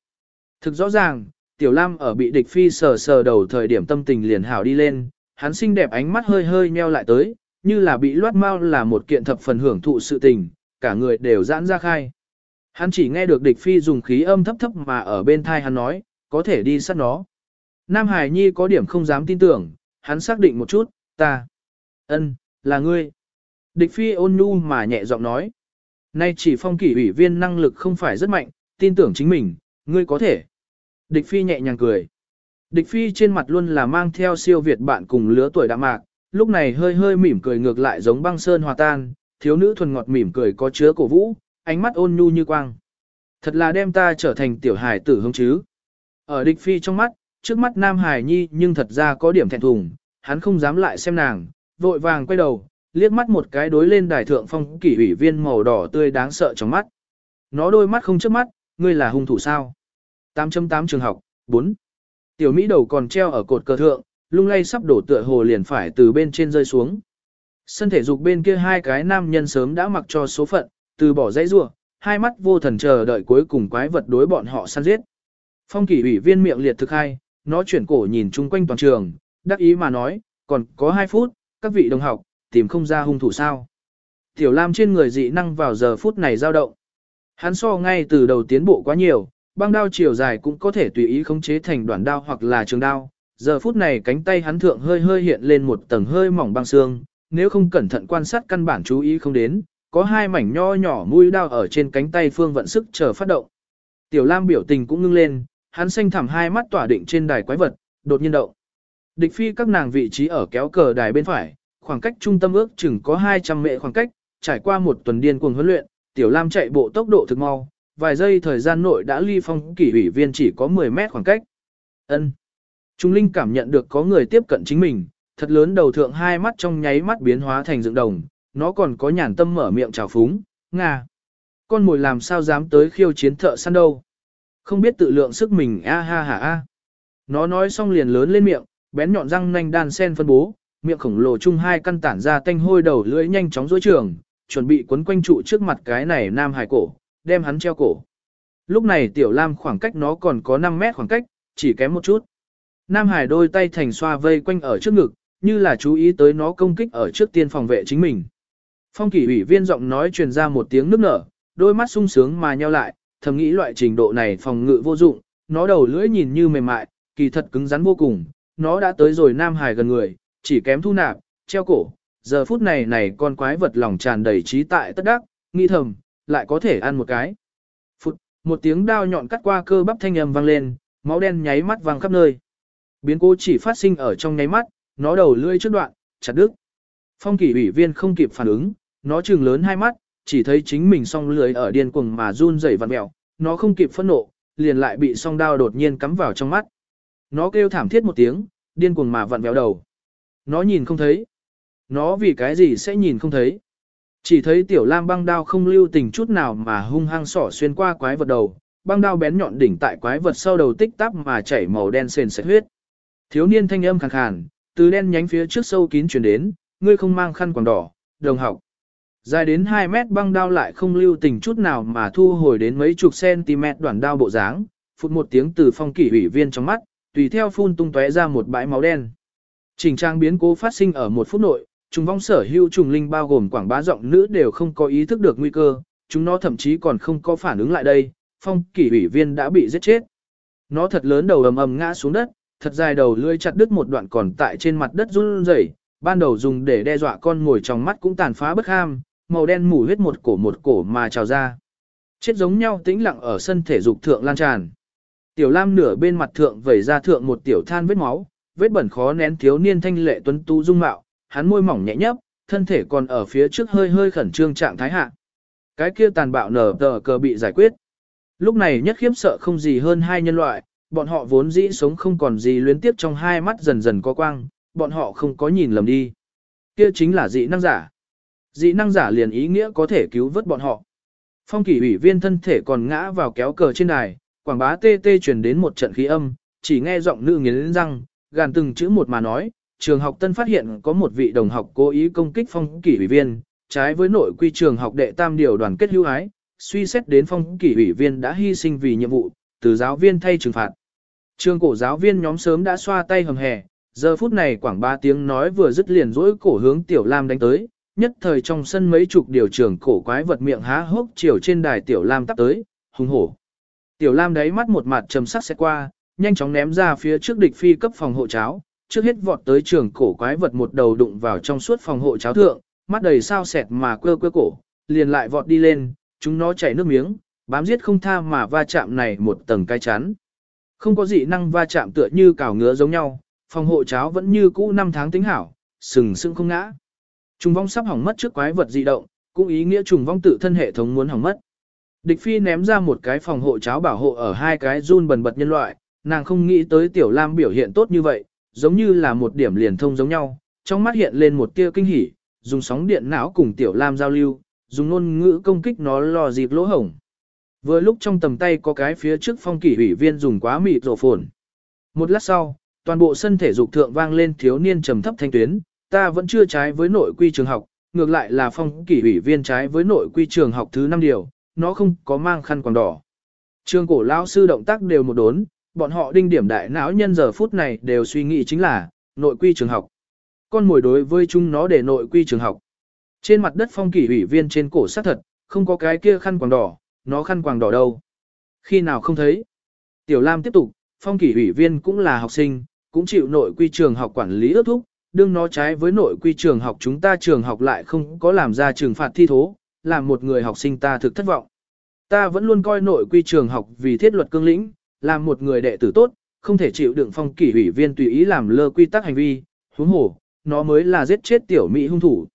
Thực rõ ràng, Tiểu Lam ở bị địch phi sờ sờ đầu thời điểm tâm tình liền hảo đi lên, hắn xinh đẹp ánh mắt hơi hơi nheo lại tới, như là bị loát mau là một kiện thập phần hưởng thụ sự tình, cả người đều giãn ra khai. Hắn chỉ nghe được địch phi dùng khí âm thấp thấp mà ở bên thai hắn nói, có thể đi sát nó. Nam Hải Nhi có điểm không dám tin tưởng, hắn xác định một chút, ta, ân, là ngươi. Địch phi ôn nhu mà nhẹ giọng nói. Nay chỉ phong kỷ ủy viên năng lực không phải rất mạnh, tin tưởng chính mình, ngươi có thể. Địch phi nhẹ nhàng cười. Địch phi trên mặt luôn là mang theo siêu việt bạn cùng lứa tuổi đạm mạc, lúc này hơi hơi mỉm cười ngược lại giống băng sơn hòa tan, thiếu nữ thuần ngọt mỉm cười có chứa cổ vũ, ánh mắt ôn nhu như quang. Thật là đem ta trở thành tiểu hải tử hông chứ. Ở địch phi trong mắt, trước mắt nam hải nhi nhưng thật ra có điểm thẹn thùng, hắn không dám lại xem nàng, vội vàng quay đầu, liếc mắt một cái đối lên đài thượng phong kỷ ủy viên màu đỏ tươi đáng sợ trong mắt. Nó đôi mắt không chớp mắt, ngươi là hung thủ sao? 8.8 trường học, 4. Tiểu Mỹ đầu còn treo ở cột cờ thượng, lung lay sắp đổ tựa hồ liền phải từ bên trên rơi xuống. Sân thể dục bên kia hai cái nam nhân sớm đã mặc cho số phận, từ bỏ dãy rua, hai mắt vô thần chờ đợi cuối cùng quái vật đối bọn họ săn giết. Phong kỷ ủy viên miệng liệt thực hai, nó chuyển cổ nhìn chung quanh toàn trường, đắc ý mà nói, còn có hai phút, các vị đồng học, tìm không ra hung thủ sao. Tiểu Lam trên người dị năng vào giờ phút này dao động. Hắn so ngay từ đầu tiến bộ quá nhiều, băng đao chiều dài cũng có thể tùy ý khống chế thành đoạn đao hoặc là trường đao. Giờ phút này cánh tay hắn thượng hơi hơi hiện lên một tầng hơi mỏng băng xương, nếu không cẩn thận quan sát căn bản chú ý không đến, có hai mảnh nho nhỏ mũi đao ở trên cánh tay phương vận sức chờ phát động. Tiểu Lam biểu tình cũng ngưng lên, hắn xanh thẳm hai mắt tỏa định trên đài quái vật, đột nhiên động. Địch phi các nàng vị trí ở kéo cờ đài bên phải, khoảng cách trung tâm ước chừng có 200 mệ khoảng cách, trải qua một tuần điên cuồng huấn luyện, Tiểu Lam chạy bộ tốc độ thực mau, vài giây thời gian nội đã ly phong kỷ ủy viên chỉ có 10 mét khoảng cách. Ân. Trung Linh cảm nhận được có người tiếp cận chính mình, thật lớn đầu thượng hai mắt trong nháy mắt biến hóa thành dựng đồng, nó còn có nhàn tâm mở miệng chào phúng, Nga. Con mồi làm sao dám tới khiêu chiến thợ săn đâu. Không biết tự lượng sức mình a ha ha a. Nó nói xong liền lớn lên miệng, bén nhọn răng nanh đan sen phân bố, miệng khổng lồ chung hai căn tản ra tanh hôi đầu lưỡi nhanh chóng dối trường, chuẩn bị quấn quanh trụ trước mặt cái này nam hải cổ, đem hắn treo cổ. Lúc này tiểu lam khoảng cách nó còn có 5 mét khoảng cách, chỉ kém một chút. Nam hải đôi tay thành xoa vây quanh ở trước ngực, như là chú ý tới nó công kích ở trước tiên phòng vệ chính mình. Phong kỷ ủy viên giọng nói truyền ra một tiếng nức nở, đôi mắt sung sướng mà nheo lại, thầm nghĩ loại trình độ này phòng ngự vô dụng, nó đầu lưỡi nhìn như mềm mại, kỳ thật cứng rắn vô cùng, nó đã tới rồi Nam Hải gần người, chỉ kém thu nạp, treo cổ, giờ phút này này con quái vật lòng tràn đầy trí tại tất đắc, nghi thầm, lại có thể ăn một cái. Phụt, một tiếng đao nhọn cắt qua cơ bắp thanh âm vang lên, máu đen nháy mắt vang khắp nơi. Biến cố chỉ phát sinh ở trong nháy mắt, nó đầu lưỡi trước đoạn, chặt đứt. Phong kỷ ủy viên không kịp phản ứng, nó trừng lớn hai mắt, chỉ thấy chính mình song lưỡi ở điên cuồng mà run rẩy vặn mèo, nó không kịp phẫn nộ, liền lại bị song đao đột nhiên cắm vào trong mắt. Nó kêu thảm thiết một tiếng, điên cuồng mà vặn vẹo đầu. Nó nhìn không thấy. Nó vì cái gì sẽ nhìn không thấy. Chỉ thấy tiểu lam băng đao không lưu tình chút nào mà hung hăng sỏ xuyên qua quái vật đầu, băng đao bén nhọn đỉnh tại quái vật sau đầu tích tắp mà chảy màu đen sền sệt huyết. Thiếu niên thanh âm khàn khàn, từ đen nhánh phía trước sâu kín truyền đến, ngươi không mang khăn quàng đỏ, đồng học. Dài đến 2 mét băng đao lại không lưu tình chút nào mà thu hồi đến mấy chục cm đoạn đao bộ dáng, phụt một tiếng từ phong kỷ ủy viên trong mắt, tùy theo phun tung tóe ra một bãi máu đen. Trình trang biến cố phát sinh ở một phút nội, trùng vong sở hữu trùng linh bao gồm quảng bá giọng nữ đều không có ý thức được nguy cơ, chúng nó thậm chí còn không có phản ứng lại đây, phong kỷ ủy viên đã bị giết chết. Nó thật lớn đầu ầm ầm ngã xuống đất, thật dài đầu lưỡi chặt đứt một đoạn còn tại trên mặt đất run rẩy, ban đầu dùng để đe dọa con ngồi trong mắt cũng tàn phá bất ham, màu đen mù huyết một cổ một cổ mà trào ra. Chết giống nhau tĩnh lặng ở sân thể dục thượng lan tràn. Tiểu Lam nửa bên mặt thượng vẩy ra thượng một tiểu than vết máu, vết bẩn khó nén thiếu niên thanh lệ tuấn tú dung mạo, hắn môi mỏng nhẹ nhấp, thân thể còn ở phía trước hơi hơi khẩn trương trạng thái hạ. Cái kia tàn bạo nở tờ cờ bị giải quyết. Lúc này nhất khiếp sợ không gì hơn hai nhân loại, bọn họ vốn dĩ sống không còn gì luyến tiếp trong hai mắt dần dần có quang, bọn họ không có nhìn lầm đi. Kia chính là dị năng giả. Dị năng giả liền ý nghĩa có thể cứu vớt bọn họ. Phong kỷ ủy viên thân thể còn ngã vào kéo cờ trên đài, quảng bá tê tê truyền đến một trận khí âm, chỉ nghe giọng nữ nghiến răng, gàn từng chữ một mà nói, trường học tân phát hiện có một vị đồng học cố ý công kích phong kỷ ủy viên, trái với nội quy trường học đệ tam điều đoàn kết hữu ái, suy xét đến phong kỷ ủy viên đã hy sinh vì nhiệm vụ, từ giáo viên thay trừng phạt. Trường cổ giáo viên nhóm sớm đã xoa tay hầm hè, giờ phút này quảng ba tiếng nói vừa dứt liền rỗi cổ hướng Tiểu Lam đánh tới, nhất thời trong sân mấy chục điều trường cổ quái vật miệng há hốc chiều trên đài Tiểu Lam tắp tới, hùng hổ. Tiểu Lam đáy mắt một mặt trầm sắc xét qua, nhanh chóng ném ra phía trước địch phi cấp phòng hộ cháo, trước hết vọt tới trường cổ quái vật một đầu đụng vào trong suốt phòng hộ cháo thượng, mắt đầy sao sẹt mà quơ quơ cổ, liền lại vọt đi lên, chúng nó chảy nước miếng, bám giết không tha mà va chạm này một tầng cai chắn. Không có dị năng va chạm tựa như cào ngứa giống nhau, phòng hộ cháo vẫn như cũ năm tháng tính hảo, sừng sững không ngã. Trùng vong sắp hỏng mất trước quái vật dị động, cũng ý nghĩa trùng vong tự thân hệ thống muốn hỏng mất. Địch phi ném ra một cái phòng hộ cháo bảo hộ ở hai cái run bần bật nhân loại, nàng không nghĩ tới tiểu lam biểu hiện tốt như vậy, giống như là một điểm liền thông giống nhau, trong mắt hiện lên một tia kinh hỉ, dùng sóng điện não cùng tiểu lam giao lưu, dùng ngôn ngữ công kích nó lò dịp lỗ hổng. Vừa lúc trong tầm tay có cái phía trước phong kỷ ủy viên dùng quá mịt rổ phồn. Một lát sau, toàn bộ sân thể dục thượng vang lên thiếu niên trầm thấp thanh tuyến, ta vẫn chưa trái với nội quy trường học, ngược lại là phong kỷ ủy viên trái với nội quy trường học thứ năm điều, nó không có mang khăn quàng đỏ. Trường cổ lão sư động tác đều một đốn, bọn họ đinh điểm đại não nhân giờ phút này đều suy nghĩ chính là, nội quy trường học. Con mồi đối với chúng nó để nội quy trường học. Trên mặt đất phong kỷ ủy viên trên cổ sát thật, không có cái kia khăn quàng đỏ, nó khăn quàng đỏ đâu. Khi nào không thấy. Tiểu Lam tiếp tục, phong kỷ ủy viên cũng là học sinh, cũng chịu nội quy trường học quản lý ước thúc, đương nó trái với nội quy trường học chúng ta trường học lại không có làm ra trừng phạt thi thố, làm một người học sinh ta thực thất vọng. Ta vẫn luôn coi nội quy trường học vì thiết luật cương lĩnh, làm một người đệ tử tốt, không thể chịu đựng phong kỷ ủy viên tùy ý làm lơ quy tắc hành vi, huống hồ, nó mới là giết chết tiểu mỹ hung thủ.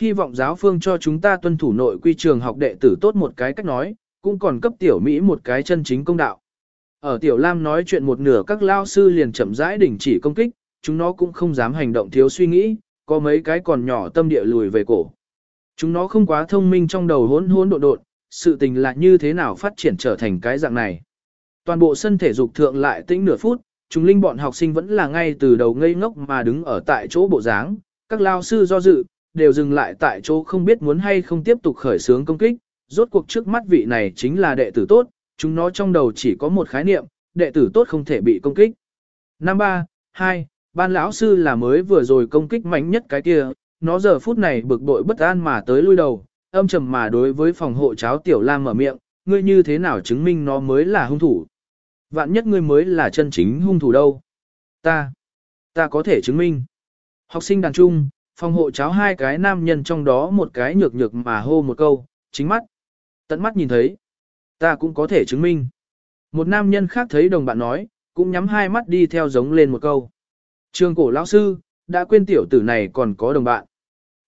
Hy vọng giáo phương cho chúng ta tuân thủ nội quy trường học đệ tử tốt một cái cách nói, cũng còn cấp tiểu Mỹ một cái chân chính công đạo. Ở tiểu Lam nói chuyện một nửa các lao sư liền chậm rãi đình chỉ công kích, chúng nó cũng không dám hành động thiếu suy nghĩ, có mấy cái còn nhỏ tâm địa lùi về cổ. Chúng nó không quá thông minh trong đầu hỗn hỗn độn độn, sự tình là như thế nào phát triển trở thành cái dạng này. Toàn bộ sân thể dục thượng lại tĩnh nửa phút, chúng linh bọn học sinh vẫn là ngay từ đầu ngây ngốc mà đứng ở tại chỗ bộ dáng, các lao sư do dự, đều dừng lại tại chỗ không biết muốn hay không tiếp tục khởi xướng công kích, rốt cuộc trước mắt vị này chính là đệ tử tốt, chúng nó trong đầu chỉ có một khái niệm, đệ tử tốt không thể bị công kích. Năm ba, hai, ban lão sư là mới vừa rồi công kích mạnh nhất cái kia, nó giờ phút này bực bội bất an mà tới lui đầu, âm trầm mà đối với phòng hộ cháo tiểu lam mở miệng, ngươi như thế nào chứng minh nó mới là hung thủ. Vạn nhất ngươi mới là chân chính hung thủ đâu. Ta, ta có thể chứng minh. Học sinh đàn trung, phòng hộ cháo hai cái nam nhân trong đó một cái nhược nhược mà hô một câu, chính mắt. Tận mắt nhìn thấy. Ta cũng có thể chứng minh. Một nam nhân khác thấy đồng bạn nói, cũng nhắm hai mắt đi theo giống lên một câu. Trường cổ lão sư, đã quên tiểu tử này còn có đồng bạn.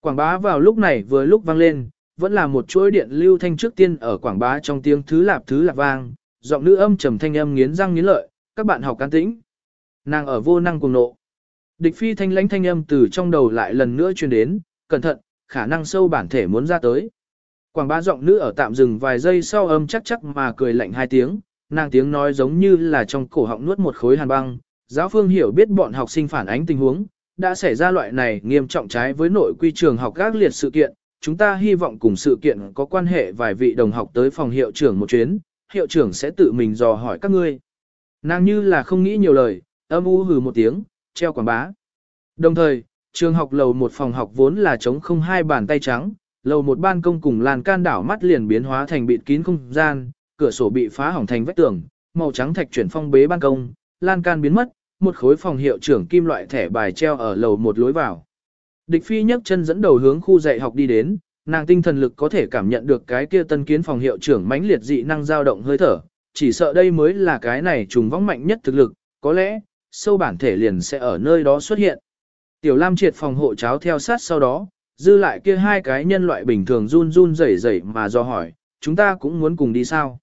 Quảng bá vào lúc này vừa lúc vang lên, vẫn là một chuỗi điện lưu thanh trước tiên ở quảng bá trong tiếng thứ lạp thứ lạp vang, giọng nữ âm trầm thanh âm nghiến răng nghiến lợi, các bạn học can tĩnh. Nàng ở vô năng cùng nộ. Địch phi thanh lãnh thanh âm từ trong đầu lại lần nữa truyền đến, cẩn thận, khả năng sâu bản thể muốn ra tới. Quảng bá giọng nữ ở tạm dừng vài giây sau âm chắc chắc mà cười lạnh hai tiếng, nàng tiếng nói giống như là trong cổ họng nuốt một khối hàn băng. Giáo phương hiểu biết bọn học sinh phản ánh tình huống, đã xảy ra loại này nghiêm trọng trái với nội quy trường học các liệt sự kiện. Chúng ta hy vọng cùng sự kiện có quan hệ vài vị đồng học tới phòng hiệu trưởng một chuyến, hiệu trưởng sẽ tự mình dò hỏi các ngươi. Nàng như là không nghĩ nhiều lời, âm u hừ một tiếng, treo quảng bá. Đồng thời, trường học lầu một phòng học vốn là trống không hai bàn tay trắng, lầu một ban công cùng làn can đảo mắt liền biến hóa thành bịt kín không gian, cửa sổ bị phá hỏng thành vách tường, màu trắng thạch chuyển phong bế ban công, lan can biến mất, một khối phòng hiệu trưởng kim loại thẻ bài treo ở lầu một lối vào. Địch phi nhấc chân dẫn đầu hướng khu dạy học đi đến, nàng tinh thần lực có thể cảm nhận được cái kia tân kiến phòng hiệu trưởng mãnh liệt dị năng dao động hơi thở, chỉ sợ đây mới là cái này trùng vong mạnh nhất thực lực, có lẽ, sâu bản thể liền sẽ ở nơi đó xuất hiện. Tiểu Lam triệt phòng hộ cháo theo sát sau đó, dư lại kia hai cái nhân loại bình thường run run rẩy rẩy mà do hỏi, chúng ta cũng muốn cùng đi sao?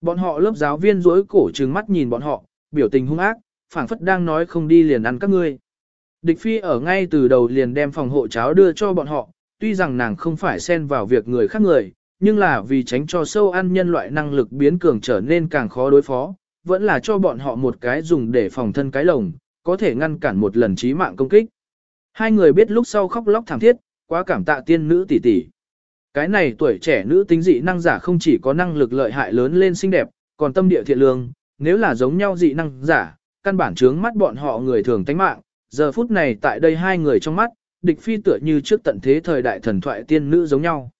Bọn họ lớp giáo viên rối cổ trừng mắt nhìn bọn họ, biểu tình hung ác, phảng phất đang nói không đi liền ăn các ngươi. Địch phi ở ngay từ đầu liền đem phòng hộ cháo đưa cho bọn họ, tuy rằng nàng không phải xen vào việc người khác người, nhưng là vì tránh cho sâu ăn nhân loại năng lực biến cường trở nên càng khó đối phó, vẫn là cho bọn họ một cái dùng để phòng thân cái lồng, có thể ngăn cản một lần chí mạng công kích. Hai người biết lúc sau khóc lóc thảm thiết, quá cảm tạ tiên nữ tỷ tỷ. Cái này tuổi trẻ nữ tính dị năng giả không chỉ có năng lực lợi hại lớn lên xinh đẹp, còn tâm địa thiện lương, nếu là giống nhau dị năng giả, căn bản chướng mắt bọn họ người thường tánh mạng. Giờ phút này tại đây hai người trong mắt, địch phi tựa như trước tận thế thời đại thần thoại tiên nữ giống nhau.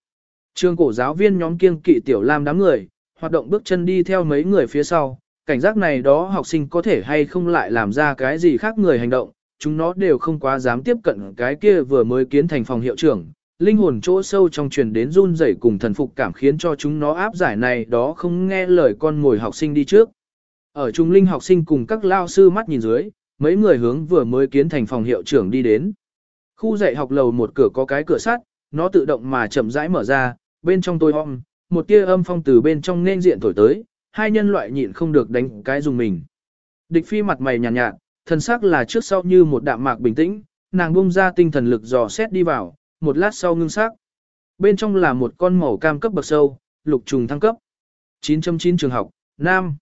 Trường cổ giáo viên nhóm kiêng kỵ tiểu lam đám người, hoạt động bước chân đi theo mấy người phía sau, cảnh giác này đó học sinh có thể hay không lại làm ra cái gì khác người hành động, chúng nó đều không quá dám tiếp cận cái kia vừa mới kiến thành phòng hiệu trưởng. Linh hồn chỗ sâu trong truyền đến run rẩy cùng thần phục cảm khiến cho chúng nó áp giải này đó không nghe lời con ngồi học sinh đi trước. Ở trung linh học sinh cùng các lao sư mắt nhìn dưới, mấy người hướng vừa mới kiến thành phòng hiệu trưởng đi đến. Khu dạy học lầu một cửa có cái cửa sắt, nó tự động mà chậm rãi mở ra, bên trong tôi om, một tia âm phong từ bên trong nên diện thổi tới, hai nhân loại nhịn không được đánh cái dùng mình. Địch phi mặt mày nhàn nhạt, nhạt, thần sắc là trước sau như một đạm mạc bình tĩnh, nàng bung ra tinh thần lực dò xét đi vào, một lát sau ngưng sắc. Bên trong là một con màu cam cấp bậc sâu, lục trùng thăng cấp. 9.9 trường học, Nam.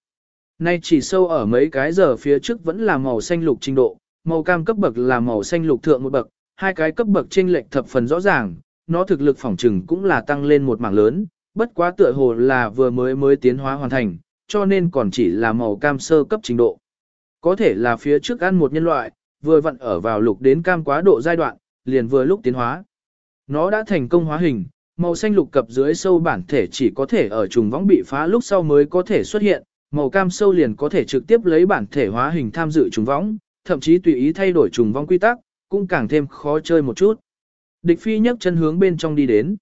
Nay chỉ sâu ở mấy cái giờ phía trước vẫn là màu xanh lục trình độ, màu cam cấp bậc là màu xanh lục thượng một bậc, hai cái cấp bậc chênh lệch thập phần rõ ràng, nó thực lực phỏng trừng cũng là tăng lên một mảng lớn, bất quá tựa hồ là vừa mới mới tiến hóa hoàn thành, cho nên còn chỉ là màu cam sơ cấp trình độ. Có thể là phía trước ăn một nhân loại, vừa vặn ở vào lục đến cam quá độ giai đoạn, liền vừa lúc tiến hóa. Nó đã thành công hóa hình, màu xanh lục cập dưới sâu bản thể chỉ có thể ở trùng võng bị phá lúc sau mới có thể xuất hiện, màu cam sâu liền có thể trực tiếp lấy bản thể hóa hình tham dự trùng võng, thậm chí tùy ý thay đổi trùng võng quy tắc, cũng càng thêm khó chơi một chút. Địch phi nhấc chân hướng bên trong đi đến.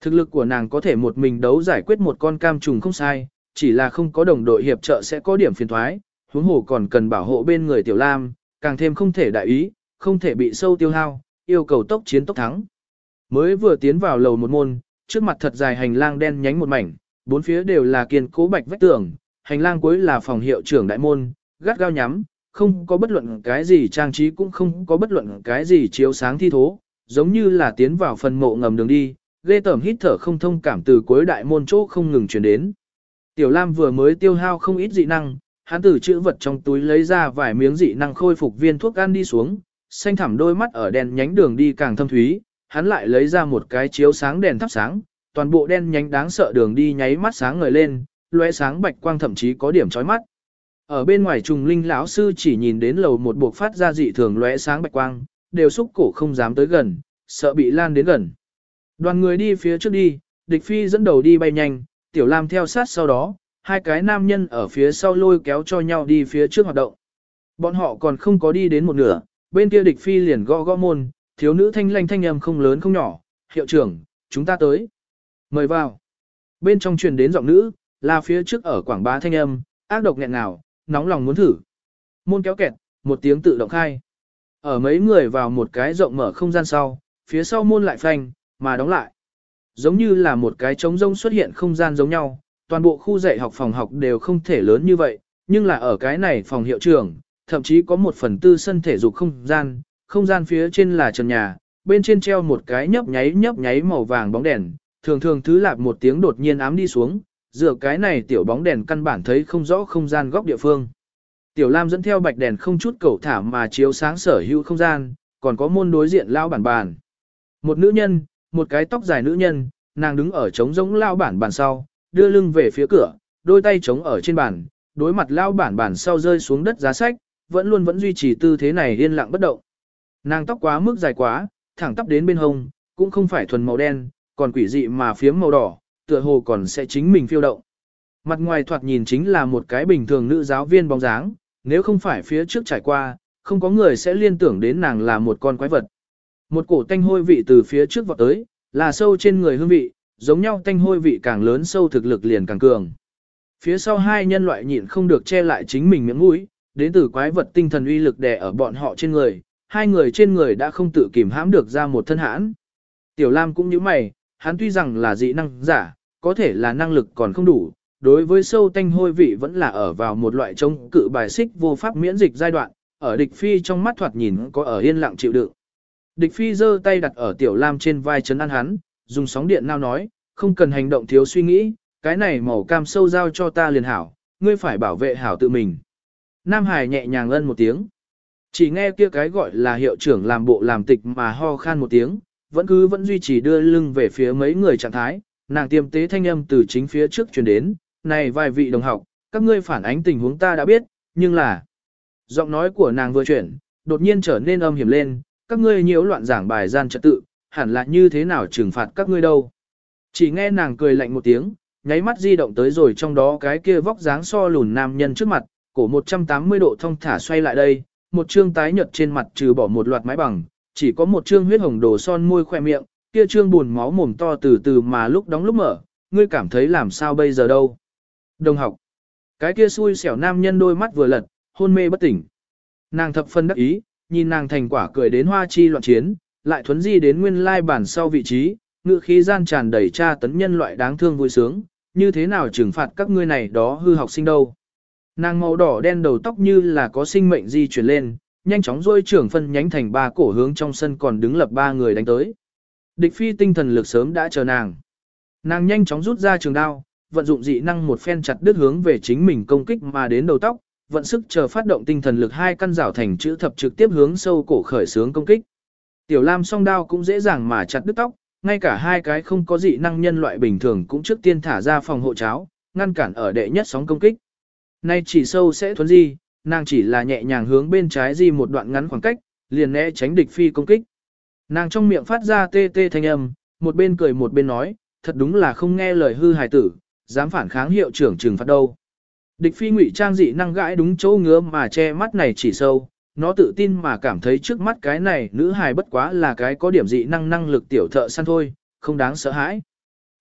Thực lực của nàng có thể một mình đấu giải quyết một con cam trùng không sai, chỉ là không có đồng đội hiệp trợ sẽ có điểm phiền thoái, huống hồ còn cần bảo hộ bên người tiểu lam, càng thêm không thể đại ý, không thể bị sâu tiêu hao, yêu cầu tốc chiến tốc thắng. Mới vừa tiến vào lầu một môn, trước mặt thật dài hành lang đen nhánh một mảnh, bốn phía đều là kiên cố bạch vách tường, hành lang cuối là phòng hiệu trưởng đại môn, gắt gao nhắm, không có bất luận cái gì trang trí cũng không có bất luận cái gì chiếu sáng thi thố, giống như là tiến vào phần mộ ngầm đường đi, ghê tởm hít thở không thông cảm từ cuối đại môn chỗ không ngừng truyền đến. Tiểu Lam vừa mới tiêu hao không ít dị năng, hắn từ chữ vật trong túi lấy ra vài miếng dị năng khôi phục viên thuốc ăn đi xuống, xanh thẳm đôi mắt ở đèn nhánh đường đi càng thâm thúy, hắn lại lấy ra một cái chiếu sáng đèn thắp sáng, toàn bộ đen nhánh đáng sợ đường đi nháy mắt sáng ngời lên, lóe sáng bạch quang thậm chí có điểm chói mắt. Ở bên ngoài trùng linh lão sư chỉ nhìn đến lầu một buộc phát ra dị thường lóe sáng bạch quang, đều xúc cổ không dám tới gần, sợ bị lan đến gần. Đoàn người đi phía trước đi, địch phi dẫn đầu đi bay nhanh, tiểu lam theo sát sau đó, hai cái nam nhân ở phía sau lôi kéo cho nhau đi phía trước hoạt động. Bọn họ còn không có đi đến một nửa, bên kia địch phi liền gõ gõ môn, thiếu nữ thanh lanh thanh âm không lớn không nhỏ, hiệu trưởng, chúng ta tới. Mời vào. Bên trong truyền đến giọng nữ, là phía trước ở quảng bá thanh âm, ác độc nghẹn nào, nóng lòng muốn thử. Môn kéo kẹt, một tiếng tự động khai. Ở mấy người vào một cái rộng mở không gian sau, phía sau môn lại phanh, mà đóng lại. Giống như là một cái trống rông xuất hiện không gian giống nhau, toàn bộ khu dạy học phòng học đều không thể lớn như vậy, nhưng là ở cái này phòng hiệu trưởng, thậm chí có một phần tư sân thể dục không gian, không gian phía trên là trần nhà, bên trên treo một cái nhấp nháy nhấp nháy màu vàng bóng đèn, thường thường thứ lạp một tiếng đột nhiên ám đi xuống, dựa cái này tiểu bóng đèn căn bản thấy không rõ không gian góc địa phương. Tiểu Lam dẫn theo bạch đèn không chút cầu thả mà chiếu sáng sở hữu không gian, còn có môn đối diện lao bản bàn. Một nữ nhân, một cái tóc dài nữ nhân, nàng đứng ở trống giống lao bản bàn sau, đưa lưng về phía cửa, đôi tay trống ở trên bàn, đối mặt lao bản bàn sau rơi xuống đất giá sách, vẫn luôn vẫn duy trì tư thế này yên lặng bất động. Nàng tóc quá mức dài quá, thẳng tắp đến bên hông, cũng không phải thuần màu đen, còn quỷ dị mà phiếm màu đỏ, tựa hồ còn sẽ chính mình phiêu động. Mặt ngoài thoạt nhìn chính là một cái bình thường nữ giáo viên bóng dáng, nếu không phải phía trước trải qua, không có người sẽ liên tưởng đến nàng là một con quái vật. Một cổ tanh hôi vị từ phía trước vọt tới, là sâu trên người hương vị, giống nhau tanh hôi vị càng lớn sâu thực lực liền càng cường. Phía sau hai nhân loại nhịn không được che lại chính mình miệng mũi, đến từ quái vật tinh thần uy lực đè ở bọn họ trên người, hai người trên người đã không tự kìm hãm được ra một thân hãn. Tiểu Lam cũng như mày, hắn tuy rằng là dị năng giả, có thể là năng lực còn không đủ, đối với sâu tanh hôi vị vẫn là ở vào một loại chống cự bài xích vô pháp miễn dịch giai đoạn, ở địch phi trong mắt thoạt nhìn có ở yên lặng chịu đựng. Địch phi giơ tay đặt ở tiểu lam trên vai chấn an hắn, dùng sóng điện nào nói, không cần hành động thiếu suy nghĩ, cái này màu cam sâu giao cho ta liền hảo, ngươi phải bảo vệ hảo tự mình. Nam Hải nhẹ nhàng ân một tiếng. Chỉ nghe kia cái gọi là hiệu trưởng làm bộ làm tịch mà ho khan một tiếng, vẫn cứ vẫn duy trì đưa lưng về phía mấy người trạng thái, nàng tiêm tế thanh âm từ chính phía trước truyền đến, này vài vị đồng học, các ngươi phản ánh tình huống ta đã biết, nhưng là... Giọng nói của nàng vừa chuyển, đột nhiên trở nên âm hiểm lên, các ngươi nhiễu loạn giảng bài gian trật tự, hẳn là như thế nào trừng phạt các ngươi đâu. Chỉ nghe nàng cười lạnh một tiếng, nháy mắt di động tới rồi trong đó cái kia vóc dáng so lùn nam nhân trước mặt, cổ 180 độ thông thả xoay lại đây, một trương tái nhợt trên mặt trừ bỏ một loạt mái bằng, chỉ có một trương huyết hồng đồ son môi khoe miệng, kia trương buồn máu mồm to từ từ mà lúc đóng lúc mở, ngươi cảm thấy làm sao bây giờ đâu. Đồng học, cái kia xui xẻo nam nhân đôi mắt vừa lật, hôn mê bất tỉnh. Nàng thập phân đắc ý, nhìn nàng thành quả cười đến hoa chi loạn chiến, lại thuấn di đến nguyên lai bản sau vị trí, ngự khí gian tràn đầy tra tấn nhân loại đáng thương vui sướng, như thế nào trừng phạt các ngươi này đó hư học sinh đâu. Nàng màu đỏ đen đầu tóc như là có sinh mệnh di chuyển lên, nhanh chóng rôi trưởng phân nhánh thành ba cổ hướng trong sân còn đứng lập ba người đánh tới. Địch phi tinh thần lực sớm đã chờ nàng. Nàng nhanh chóng rút ra trường đao, vận dụng dị năng một phen chặt đứt hướng về chính mình công kích mà đến đầu tóc, vận sức chờ phát động tinh thần lực hai căn rào thành chữ thập trực tiếp hướng sâu cổ khởi sướng công kích. Tiểu Lam song đao cũng dễ dàng mà chặt đứt tóc, ngay cả hai cái không có dị năng nhân loại bình thường cũng trước tiên thả ra phòng hộ cháo, ngăn cản ở đệ nhất sóng công kích. Nay chỉ sâu sẽ thuấn di, nàng chỉ là nhẹ nhàng hướng bên trái di một đoạn ngắn khoảng cách, liền né tránh địch phi công kích. Nàng trong miệng phát ra tê tê thanh âm, một bên cười một bên nói, thật đúng là không nghe lời hư hài tử, dám phản kháng hiệu trưởng trừng phạt đâu. Địch phi ngụy trang dị năng gãi đúng chỗ ngứa mà che mắt này chỉ sâu, nó tự tin mà cảm thấy trước mắt cái này nữ hài bất quá là cái có điểm dị năng năng lực tiểu thợ săn thôi, không đáng sợ hãi.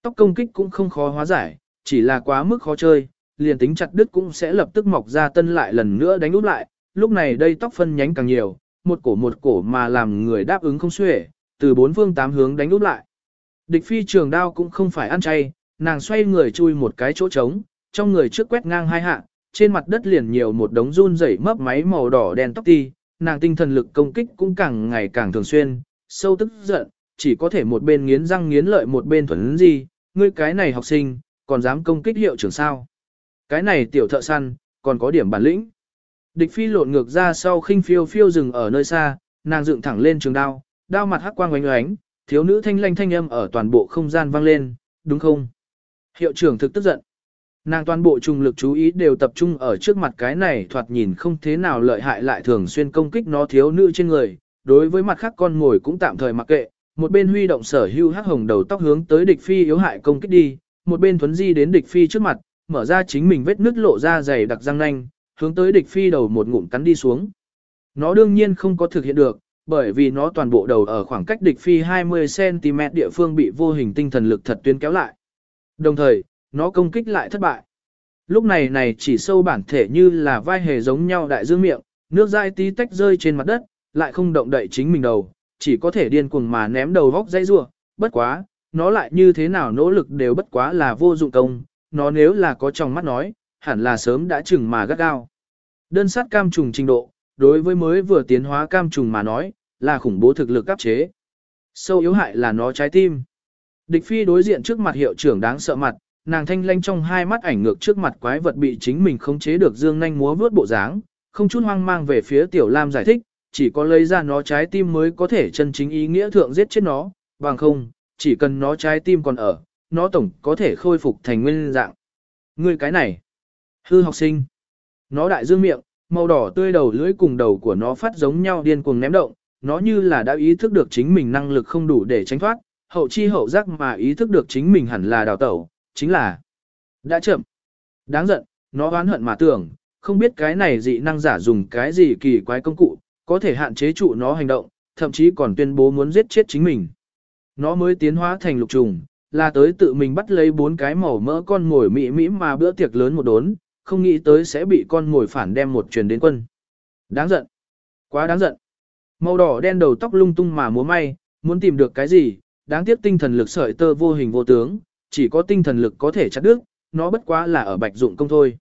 Tóc công kích cũng không khó hóa giải, chỉ là quá mức khó chơi, liền tính chặt đứt cũng sẽ lập tức mọc ra tân lại lần nữa đánh út lại, lúc này đây tóc phân nhánh càng nhiều, một cổ một cổ mà làm người đáp ứng không xuể, từ bốn phương tám hướng đánh úp lại. Địch phi trường đao cũng không phải ăn chay, nàng xoay người chui một cái chỗ trống, trong người trước quét ngang hai hạ, trên mặt đất liền nhiều một đống run rẩy mấp máy màu đỏ đen tóc ti, nàng tinh thần lực công kích cũng càng ngày càng thường xuyên, sâu tức giận, chỉ có thể một bên nghiến răng nghiến lợi một bên thuần gì, ngươi cái này học sinh, còn dám công kích hiệu trưởng sao. Cái này tiểu thợ săn, còn có điểm bản lĩnh. Địch phi lộn ngược ra sau khinh phiêu phiêu dừng ở nơi xa, nàng dựng thẳng lên trường đao, đao mặt hắc quang oánh oánh, thiếu nữ thanh lanh thanh âm ở toàn bộ không gian vang lên, đúng không? Hiệu trưởng thực tức giận. Nàng toàn bộ trung lực chú ý đều tập trung ở trước mặt cái này thoạt nhìn không thế nào lợi hại lại thường xuyên công kích nó thiếu nữ trên người, đối với mặt khác con ngồi cũng tạm thời mặc kệ, một bên huy động sở hưu hắc hồng đầu tóc hướng tới địch phi yếu hại công kích đi, một bên thuấn di đến địch phi trước mặt, mở ra chính mình vết nứt lộ ra dày đặc răng nanh, hướng tới địch phi đầu một ngụm cắn đi xuống. Nó đương nhiên không có thực hiện được, bởi vì nó toàn bộ đầu ở khoảng cách địch phi 20cm địa phương bị vô hình tinh thần lực thật tuyến kéo lại. Đồng thời, nó công kích lại thất bại. Lúc này này chỉ sâu bản thể như là vai hề giống nhau đại dương miệng, nước dai tí tách rơi trên mặt đất, lại không động đậy chính mình đầu, chỉ có thể điên cuồng mà ném đầu vóc dây rua, bất quá, nó lại như thế nào nỗ lực đều bất quá là vô dụng công, nó nếu là có trong mắt nói, hẳn là sớm đã chừng mà gắt gao. Đơn sát cam trùng trình độ, đối với mới vừa tiến hóa cam trùng mà nói, là khủng bố thực lực áp chế. Sâu yếu hại là nó trái tim. Địch phi đối diện trước mặt hiệu trưởng đáng sợ mặt, nàng thanh lanh trong hai mắt ảnh ngược trước mặt quái vật bị chính mình khống chế được dương nhanh múa vướt bộ dáng, không chút hoang mang về phía tiểu lam giải thích, chỉ có lấy ra nó trái tim mới có thể chân chính ý nghĩa thượng giết chết nó, bằng không, chỉ cần nó trái tim còn ở, nó tổng có thể khôi phục thành nguyên dạng. Ngươi cái này, hư học sinh, nó đại dương miệng, màu đỏ tươi đầu lưỡi cùng đầu của nó phát giống nhau điên cuồng ném động, nó như là đã ý thức được chính mình năng lực không đủ để tránh thoát, hậu chi hậu giác mà ý thức được chính mình hẳn là đào tẩu, chính là đã chậm. Đáng giận, nó oán hận mà tưởng, không biết cái này dị năng giả dùng cái gì kỳ quái công cụ, có thể hạn chế trụ nó hành động, thậm chí còn tuyên bố muốn giết chết chính mình. Nó mới tiến hóa thành lục trùng, là tới tự mình bắt lấy bốn cái màu mỡ con ngồi mị mỹ mà bữa tiệc lớn một đốn, không nghĩ tới sẽ bị con ngồi phản đem một truyền đến quân. Đáng giận. Quá đáng giận. Màu đỏ đen đầu tóc lung tung mà múa may, muốn tìm được cái gì, đáng tiếc tinh thần lực sợi tơ vô hình vô tướng, chỉ có tinh thần lực có thể chặt đứt, nó bất quá là ở bạch dụng công thôi.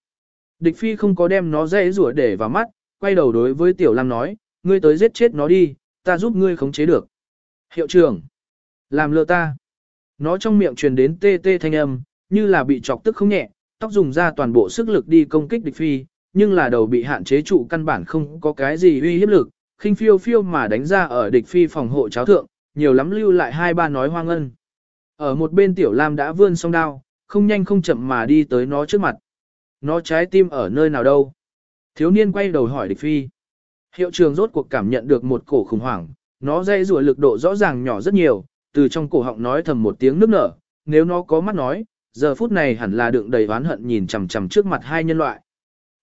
Địch phi không có đem nó dễ rủa để vào mắt, quay đầu đối với tiểu lam nói, ngươi tới giết chết nó đi, ta giúp ngươi khống chế được. Hiệu trưởng, làm lừa ta. Nó trong miệng truyền đến tê tê thanh âm, như là bị chọc tức không nhẹ, tóc dùng ra toàn bộ sức lực đi công kích địch phi, nhưng là đầu bị hạn chế trụ căn bản không có cái gì uy hiếp lực, khinh phiêu phiêu mà đánh ra ở địch phi phòng hộ cháo thượng, nhiều lắm lưu lại hai ba nói hoang ân. Ở một bên tiểu lam đã vươn song đao, không nhanh không chậm mà đi tới nó trước mặt. Nó trái tim ở nơi nào đâu? Thiếu niên quay đầu hỏi địch phi. Hiệu trường rốt cuộc cảm nhận được một cổ khủng hoảng, nó dây rùa lực độ rõ ràng nhỏ rất nhiều, từ trong cổ họng nói thầm một tiếng nước nở, nếu nó có mắt nói, giờ phút này hẳn là đựng đầy oán hận nhìn chằm chằm trước mặt hai nhân loại.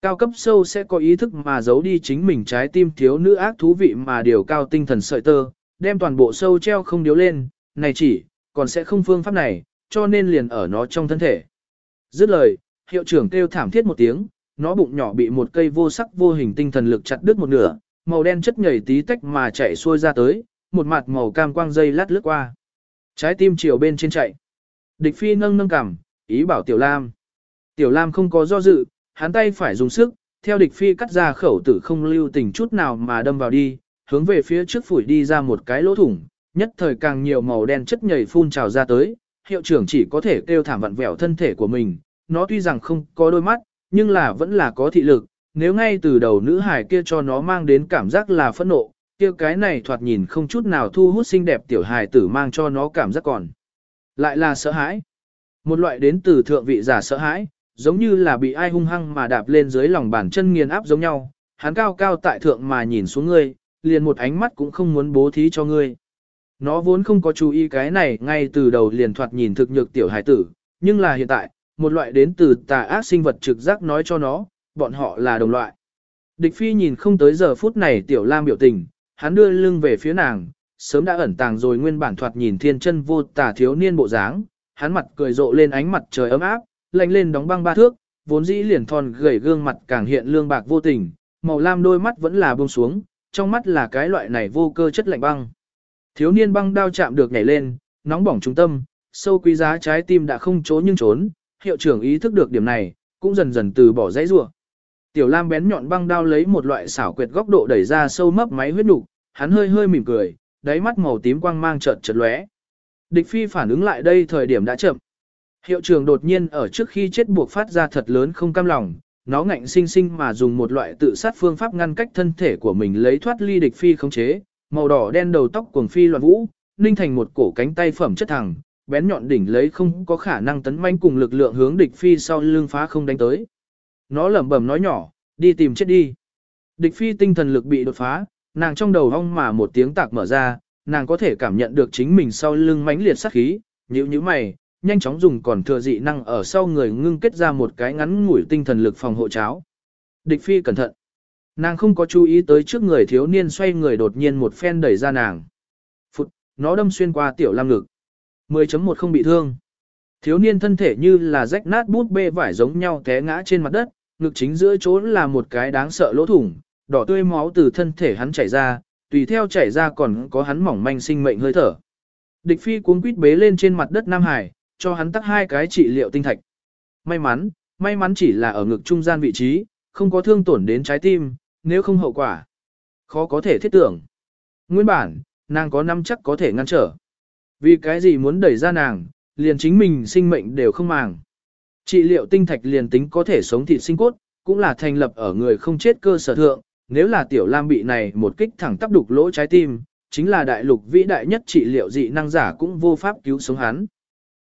Cao cấp sâu sẽ có ý thức mà giấu đi chính mình trái tim thiếu nữ ác thú vị mà điều cao tinh thần sợi tơ, đem toàn bộ sâu treo không điếu lên, này chỉ, còn sẽ không phương pháp này, cho nên liền ở nó trong thân thể. Dứt lời, hiệu trưởng kêu thảm thiết một tiếng, nó bụng nhỏ bị một cây vô sắc vô hình tinh thần lực chặt đứt một nửa, màu đen chất nhảy tí tách mà chạy xuôi ra tới, một mặt màu cam quang dây lát lướt qua. Trái tim chiều bên trên chạy. Địch phi nâng nâng cằm, ý bảo Tiểu Lam. Tiểu Lam không có do dự, hắn tay phải dùng sức, theo địch phi cắt ra khẩu tử không lưu tình chút nào mà đâm vào đi, hướng về phía trước phủi đi ra một cái lỗ thủng, nhất thời càng nhiều màu đen chất nhảy phun trào ra tới, hiệu trưởng chỉ có thể kêu thảm vặn vẹo thân thể của mình, nó tuy rằng không có đôi mắt, nhưng là vẫn là có thị lực, nếu ngay từ đầu nữ hải kia cho nó mang đến cảm giác là phẫn nộ, kia cái này thoạt nhìn không chút nào thu hút xinh đẹp tiểu hài tử mang cho nó cảm giác còn. Lại là sợ hãi. Một loại đến từ thượng vị giả sợ hãi, giống như là bị ai hung hăng mà đạp lên dưới lòng bàn chân nghiền áp giống nhau, hắn cao cao tại thượng mà nhìn xuống ngươi, liền một ánh mắt cũng không muốn bố thí cho ngươi. Nó vốn không có chú ý cái này ngay từ đầu liền thoạt nhìn thực nhược tiểu hải tử, nhưng là hiện tại, một loại đến từ tà ác sinh vật trực giác nói cho nó, bọn họ là đồng loại. Địch phi nhìn không tới giờ phút này tiểu lam biểu tình, hắn đưa lưng về phía nàng, sớm đã ẩn tàng rồi nguyên bản thoạt nhìn thiên chân vô tà thiếu niên bộ dáng, hắn mặt cười rộ lên ánh mặt trời ấm áp, lạnh lên đóng băng ba thước, vốn dĩ liền thon gầy gương mặt càng hiện lương bạc vô tình, màu lam đôi mắt vẫn là buông xuống, trong mắt là cái loại này vô cơ chất lạnh băng. Thiếu niên băng đao chạm được nhảy lên, nóng bỏng trung tâm, sâu quý giá trái tim đã không trốn nhưng trốn, hiệu trưởng ý thức được điểm này, cũng dần dần từ bỏ dãy rủa. Tiểu Lam bén nhọn băng đao lấy một loại xảo quyệt góc độ đẩy ra sâu mấp máy huyết nục, hắn hơi hơi mỉm cười, đáy mắt màu tím quang mang chợt chợt lóe. Địch phi phản ứng lại đây thời điểm đã chậm. Hiệu trưởng đột nhiên ở trước khi chết buộc phát ra thật lớn không cam lòng, nó ngạnh sinh sinh mà dùng một loại tự sát phương pháp ngăn cách thân thể của mình lấy thoát ly địch phi khống chế, màu đỏ đen đầu tóc cuồng phi loạn vũ, ninh thành một cổ cánh tay phẩm chất thẳng, bén nhọn đỉnh lấy không có khả năng tấn manh cùng lực lượng hướng địch phi sau lưng phá không đánh tới. Nó lẩm bẩm nói nhỏ, đi tìm chết đi. Địch phi tinh thần lực bị đột phá, nàng trong đầu hong mà một tiếng tạc mở ra, nàng có thể cảm nhận được chính mình sau lưng mãnh liệt sát khí, nhíu nhíu mày, nhanh chóng dùng còn thừa dị năng ở sau người ngưng kết ra một cái ngắn ngủi tinh thần lực phòng hộ cháo. Địch phi cẩn thận. Nàng không có chú ý tới trước người thiếu niên xoay người đột nhiên một phen đẩy ra nàng. Phụt, nó đâm xuyên qua tiểu lam ngực. 10.1 không bị thương. Thiếu niên thân thể như là rách nát bút bê vải giống nhau té ngã trên mặt đất, ngực chính giữa chỗ là một cái đáng sợ lỗ thủng, đỏ tươi máu từ thân thể hắn chảy ra, tùy theo chảy ra còn có hắn mỏng manh sinh mệnh hơi thở. Địch phi cuống quýt bế lên trên mặt đất Nam Hải, cho hắn tắt hai cái trị liệu tinh thạch. May mắn, may mắn chỉ là ở ngực trung gian vị trí, không có thương tổn đến trái tim, nếu không hậu quả. Khó có thể thiết tưởng. Nguyên bản, nàng có năm chắc có thể ngăn trở. Vì cái gì muốn đẩy ra nàng, liền chính mình sinh mệnh đều không màng. Trị liệu tinh thạch liền tính có thể sống thịt sinh cốt, cũng là thành lập ở người không chết cơ sở thượng, nếu là tiểu lam bị này một kích thẳng tắp đục lỗ trái tim, chính là đại lục vĩ đại nhất trị liệu dị năng giả cũng vô pháp cứu sống hắn.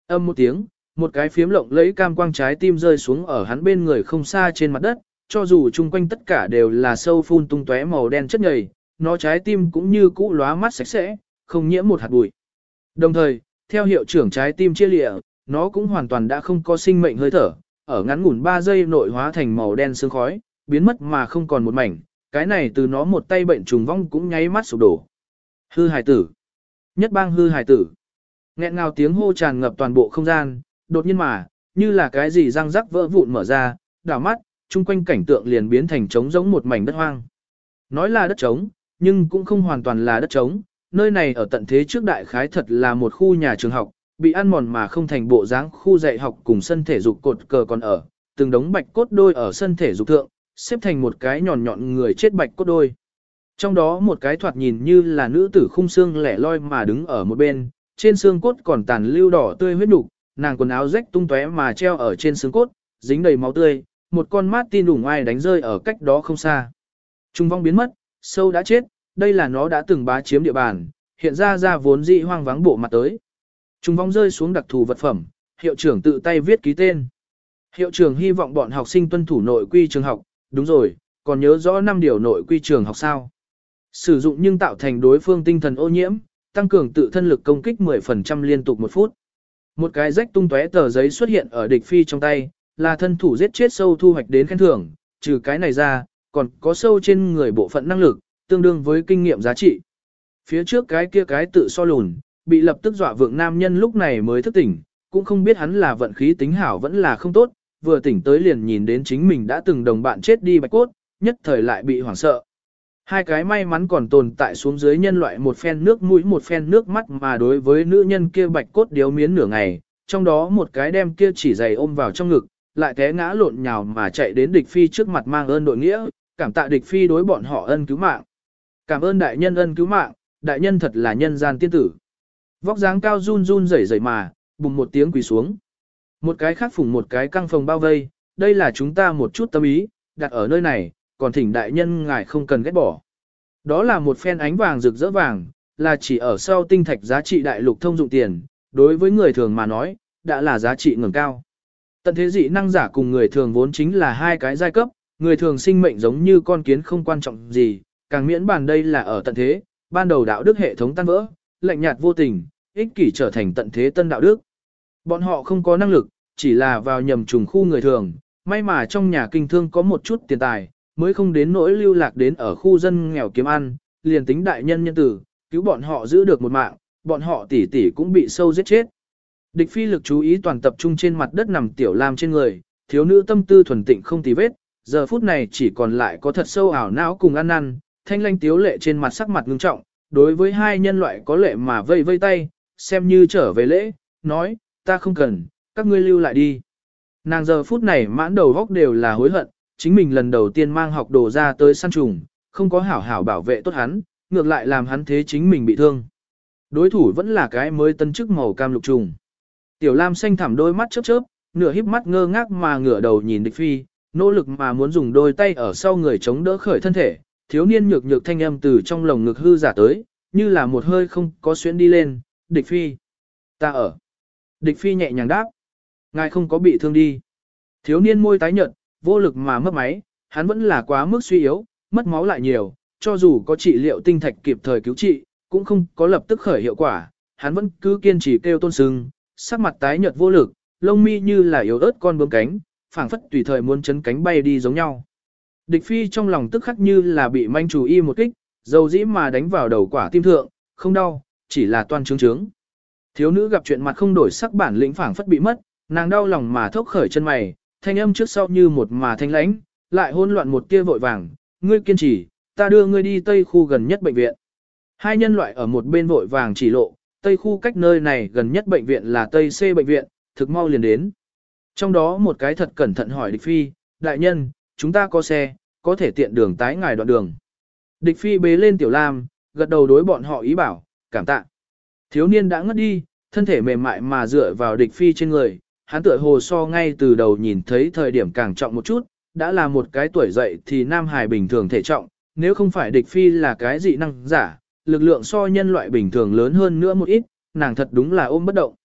Âm một tiếng, một cái phiếm lộng lấy cam quang trái tim rơi xuống ở hắn bên người không xa trên mặt đất, cho dù chung quanh tất cả đều là sâu phun tung tóe màu đen chất nhầy, nó trái tim cũng như cũ lóa mắt sạch sẽ, không nhiễm một hạt bụi. Đồng thời, theo hiệu trưởng trái tim chia lịa, nó cũng hoàn toàn đã không có sinh mệnh hơi thở, ở ngắn ngủn 3 giây nội hóa thành màu đen sương khói, biến mất mà không còn một mảnh, cái này từ nó một tay bệnh trùng vong cũng nháy mắt sụp đổ. Hư hài tử. Nhất bang hư hài tử. Nghẹn ngào tiếng hô tràn ngập toàn bộ không gian, đột nhiên mà, như là cái gì răng rắc vỡ vụn mở ra, đảo mắt, chung quanh cảnh tượng liền biến thành trống giống một mảnh đất hoang. Nói là đất trống, nhưng cũng không hoàn toàn là đất trống, nơi này ở tận thế trước đại khái thật là một khu nhà trường học, bị ăn mòn mà không thành bộ dáng khu dạy học cùng sân thể dục cột cờ còn ở, từng đống bạch cốt đôi ở sân thể dục thượng, xếp thành một cái nhọn nhọn người chết bạch cốt đôi. Trong đó một cái thoạt nhìn như là nữ tử khung xương lẻ loi mà đứng ở một bên, trên xương cốt còn tàn lưu đỏ tươi huyết nục, nàng quần áo rách tung tóe mà treo ở trên xương cốt, dính đầy máu tươi, một con mát tin đủng ai đánh rơi ở cách đó không xa. Trung vong biến mất, sâu đã chết, đây là nó đã từng bá chiếm địa bàn, hiện ra ra vốn dị hoang vắng bộ mặt tới. Trung vong rơi xuống đặc thù vật phẩm, hiệu trưởng tự tay viết ký tên. Hiệu trưởng hy vọng bọn học sinh tuân thủ nội quy trường học, đúng rồi, còn nhớ rõ năm điều nội quy trường học sao. Sử dụng nhưng tạo thành đối phương tinh thần ô nhiễm, tăng cường tự thân lực công kích 10% liên tục một phút. Một cái rách tung tóe tờ giấy xuất hiện ở địch phi trong tay, là thân thủ giết chết sâu thu hoạch đến khen thưởng, trừ cái này ra, còn có sâu trên người bộ phận năng lực, tương đương với kinh nghiệm giá trị. Phía trước cái kia cái tự so lùn, bị lập tức dọa vượng nam nhân lúc này mới thức tỉnh, cũng không biết hắn là vận khí tính hảo vẫn là không tốt, vừa tỉnh tới liền nhìn đến chính mình đã từng đồng bạn chết đi bạch cốt, nhất thời lại bị hoảng sợ. Hai cái may mắn còn tồn tại xuống dưới nhân loại một phen nước mũi một phen nước mắt mà đối với nữ nhân kia bạch cốt điếu miến nửa ngày, trong đó một cái đem kia chỉ giày ôm vào trong ngực, lại té ngã lộn nhào mà chạy đến địch phi trước mặt mang ơn đội nghĩa, cảm tạ địch phi đối bọn họ ân cứu mạng. Cảm ơn đại nhân ân cứu mạng, đại nhân thật là nhân gian tiên tử. Vóc dáng cao run run rẩy rẩy mà, bùng một tiếng quỳ xuống. Một cái khác phủng một cái căng phòng bao vây, đây là chúng ta một chút tâm ý, đặt ở nơi này, còn thỉnh đại nhân ngài không cần ghét bỏ. Đó là một phen ánh vàng rực rỡ vàng, là chỉ ở sau tinh thạch giá trị đại lục thông dụng tiền, đối với người thường mà nói, đã là giá trị ngừng cao. Tận thế dị năng giả cùng người thường vốn chính là hai cái giai cấp, người thường sinh mệnh giống như con kiến không quan trọng gì, càng miễn bàn đây là ở tận thế, ban đầu đạo đức hệ thống tan vỡ, lạnh nhạt vô tình, ích kỷ trở thành tận thế tân đạo đức. Bọn họ không có năng lực, chỉ là vào nhầm trùng khu người thường, may mà trong nhà kinh thương có một chút tiền tài, mới không đến nỗi lưu lạc đến ở khu dân nghèo kiếm ăn, liền tính đại nhân nhân tử, cứu bọn họ giữ được một mạng, bọn họ tỷ tỷ cũng bị sâu giết chết. Địch phi lực chú ý toàn tập trung trên mặt đất nằm tiểu lam trên người, thiếu nữ tâm tư thuần tịnh không tì vết, giờ phút này chỉ còn lại có thật sâu ảo não cùng ăn năn, thanh lanh tiếu lệ trên mặt sắc mặt ngưng trọng, đối với hai nhân loại có lệ mà vây vây tay, xem như trở về lễ, nói, ta không cần, các ngươi lưu lại đi. Nàng giờ phút này mãn đầu góc đều là hối hận, chính mình lần đầu tiên mang học đồ ra tới săn trùng, không có hảo hảo bảo vệ tốt hắn, ngược lại làm hắn thế chính mình bị thương. Đối thủ vẫn là cái mới tân chức màu cam lục trùng. Tiểu Lam xanh thẳm đôi mắt chớp chớp, nửa híp mắt ngơ ngác mà ngửa đầu nhìn địch phi, nỗ lực mà muốn dùng đôi tay ở sau người chống đỡ khởi thân thể, thiếu niên nhược nhược thanh âm từ trong lồng ngực hư giả tới, như là một hơi không có xuyên đi lên, địch phi. Ta ở. Địch phi nhẹ nhàng đáp. Ngài không có bị thương đi. Thiếu niên môi tái nhợt, vô lực mà mất máy, hắn vẫn là quá mức suy yếu, mất máu lại nhiều, cho dù có trị liệu tinh thạch kịp thời cứu trị, cũng không có lập tức khởi hiệu quả, hắn vẫn cứ kiên trì kêu tôn sưng, sắc mặt tái nhợt vô lực, lông mi như là yếu ớt con bướm cánh, phảng phất tùy thời muốn chấn cánh bay đi giống nhau. Địch phi trong lòng tức khắc như là bị manh chủ y một kích, dầu dĩ mà đánh vào đầu quả tim thượng, không đau, chỉ là toan trướng trướng. Thiếu nữ gặp chuyện mặt không đổi sắc bản lĩnh phảng phất bị mất, nàng đau lòng mà thốc khởi chân mày, thanh âm trước sau như một mà thanh lãnh, lại hỗn loạn một tia vội vàng, ngươi kiên trì, ta đưa ngươi đi tây khu gần nhất bệnh viện. Hai nhân loại ở một bên vội vàng chỉ lộ, tây khu cách nơi này gần nhất bệnh viện là tây C bệnh viện, thực mau liền đến. Trong đó một cái thật cẩn thận hỏi địch phi, đại nhân, chúng ta có xe, có thể tiện đường tái ngài đoạn đường. Địch phi bế lên tiểu lam, gật đầu đối bọn họ ý bảo, cảm tạ. Thiếu niên đã ngất đi, thân thể mềm mại mà dựa vào địch phi trên người, hắn tựa hồ so ngay từ đầu nhìn thấy thời điểm càng trọng một chút, đã là một cái tuổi dậy thì nam hài bình thường thể trọng, nếu không phải địch phi là cái dị năng giả, lực lượng so nhân loại bình thường lớn hơn nữa một ít, nàng thật đúng là ôm bất động.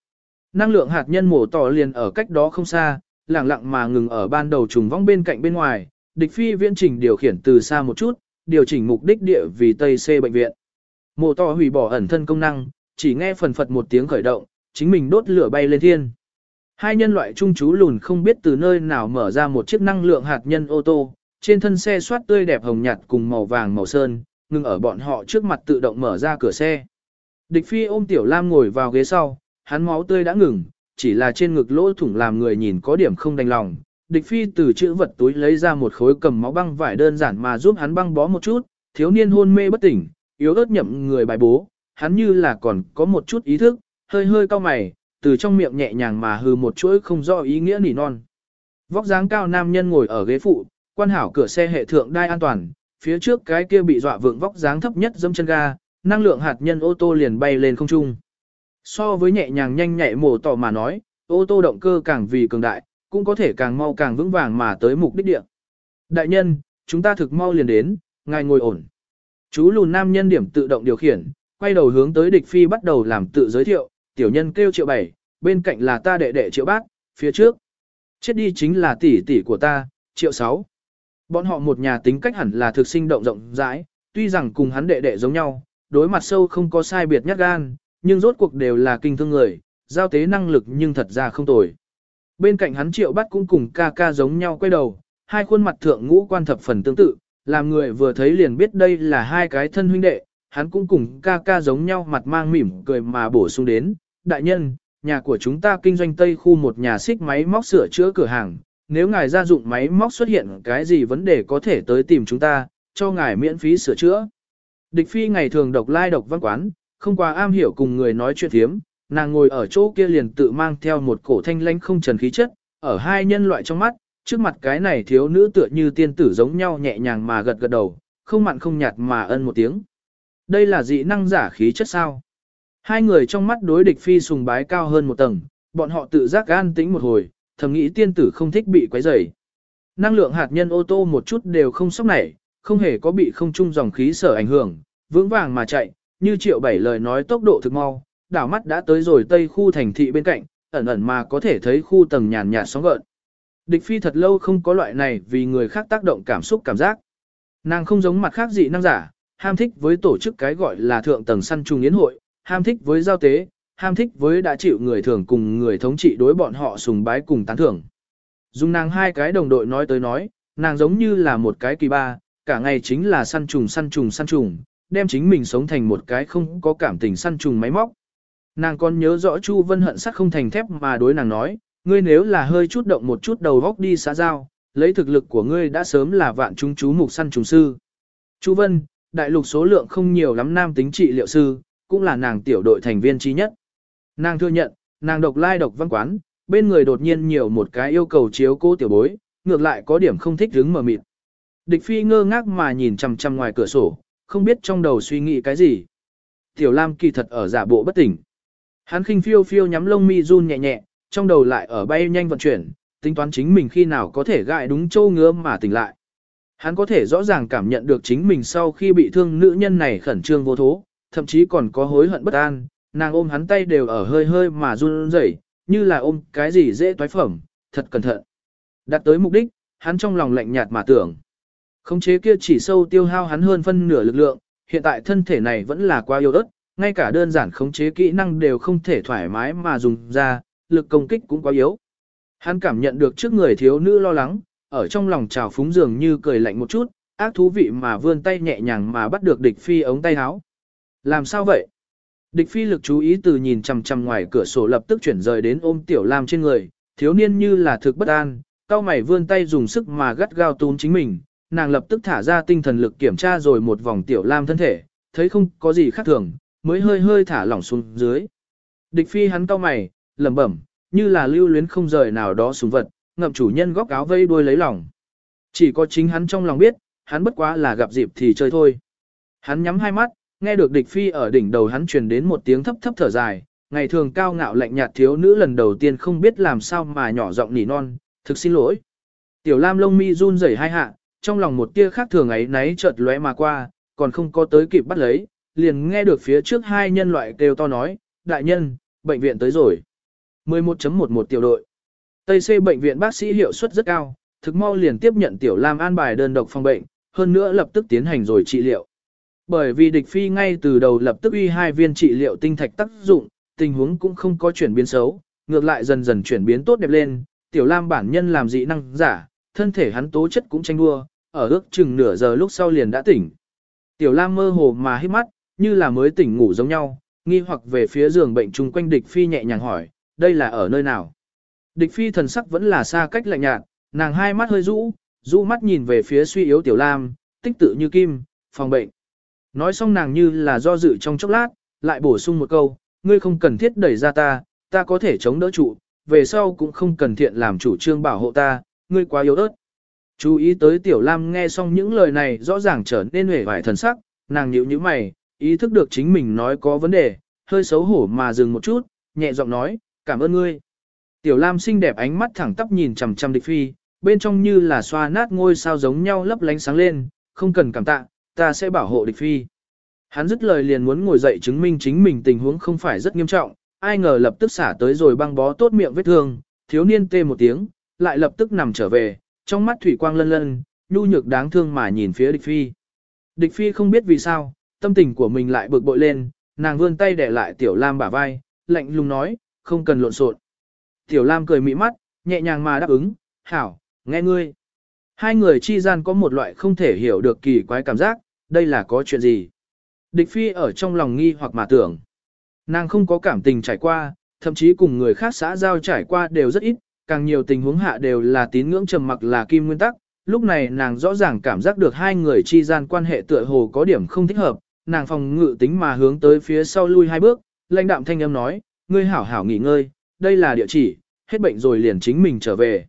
Năng lượng hạt nhân mổ tỏ liền ở cách đó không xa, lặng lặng mà ngừng ở ban đầu trùng vong bên cạnh bên ngoài, địch phi viễn trình điều khiển từ xa một chút, điều chỉnh mục đích địa vì Tây C bệnh viện. Mổ tỏ hủy bỏ ẩn thân công năng, chỉ nghe phần phật một tiếng khởi động, chính mình đốt lửa bay lên thiên. Hai nhân loại trung chú lùn không biết từ nơi nào mở ra một chiếc năng lượng hạt nhân ô tô, trên thân xe soát tươi đẹp hồng nhạt cùng màu vàng màu sơn, ngừng ở bọn họ trước mặt tự động mở ra cửa xe. Địch phi ôm tiểu lam ngồi vào ghế sau, hắn máu tươi đã ngừng, chỉ là trên ngực lỗ thủng làm người nhìn có điểm không đành lòng. Địch phi từ chữ vật túi lấy ra một khối cầm máu băng vải đơn giản mà giúp hắn băng bó một chút, thiếu niên hôn mê bất tỉnh, yếu ớt nhậm người bài bố, hắn như là còn có một chút ý thức, hơi hơi cau mày, từ trong miệng nhẹ nhàng mà hừ một chuỗi không rõ ý nghĩa nỉ non. Vóc dáng cao nam nhân ngồi ở ghế phụ, quan hảo cửa xe hệ thượng đai an toàn, phía trước cái kia bị dọa vượng vóc dáng thấp nhất dâm chân ga, năng lượng hạt nhân ô tô liền bay lên không trung. So với nhẹ nhàng nhanh nhạy mổ tỏ mà nói, ô tô động cơ càng vì cường đại, cũng có thể càng mau càng vững vàng mà tới mục đích địa. Đại nhân, chúng ta thực mau liền đến, ngài ngồi ổn. Chú lùn nam nhân điểm tự động điều khiển, quay đầu hướng tới địch phi bắt đầu làm tự giới thiệu, tiểu nhân kêu triệu bảy, bên cạnh là ta đệ đệ triệu bác, phía trước. Chết đi chính là tỷ tỷ của ta, triệu sáu. Bọn họ một nhà tính cách hẳn là thực sinh động rộng rãi, tuy rằng cùng hắn đệ đệ giống nhau, đối mặt sâu không có sai biệt nhát gan, nhưng rốt cuộc đều là kinh thương người, giao tế năng lực nhưng thật ra không tồi. Bên cạnh hắn triệu bắt cũng cùng ca ca giống nhau quay đầu, hai khuôn mặt thượng ngũ quan thập phần tương tự, làm người vừa thấy liền biết đây là hai cái thân huynh đệ, hắn cũng cùng ca ca giống nhau mặt mang mỉm cười mà bổ sung đến, đại nhân, nhà của chúng ta kinh doanh tây khu một nhà xích máy móc sửa chữa cửa hàng, nếu ngài gia dụng máy móc xuất hiện cái gì vấn đề có thể tới tìm chúng ta, cho ngài miễn phí sửa chữa. Địch phi ngày thường độc lai độc văn quán, không qua am hiểu cùng người nói chuyện thiếm, nàng ngồi ở chỗ kia liền tự mang theo một cổ thanh lãnh không trần khí chất, ở hai nhân loại trong mắt, trước mặt cái này thiếu nữ tựa như tiên tử giống nhau nhẹ nhàng mà gật gật đầu, không mặn không nhạt mà ân một tiếng. Đây là dị năng giả khí chất sao? Hai người trong mắt đối địch phi sùng bái cao hơn một tầng, bọn họ tự giác gan tĩnh một hồi, thầm nghĩ tiên tử không thích bị quấy rầy. Năng lượng hạt nhân ô tô một chút đều không sốc nảy, không hề có bị không trung dòng khí sở ảnh hưởng, vững vàng mà chạy, như triệu bảy lời nói tốc độ thực mau, đảo mắt đã tới rồi tây khu thành thị bên cạnh, ẩn ẩn mà có thể thấy khu tầng nhàn nhạt sóng gợn. Địch phi thật lâu không có loại này vì người khác tác động cảm xúc cảm giác. Nàng không giống mặt khác dị năng giả, ham thích với tổ chức cái gọi là thượng tầng săn trùng yến hội, ham thích với giao tế, ham thích với đã chịu người thường cùng người thống trị đối bọn họ sùng bái cùng tán thưởng. Dùng nàng hai cái đồng đội nói tới nói, nàng giống như là một cái kỳ ba, cả ngày chính là săn trùng săn trùng săn trùng, đem chính mình sống thành một cái không có cảm tình săn trùng máy móc. Nàng còn nhớ rõ Chu Vân hận sắc không thành thép mà đối nàng nói, ngươi nếu là hơi chút động một chút đầu góc đi xã giao, lấy thực lực của ngươi đã sớm là vạn chúng chú mục săn trùng sư. Chu Vân, đại lục số lượng không nhiều lắm nam tính trị liệu sư, cũng là nàng tiểu đội thành viên trí nhất. Nàng thừa nhận, nàng độc lai độc văn quán, bên người đột nhiên nhiều một cái yêu cầu chiếu cô tiểu bối, ngược lại có điểm không thích đứng mờ mịt. Địch phi ngơ ngác mà nhìn chằm chằm ngoài cửa sổ, không biết trong đầu suy nghĩ cái gì. Tiểu Lam kỳ thật ở giả bộ bất tỉnh. Hắn khinh phiêu phiêu nhắm lông mi run nhẹ nhẹ, trong đầu lại ở bay nhanh vận chuyển, tính toán chính mình khi nào có thể gại đúng châu ngứa mà tỉnh lại. Hắn có thể rõ ràng cảm nhận được chính mình sau khi bị thương nữ nhân này khẩn trương vô thố, thậm chí còn có hối hận bất an, nàng ôm hắn tay đều ở hơi hơi mà run rẩy, như là ôm cái gì dễ toái phẩm, thật cẩn thận. Đạt tới mục đích, hắn trong lòng lạnh nhạt mà tưởng. Khống chế kia chỉ sâu tiêu hao hắn hơn phân nửa lực lượng, hiện tại thân thể này vẫn là quá yếu ớt, ngay cả đơn giản khống chế kỹ năng đều không thể thoải mái mà dùng ra, lực công kích cũng quá yếu. Hắn cảm nhận được trước người thiếu nữ lo lắng, ở trong lòng trào phúng dường như cười lạnh một chút, ác thú vị mà vươn tay nhẹ nhàng mà bắt được địch phi ống tay áo. Làm sao vậy? Địch phi lực chú ý từ nhìn chằm chằm ngoài cửa sổ lập tức chuyển rời đến ôm tiểu lam trên người, thiếu niên như là thực bất an, cao mày vươn tay dùng sức mà gắt gao túm chính mình, nàng lập tức thả ra tinh thần lực kiểm tra rồi một vòng tiểu lam thân thể, thấy không có gì khác thường, mới hơi hơi thả lỏng xuống dưới. Địch phi hắn cao mày, lẩm bẩm, như là lưu luyến không rời nào đó xuống vật, ngậm chủ nhân góc áo vây đuôi lấy lòng. Chỉ có chính hắn trong lòng biết, hắn bất quá là gặp dịp thì chơi thôi. Hắn nhắm hai mắt, nghe được địch phi ở đỉnh đầu hắn truyền đến một tiếng thấp thấp thở dài, ngày thường cao ngạo lạnh nhạt thiếu nữ lần đầu tiên không biết làm sao mà nhỏ giọng nỉ non, thực xin lỗi. Tiểu Lam lông mi run rẩy hai hạ, trong lòng một tia khác thường ấy náy chợt lóe mà qua, còn không có tới kịp bắt lấy, liền nghe được phía trước hai nhân loại kêu to nói, đại nhân, bệnh viện tới rồi. 11.11 tiểu đội. Tây C bệnh viện bác sĩ hiệu suất rất cao, thực mau liền tiếp nhận tiểu Lam an bài đơn độc phòng bệnh, hơn nữa lập tức tiến hành rồi trị liệu. Bởi vì địch phi ngay từ đầu lập tức uy hai viên trị liệu tinh thạch tác dụng, tình huống cũng không có chuyển biến xấu, ngược lại dần dần chuyển biến tốt đẹp lên, tiểu Lam bản nhân làm dị năng giả, thân thể hắn tố chất cũng tranh đua, ở ước chừng nửa giờ lúc sau liền đã tỉnh. Tiểu Lam mơ hồ mà hít mắt, như là mới tỉnh ngủ giống nhau, nghi hoặc về phía giường bệnh chung quanh địch phi nhẹ nhàng hỏi, đây là ở nơi nào? Địch phi thần sắc vẫn là xa cách lạnh nhạt, nàng hai mắt hơi rũ, rũ mắt nhìn về phía suy yếu tiểu lam, tích tự như kim, phòng bệnh. Nói xong nàng như là do dự trong chốc lát, lại bổ sung một câu, ngươi không cần thiết đẩy ra ta, ta có thể chống đỡ trụ, về sau cũng không cần thiện làm chủ trương bảo hộ ta, ngươi quá yếu ớt. Chú ý tới tiểu lam nghe xong những lời này rõ ràng trở nên hề vải thần sắc, nàng nhíu nhíu mày, ý thức được chính mình nói có vấn đề, hơi xấu hổ mà dừng một chút, nhẹ giọng nói, cảm ơn ngươi. Tiểu Lam xinh đẹp ánh mắt thẳng tắp nhìn chằm chằm địch phi, bên trong như là xoa nát ngôi sao giống nhau lấp lánh sáng lên, không cần cảm tạ, ta sẽ bảo hộ địch phi. Hắn dứt lời liền muốn ngồi dậy chứng minh chính mình tình huống không phải rất nghiêm trọng, ai ngờ lập tức xả tới rồi băng bó tốt miệng vết thương, thiếu niên tê một tiếng, lại lập tức nằm trở về, trong mắt thủy quang lân lân, nhu nhược đáng thương mà nhìn phía địch phi. Địch phi không biết vì sao, tâm tình của mình lại bực bội lên, nàng vươn tay để lại tiểu lam bả vai, lạnh lùng nói, không cần lộn xộn. Tiểu lam cười mị mắt, nhẹ nhàng mà đáp ứng, hảo, nghe ngươi. Hai người chi gian có một loại không thể hiểu được kỳ quái cảm giác, đây là có chuyện gì. Địch phi ở trong lòng nghi hoặc mà tưởng. Nàng không có cảm tình trải qua, thậm chí cùng người khác xã giao trải qua đều rất ít, càng nhiều tình huống hạ đều là tín ngưỡng trầm mặc là kim nguyên tắc. Lúc này nàng rõ ràng cảm giác được hai người chi gian quan hệ tựa hồ có điểm không thích hợp, nàng phòng ngự tính mà hướng tới phía sau lui hai bước, lãnh đạm thanh âm nói, ngươi hảo hảo nghỉ ngơi, đây là địa chỉ, hết bệnh rồi liền chính mình trở về.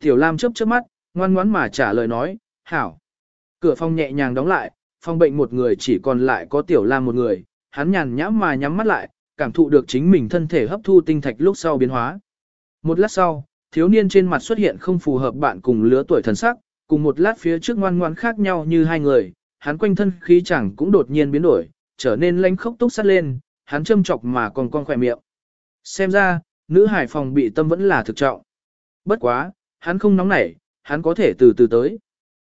Tiểu Lam chớp chớp mắt, ngoan ngoãn mà trả lời nói, hảo. Cửa phòng nhẹ nhàng đóng lại, phòng bệnh một người chỉ còn lại có Tiểu Lam một người, hắn nhàn nhãm mà nhắm mắt lại, cảm thụ được chính mình thân thể hấp thu tinh thạch lúc sau biến hóa. Một lát sau, thiếu niên trên mặt xuất hiện không phù hợp bạn cùng lứa tuổi thần sắc, cùng một lát phía trước ngoan ngoan khác nhau như hai người, hắn quanh thân khí chẳng cũng đột nhiên biến đổi, trở nên lánh khốc túc sát lên, hắn châm chọc mà còn con khỏe miệng. Xem ra, nữ hải phòng bị tâm vẫn là thực trọng. Bất quá, hắn không nóng nảy, hắn có thể từ từ tới.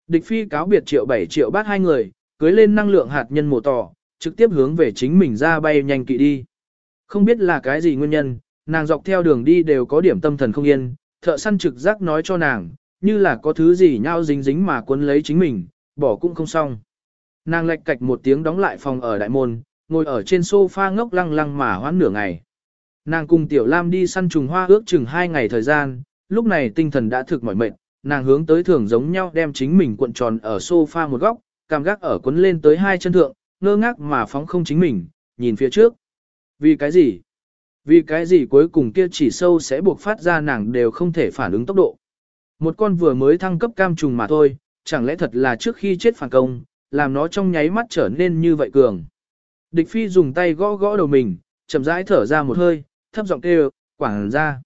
Địch phi cáo biệt triệu bảy triệu bát hai người, cưới lên năng lượng hạt nhân mổ tỏ, trực tiếp hướng về chính mình ra bay nhanh kỵ đi. Không biết là cái gì nguyên nhân, nàng dọc theo đường đi đều có điểm tâm thần không yên, thợ săn trực giác nói cho nàng, như là có thứ gì nhau dính dính mà cuốn lấy chính mình, bỏ cũng không xong. Nàng lệch cạch một tiếng đóng lại phòng ở đại môn, ngồi ở trên sofa ngốc lăng lăng mà hoãn nửa ngày. Nàng cùng Tiểu Lam đi săn trùng hoa ước chừng hai ngày thời gian, lúc này tinh thần đã thực mỏi mệt, nàng hướng tới thường giống nhau đem chính mình cuộn tròn ở sofa một góc, cảm giác ở quấn lên tới hai chân thượng, ngơ ngác mà phóng không chính mình, nhìn phía trước. Vì cái gì? Vì cái gì cuối cùng kia chỉ sâu sẽ buộc phát ra nàng đều không thể phản ứng tốc độ. Một con vừa mới thăng cấp cam trùng mà thôi, chẳng lẽ thật là trước khi chết phản công, làm nó trong nháy mắt trở nên như vậy cường. Địch phi dùng tay gõ gõ đầu mình, chậm rãi thở ra một hơi, thấp giọng kêu, quản gia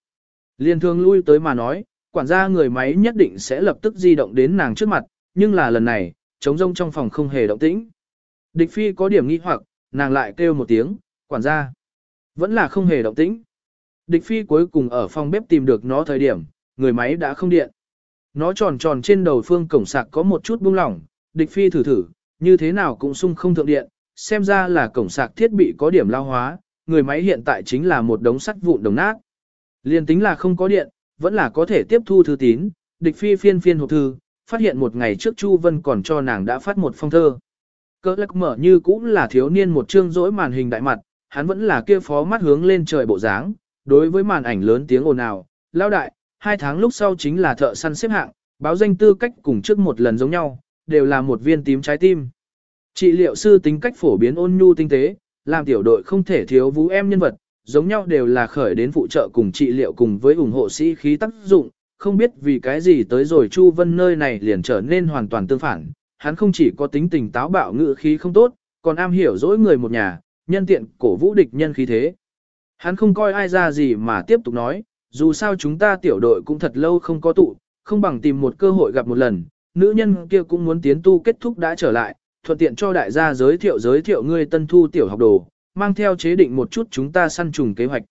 Liên thương lui tới mà nói, quản gia người máy nhất định sẽ lập tức di động đến nàng trước mặt, nhưng là lần này, trống rông trong phòng không hề động tĩnh. Địch phi có điểm nghi hoặc, nàng lại kêu một tiếng, quản gia. Vẫn là không hề động tĩnh. Địch phi cuối cùng ở phòng bếp tìm được nó thời điểm, người máy đã không điện. Nó tròn tròn trên đầu phương cổng sạc có một chút buông lỏng, địch phi thử thử, như thế nào cũng sung không thượng điện, xem ra là cổng sạc thiết bị có điểm lao hóa, người máy hiện tại chính là một đống sắt vụn đồng nát. Liên tính là không có điện, vẫn là có thể tiếp thu thư tín, địch phi phiên phiên hộp thư, phát hiện một ngày trước Chu Vân còn cho nàng đã phát một phong thơ. Cơ lắc mở như cũng là thiếu niên một chương rỗi màn hình đại mặt, hắn vẫn là kia phó mắt hướng lên trời bộ dáng, đối với màn ảnh lớn tiếng ồn ào, lao đại, hai tháng lúc sau chính là thợ săn xếp hạng, báo danh tư cách cùng trước một lần giống nhau, đều là một viên tím trái tim. Trị liệu sư tính cách phổ biến ôn nhu tinh tế, làm tiểu đội không thể thiếu vũ em nhân vật, giống nhau đều là khởi đến phụ trợ cùng trị liệu cùng với ủng hộ sĩ khí tác dụng, không biết vì cái gì tới rồi Chu Vân nơi này liền trở nên hoàn toàn tương phản, hắn không chỉ có tính tình táo bạo ngự khí không tốt, còn am hiểu dỗi người một nhà, nhân tiện cổ vũ địch nhân khí thế. Hắn không coi ai ra gì mà tiếp tục nói, dù sao chúng ta tiểu đội cũng thật lâu không có tụ, không bằng tìm một cơ hội gặp một lần, nữ nhân kia cũng muốn tiến tu kết thúc đã trở lại, thuận tiện cho đại gia giới thiệu giới thiệu ngươi tân thu tiểu học đồ, mang theo chế định một chút chúng ta săn trùng kế hoạch.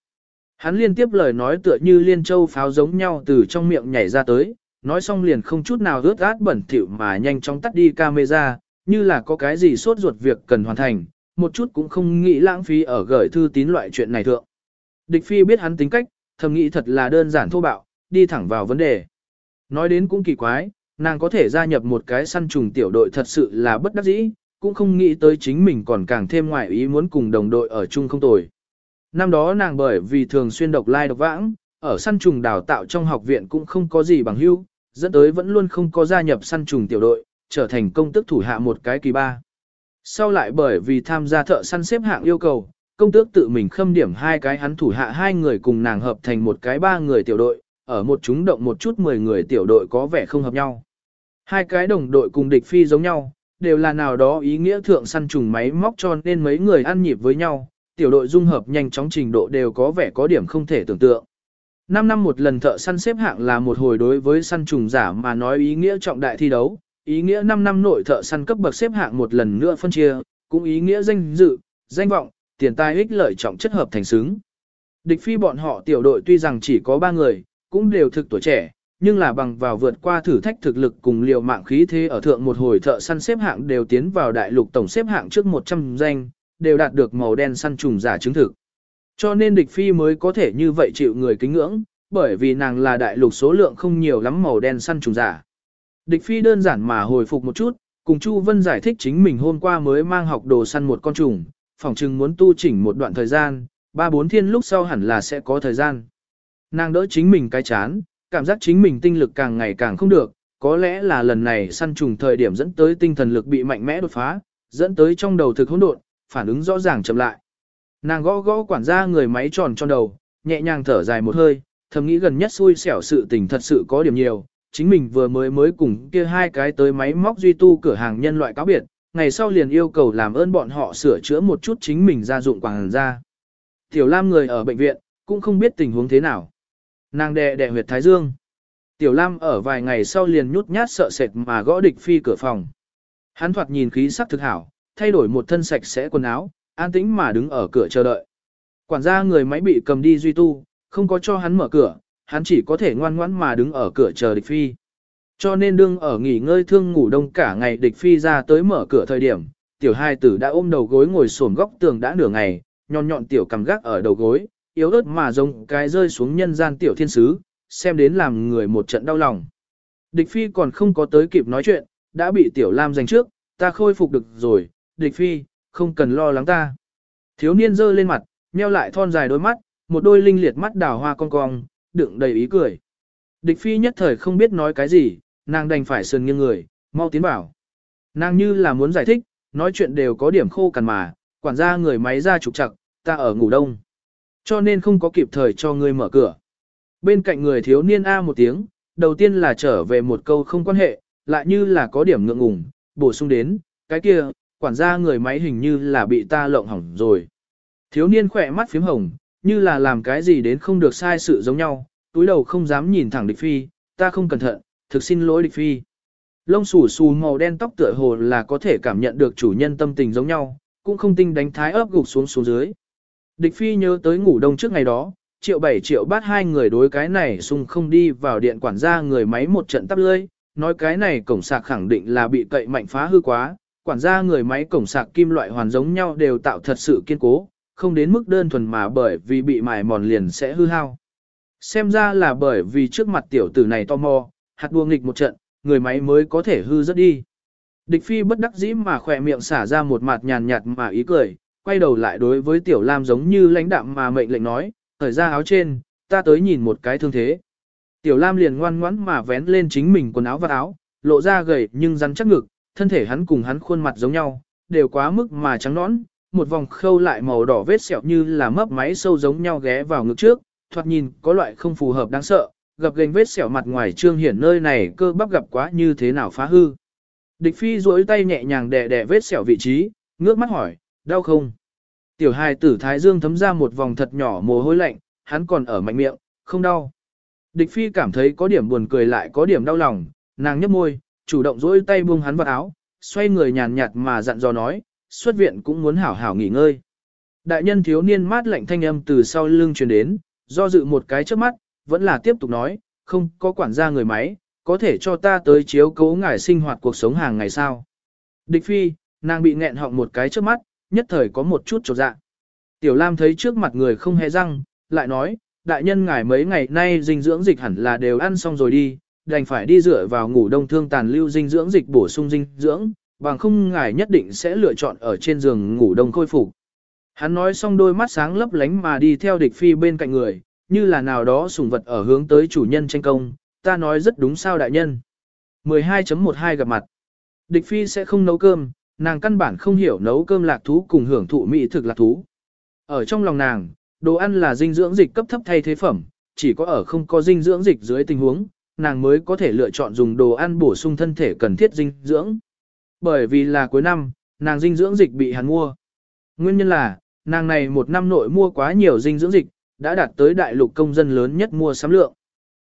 Hắn liên tiếp lời nói tựa như liên châu pháo giống nhau từ trong miệng nhảy ra tới, nói xong liền không chút nào rớt át bẩn thỉu mà nhanh chóng tắt đi camera, như là có cái gì sốt ruột việc cần hoàn thành, một chút cũng không nghĩ lãng phí ở gửi thư tín loại chuyện này thượng. Địch phi biết hắn tính cách, thầm nghĩ thật là đơn giản thô bạo, đi thẳng vào vấn đề. Nói đến cũng kỳ quái, nàng có thể gia nhập một cái săn trùng tiểu đội thật sự là bất đắc dĩ, cũng không nghĩ tới chính mình còn càng thêm ngoại ý muốn cùng đồng đội ở chung không tồi. Năm đó nàng bởi vì thường xuyên độc lai độc vãng, ở săn trùng đào tạo trong học viện cũng không có gì bằng hữu, dẫn tới vẫn luôn không có gia nhập săn trùng tiểu đội, trở thành công tức thủ hạ một cái kỳ ba. Sau lại bởi vì tham gia thợ săn xếp hạng yêu cầu, công tước tự mình khâm điểm hai cái hắn thủ hạ hai người cùng nàng hợp thành một cái ba người tiểu đội, ở một chúng động một chút 10 người tiểu đội có vẻ không hợp nhau. Hai cái đồng đội cùng địch phi giống nhau, đều là nào đó ý nghĩa thượng săn trùng máy móc cho nên mấy người ăn nhịp với nhau, tiểu đội dung hợp nhanh chóng trình độ đều có vẻ có điểm không thể tưởng tượng. Năm năm một lần thợ săn xếp hạng là một hồi đối với săn trùng giả mà nói ý nghĩa trọng đại thi đấu, ý nghĩa 5 năm nội thợ săn cấp bậc xếp hạng một lần nữa phân chia, cũng ý nghĩa danh dự, danh vọng, tiền tài ích lợi trọng chất hợp thành xứng. Địch phi bọn họ tiểu đội tuy rằng chỉ có 3 người, cũng đều thực tuổi trẻ, nhưng là bằng vào vượt qua thử thách thực lực cùng liều mạng khí thế ở thượng một hồi thợ săn xếp hạng đều tiến vào đại lục tổng xếp hạng trước 100 danh, đều đạt được màu đen săn trùng giả chứng thực. Cho nên địch phi mới có thể như vậy chịu người kính ngưỡng, bởi vì nàng là đại lục số lượng không nhiều lắm màu đen săn trùng giả. Địch phi đơn giản mà hồi phục một chút, cùng Chu Vân giải thích chính mình hôm qua mới mang học đồ săn một con trùng, phỏng chừng muốn tu chỉnh một đoạn thời gian, ba bốn thiên lúc sau hẳn là sẽ có thời gian. Nàng đỡ chính mình cái chán, cảm giác chính mình tinh lực càng ngày càng không được, có lẽ là lần này săn trùng thời điểm dẫn tới tinh thần lực bị mạnh mẽ đột phá, dẫn tới trong đầu thực hỗn độn, phản ứng rõ ràng chậm lại. Nàng gõ gõ quản gia người máy tròn trong đầu, nhẹ nhàng thở dài một hơi, thầm nghĩ gần nhất xui xẻo sự tình thật sự có điểm nhiều, chính mình vừa mới mới cùng kia hai cái tới máy móc duy tu cửa hàng nhân loại cáo biệt, ngày sau liền yêu cầu làm ơn bọn họ sửa chữa một chút chính mình gia dụng quảng gia. Tiểu Lam người ở bệnh viện, cũng không biết tình huống thế nào. Nàng đè đè huyệt thái dương. Tiểu Lam ở vài ngày sau liền nhút nhát sợ sệt mà gõ địch phi cửa phòng. Hắn thoạt nhìn khí sắc thực hảo, thay đổi một thân sạch sẽ quần áo, an tĩnh mà đứng ở cửa chờ đợi. Quản gia người máy bị cầm đi duy tu, không có cho hắn mở cửa, hắn chỉ có thể ngoan ngoãn mà đứng ở cửa chờ địch phi. Cho nên đương ở nghỉ ngơi thương ngủ đông cả ngày địch phi ra tới mở cửa thời điểm, tiểu hai tử đã ôm đầu gối ngồi xổm góc tường đã nửa ngày, nhọn nhọn tiểu cầm gác ở đầu gối, yếu ớt mà giống cái rơi xuống nhân gian tiểu thiên sứ, xem đến làm người một trận đau lòng. Địch phi còn không có tới kịp nói chuyện, đã bị tiểu lam giành trước, ta khôi phục được rồi, địch phi, không cần lo lắng ta. Thiếu niên giơ lên mặt, nheo lại thon dài đôi mắt, một đôi linh liệt mắt đào hoa cong cong, đựng đầy ý cười. Địch phi nhất thời không biết nói cái gì, nàng đành phải sườn nghiêng người, mau tiến bảo. Nàng như là muốn giải thích, nói chuyện đều có điểm khô cằn mà, quản gia người máy ra trục chặt, ta ở ngủ đông. Cho nên không có kịp thời cho ngươi mở cửa. Bên cạnh người thiếu niên A một tiếng, đầu tiên là trở về một câu không quan hệ, lại như là có điểm ngượng ngùng, bổ sung đến, cái kia, quản gia người máy hình như là bị ta lộng hỏng rồi. Thiếu niên khỏe mắt phím hồng, như là làm cái gì đến không được sai sự giống nhau, túi đầu không dám nhìn thẳng địch phi, ta không cẩn thận, thực xin lỗi địch phi. Lông xù xù màu đen tóc tựa hồ là có thể cảm nhận được chủ nhân tâm tình giống nhau, cũng không tinh đánh thái ấp gục xuống xuống dưới. Địch phi nhớ tới ngủ đông trước ngày đó, triệu bảy triệu bát hai người đối cái này xung không đi vào điện quản gia người máy một trận tắp lơi, nói cái này cổng sạc khẳng định là bị cậy mạnh phá hư quá, quản gia người máy cổng sạc kim loại hoàn giống nhau đều tạo thật sự kiên cố, không đến mức đơn thuần mà bởi vì bị mài mòn liền sẽ hư hao. Xem ra là bởi vì trước mặt tiểu tử này to mò, hạt đua nghịch một trận, người máy mới có thể hư rất đi. Địch phi bất đắc dĩ mà khỏe miệng xả ra một mặt nhàn nhạt mà ý cười, quay đầu lại đối với tiểu lam giống như lãnh đạm mà mệnh lệnh nói, thời ra áo trên, ta tới nhìn một cái thương thế. Tiểu lam liền ngoan ngoãn mà vén lên chính mình quần áo và áo, lộ ra gầy nhưng rắn chắc ngực, thân thể hắn cùng hắn khuôn mặt giống nhau, đều quá mức mà trắng nõn, một vòng khâu lại màu đỏ vết sẹo như là mấp máy sâu giống nhau ghé vào ngực trước, thoạt nhìn có loại không phù hợp đáng sợ, gặp gành vết sẹo mặt ngoài trương hiển nơi này cơ bắp gặp quá như thế nào phá hư. Địch phi duỗi tay nhẹ nhàng đè đè vết sẹo vị trí, ngước mắt hỏi, đau không? Tiểu hài tử thái dương thấm ra một vòng thật nhỏ mồ hôi lạnh, hắn còn ở mạnh miệng, không đau. Địch phi cảm thấy có điểm buồn cười lại có điểm đau lòng, nàng nhấp môi, chủ động duỗi tay buông hắn vào áo, xoay người nhàn nhạt mà dặn dò nói, xuất viện cũng muốn hảo hảo nghỉ ngơi. Đại nhân thiếu niên mát lạnh thanh âm từ sau lưng truyền đến, do dự một cái trước mắt, vẫn là tiếp tục nói, không có quản gia người máy, có thể cho ta tới chiếu cố ngài sinh hoạt cuộc sống hàng ngày sao. Địch phi, nàng bị nghẹn họng một cái trước mắt, nhất thời có một chút trột dạ. Tiểu Lam thấy trước mặt người không hề răng, lại nói, đại nhân ngài mấy ngày nay dinh dưỡng dịch hẳn là đều ăn xong rồi đi, đành phải đi dựa vào ngủ đông thương tàn lưu dinh dưỡng dịch bổ sung dinh dưỡng, bằng không ngài nhất định sẽ lựa chọn ở trên giường ngủ đông khôi phục. Hắn nói xong đôi mắt sáng lấp lánh mà đi theo địch phi bên cạnh người, như là nào đó sùng vật ở hướng tới chủ nhân tranh công, ta nói rất đúng sao đại nhân. 12.12 gặp mặt. Địch phi sẽ không nấu cơm, nàng căn bản không hiểu nấu cơm lạc thú cùng hưởng thụ mỹ thực lạc thú. Ở trong lòng nàng, đồ ăn là dinh dưỡng dịch cấp thấp thay thế phẩm, chỉ có ở không có dinh dưỡng dịch dưới tình huống, nàng mới có thể lựa chọn dùng đồ ăn bổ sung thân thể cần thiết dinh dưỡng. Bởi vì là cuối năm, nàng dinh dưỡng dịch bị hắn mua. Nguyên nhân là, nàng này một năm nội mua quá nhiều dinh dưỡng dịch, đã đạt tới đại lục công dân lớn nhất mua sắm lượng.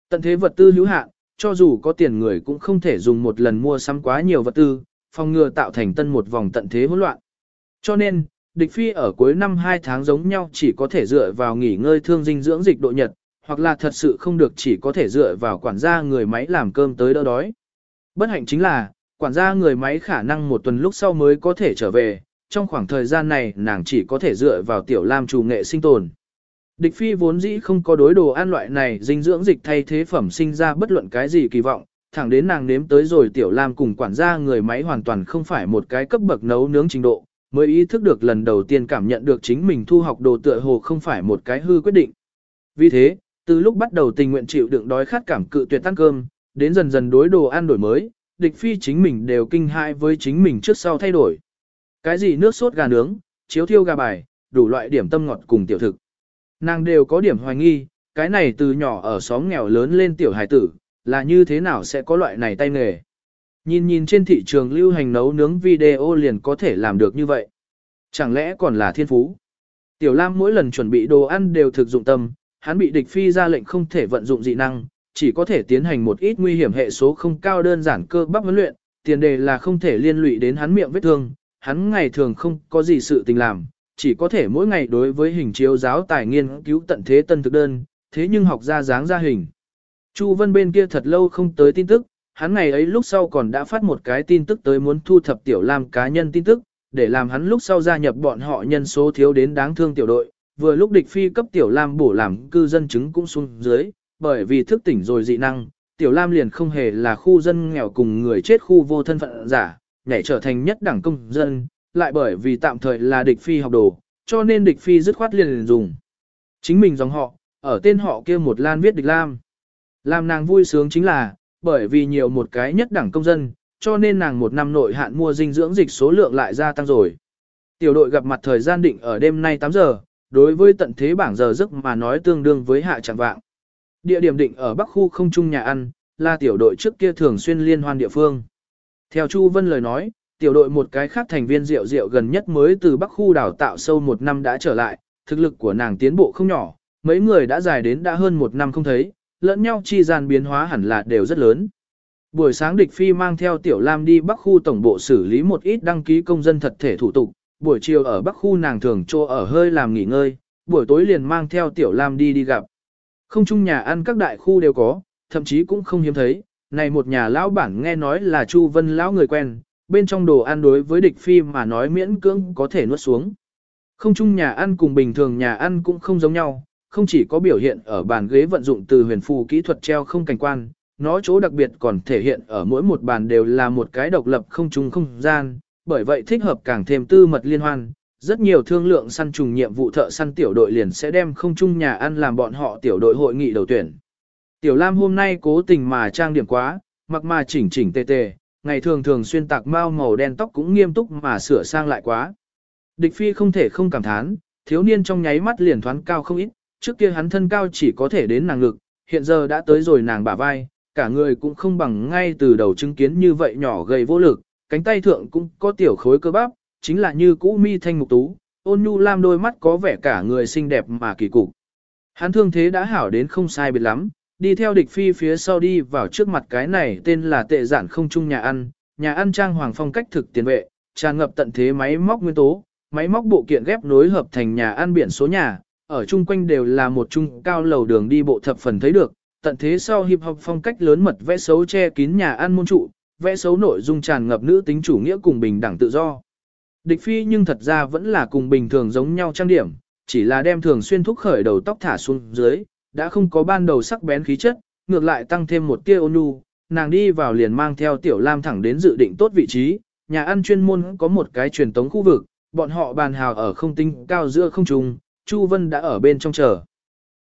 Tận thế vật tư hữu hạn, cho dù có tiền người cũng không thể dùng một lần mua sắm quá nhiều vật tư, phòng ngừa tạo thành tân một vòng tận thế hỗn loạn. Cho nên, địch phi ở cuối năm 2 tháng giống nhau chỉ có thể dựa vào nghỉ ngơi thương dinh dưỡng dịch độ nhật, hoặc là thật sự không được chỉ có thể dựa vào quản gia người máy làm cơm tới đỡ đói. Bất hạnh chính là, quản gia người máy khả năng một tuần lúc sau mới có thể trở về, trong khoảng thời gian này nàng chỉ có thể dựa vào tiểu lam chủ nghệ sinh tồn. Địch phi vốn dĩ không có đối đồ ăn loại này dinh dưỡng dịch thay thế phẩm sinh ra bất luận cái gì kỳ vọng, thẳng đến nàng nếm tới rồi tiểu lam cùng quản gia người máy hoàn toàn không phải một cái cấp bậc nấu nướng trình độ, mới ý thức được lần đầu tiên cảm nhận được chính mình thu học đồ tựa hồ không phải một cái hư quyết định. Vì thế, từ lúc bắt đầu tình nguyện chịu đựng đói khát cảm cự tuyệt tăng cơm, đến dần dần đối đồ ăn đổi mới, địch phi chính mình đều kinh hãi với chính mình trước sau thay đổi. Cái gì nước sốt gà nướng, chiếu thiêu gà bài, đủ loại điểm tâm ngọt cùng tiểu thực. Nàng đều có điểm hoài nghi, cái này từ nhỏ ở xóm nghèo lớn lên tiểu hải tử, là như thế nào sẽ có loại này tay nghề. Nhìn nhìn trên thị trường lưu hành nấu nướng video liền có thể làm được như vậy. Chẳng lẽ còn là thiên phú? Tiểu Lam mỗi lần chuẩn bị đồ ăn đều thực dụng tâm, hắn bị địch phi ra lệnh không thể vận dụng dị năng, chỉ có thể tiến hành một ít nguy hiểm hệ số không cao đơn giản cơ bắp huấn luyện, tiền đề là không thể liên lụy đến hắn miệng vết thương, hắn ngày thường không có gì sự tình làm, chỉ có thể mỗi ngày đối với hình chiếu giáo tài nghiên cứu tận thế tân thực đơn, thế nhưng học ra dáng ra hình. Chu Vân bên kia thật lâu không tới tin tức, hắn ngày ấy lúc sau còn đã phát một cái tin tức tới muốn thu thập tiểu lam cá nhân tin tức, để làm hắn lúc sau gia nhập bọn họ nhân số thiếu đến đáng thương tiểu đội, vừa lúc địch phi cấp tiểu lam bổ làm cư dân chứng cũng xuống dưới, bởi vì thức tỉnh rồi dị năng, tiểu lam liền không hề là khu dân nghèo cùng người chết khu vô thân phận giả, nhảy trở thành nhất đẳng công dân, lại bởi vì tạm thời là địch phi học đồ, cho nên địch phi dứt khoát liền, liền dùng. Chính mình dòng họ, ở tên họ kia một lan viết địch lam. Làm nàng vui sướng chính là, bởi vì nhiều một cái nhất đẳng công dân, cho nên nàng một năm nội hạn mua dinh dưỡng dịch số lượng lại gia tăng rồi. Tiểu đội gặp mặt thời gian định ở đêm nay 8 giờ, đối với tận thế bảng giờ giấc mà nói tương đương với hạ chẳng vạng. Địa điểm định ở Bắc khu không trung nhà ăn, là tiểu đội trước kia thường xuyên liên hoan địa phương. Theo Chu Vân lời nói, tiểu đội một cái khác thành viên rượu rượu gần nhất mới từ Bắc khu đào tạo sâu một năm đã trở lại, thực lực của nàng tiến bộ không nhỏ, mấy người đã dài đến đã hơn một năm không thấy, lẫn nhau chi gian biến hóa hẳn là đều rất lớn. Buổi sáng địch phi mang theo Tiểu Lam đi Bắc khu tổng bộ xử lý một ít đăng ký công dân thật thể thủ tục, buổi chiều ở Bắc khu nàng thường trô ở hơi làm nghỉ ngơi, buổi tối liền mang theo Tiểu Lam đi đi gặp. Không chung nhà ăn các đại khu đều có, thậm chí cũng không hiếm thấy, này một nhà lão bản nghe nói là Chu Vân lão người quen, bên trong đồ ăn đối với địch phi mà nói miễn cưỡng có thể nuốt xuống. Không chung nhà ăn cùng bình thường nhà ăn cũng không giống nhau, không chỉ có biểu hiện ở bàn ghế vận dụng từ huyền phù kỹ thuật treo không cảnh quan, nó chỗ đặc biệt còn thể hiện ở mỗi một bàn đều là một cái độc lập không chung không gian, bởi vậy thích hợp càng thêm tư mật liên hoan. Rất nhiều thương lượng săn trùng nhiệm vụ thợ săn tiểu đội liền sẽ đem không chung nhà ăn làm bọn họ tiểu đội hội nghị đầu tuyển. Tiểu Lam hôm nay cố tình mà trang điểm quá, mặc mà chỉnh chỉnh tề tề, ngày thường thường xuyên tạc mao màu đen tóc cũng nghiêm túc mà sửa sang lại quá. Địch phi không thể không cảm thán, thiếu niên trong nháy mắt liền thoáng cao không ít, trước kia hắn thân cao chỉ có thể đến nàng ngực, hiện giờ đã tới rồi nàng bả vai, cả người cũng không bằng ngay từ đầu chứng kiến như vậy nhỏ gầy vô lực, cánh tay thượng cũng có tiểu khối cơ bắp, chính là như cũ mi thanh mục tú, ôn nhu lam đôi mắt có vẻ cả người xinh đẹp mà kỳ cục. Hắn thương thế đã hảo đến không sai biệt lắm, đi theo địch phi phía sau đi vào trước mặt cái này tên là tệ giản không chung nhà ăn, nhà ăn trang hoàng phong cách thực tiền vệ, tràn ngập tận thế máy móc nguyên tố, máy móc bộ kiện ghép nối hợp thành nhà ăn biển số nhà, ở chung quanh đều là một chung cao lầu đường đi bộ thập phần thấy được, tận thế sau hip hop phong cách lớn mật vẽ xấu che kín nhà ăn môn trụ, vẽ xấu nội dung tràn ngập nữ tính chủ nghĩa cùng bình đẳng tự do. Địch phi nhưng thật ra vẫn là cùng bình thường giống nhau trang điểm, chỉ là đem thường xuyên thúc khởi đầu tóc thả xuống dưới, đã không có ban đầu sắc bén khí chất, ngược lại tăng thêm một tia ôn nhu, nàng đi vào liền mang theo tiểu lam thẳng đến dự định tốt vị trí, nhà ăn chuyên môn có một cái truyền tống khu vực, bọn họ bàn hào ở không tinh cao giữa không trung, Chu Vân đã ở bên trong chờ.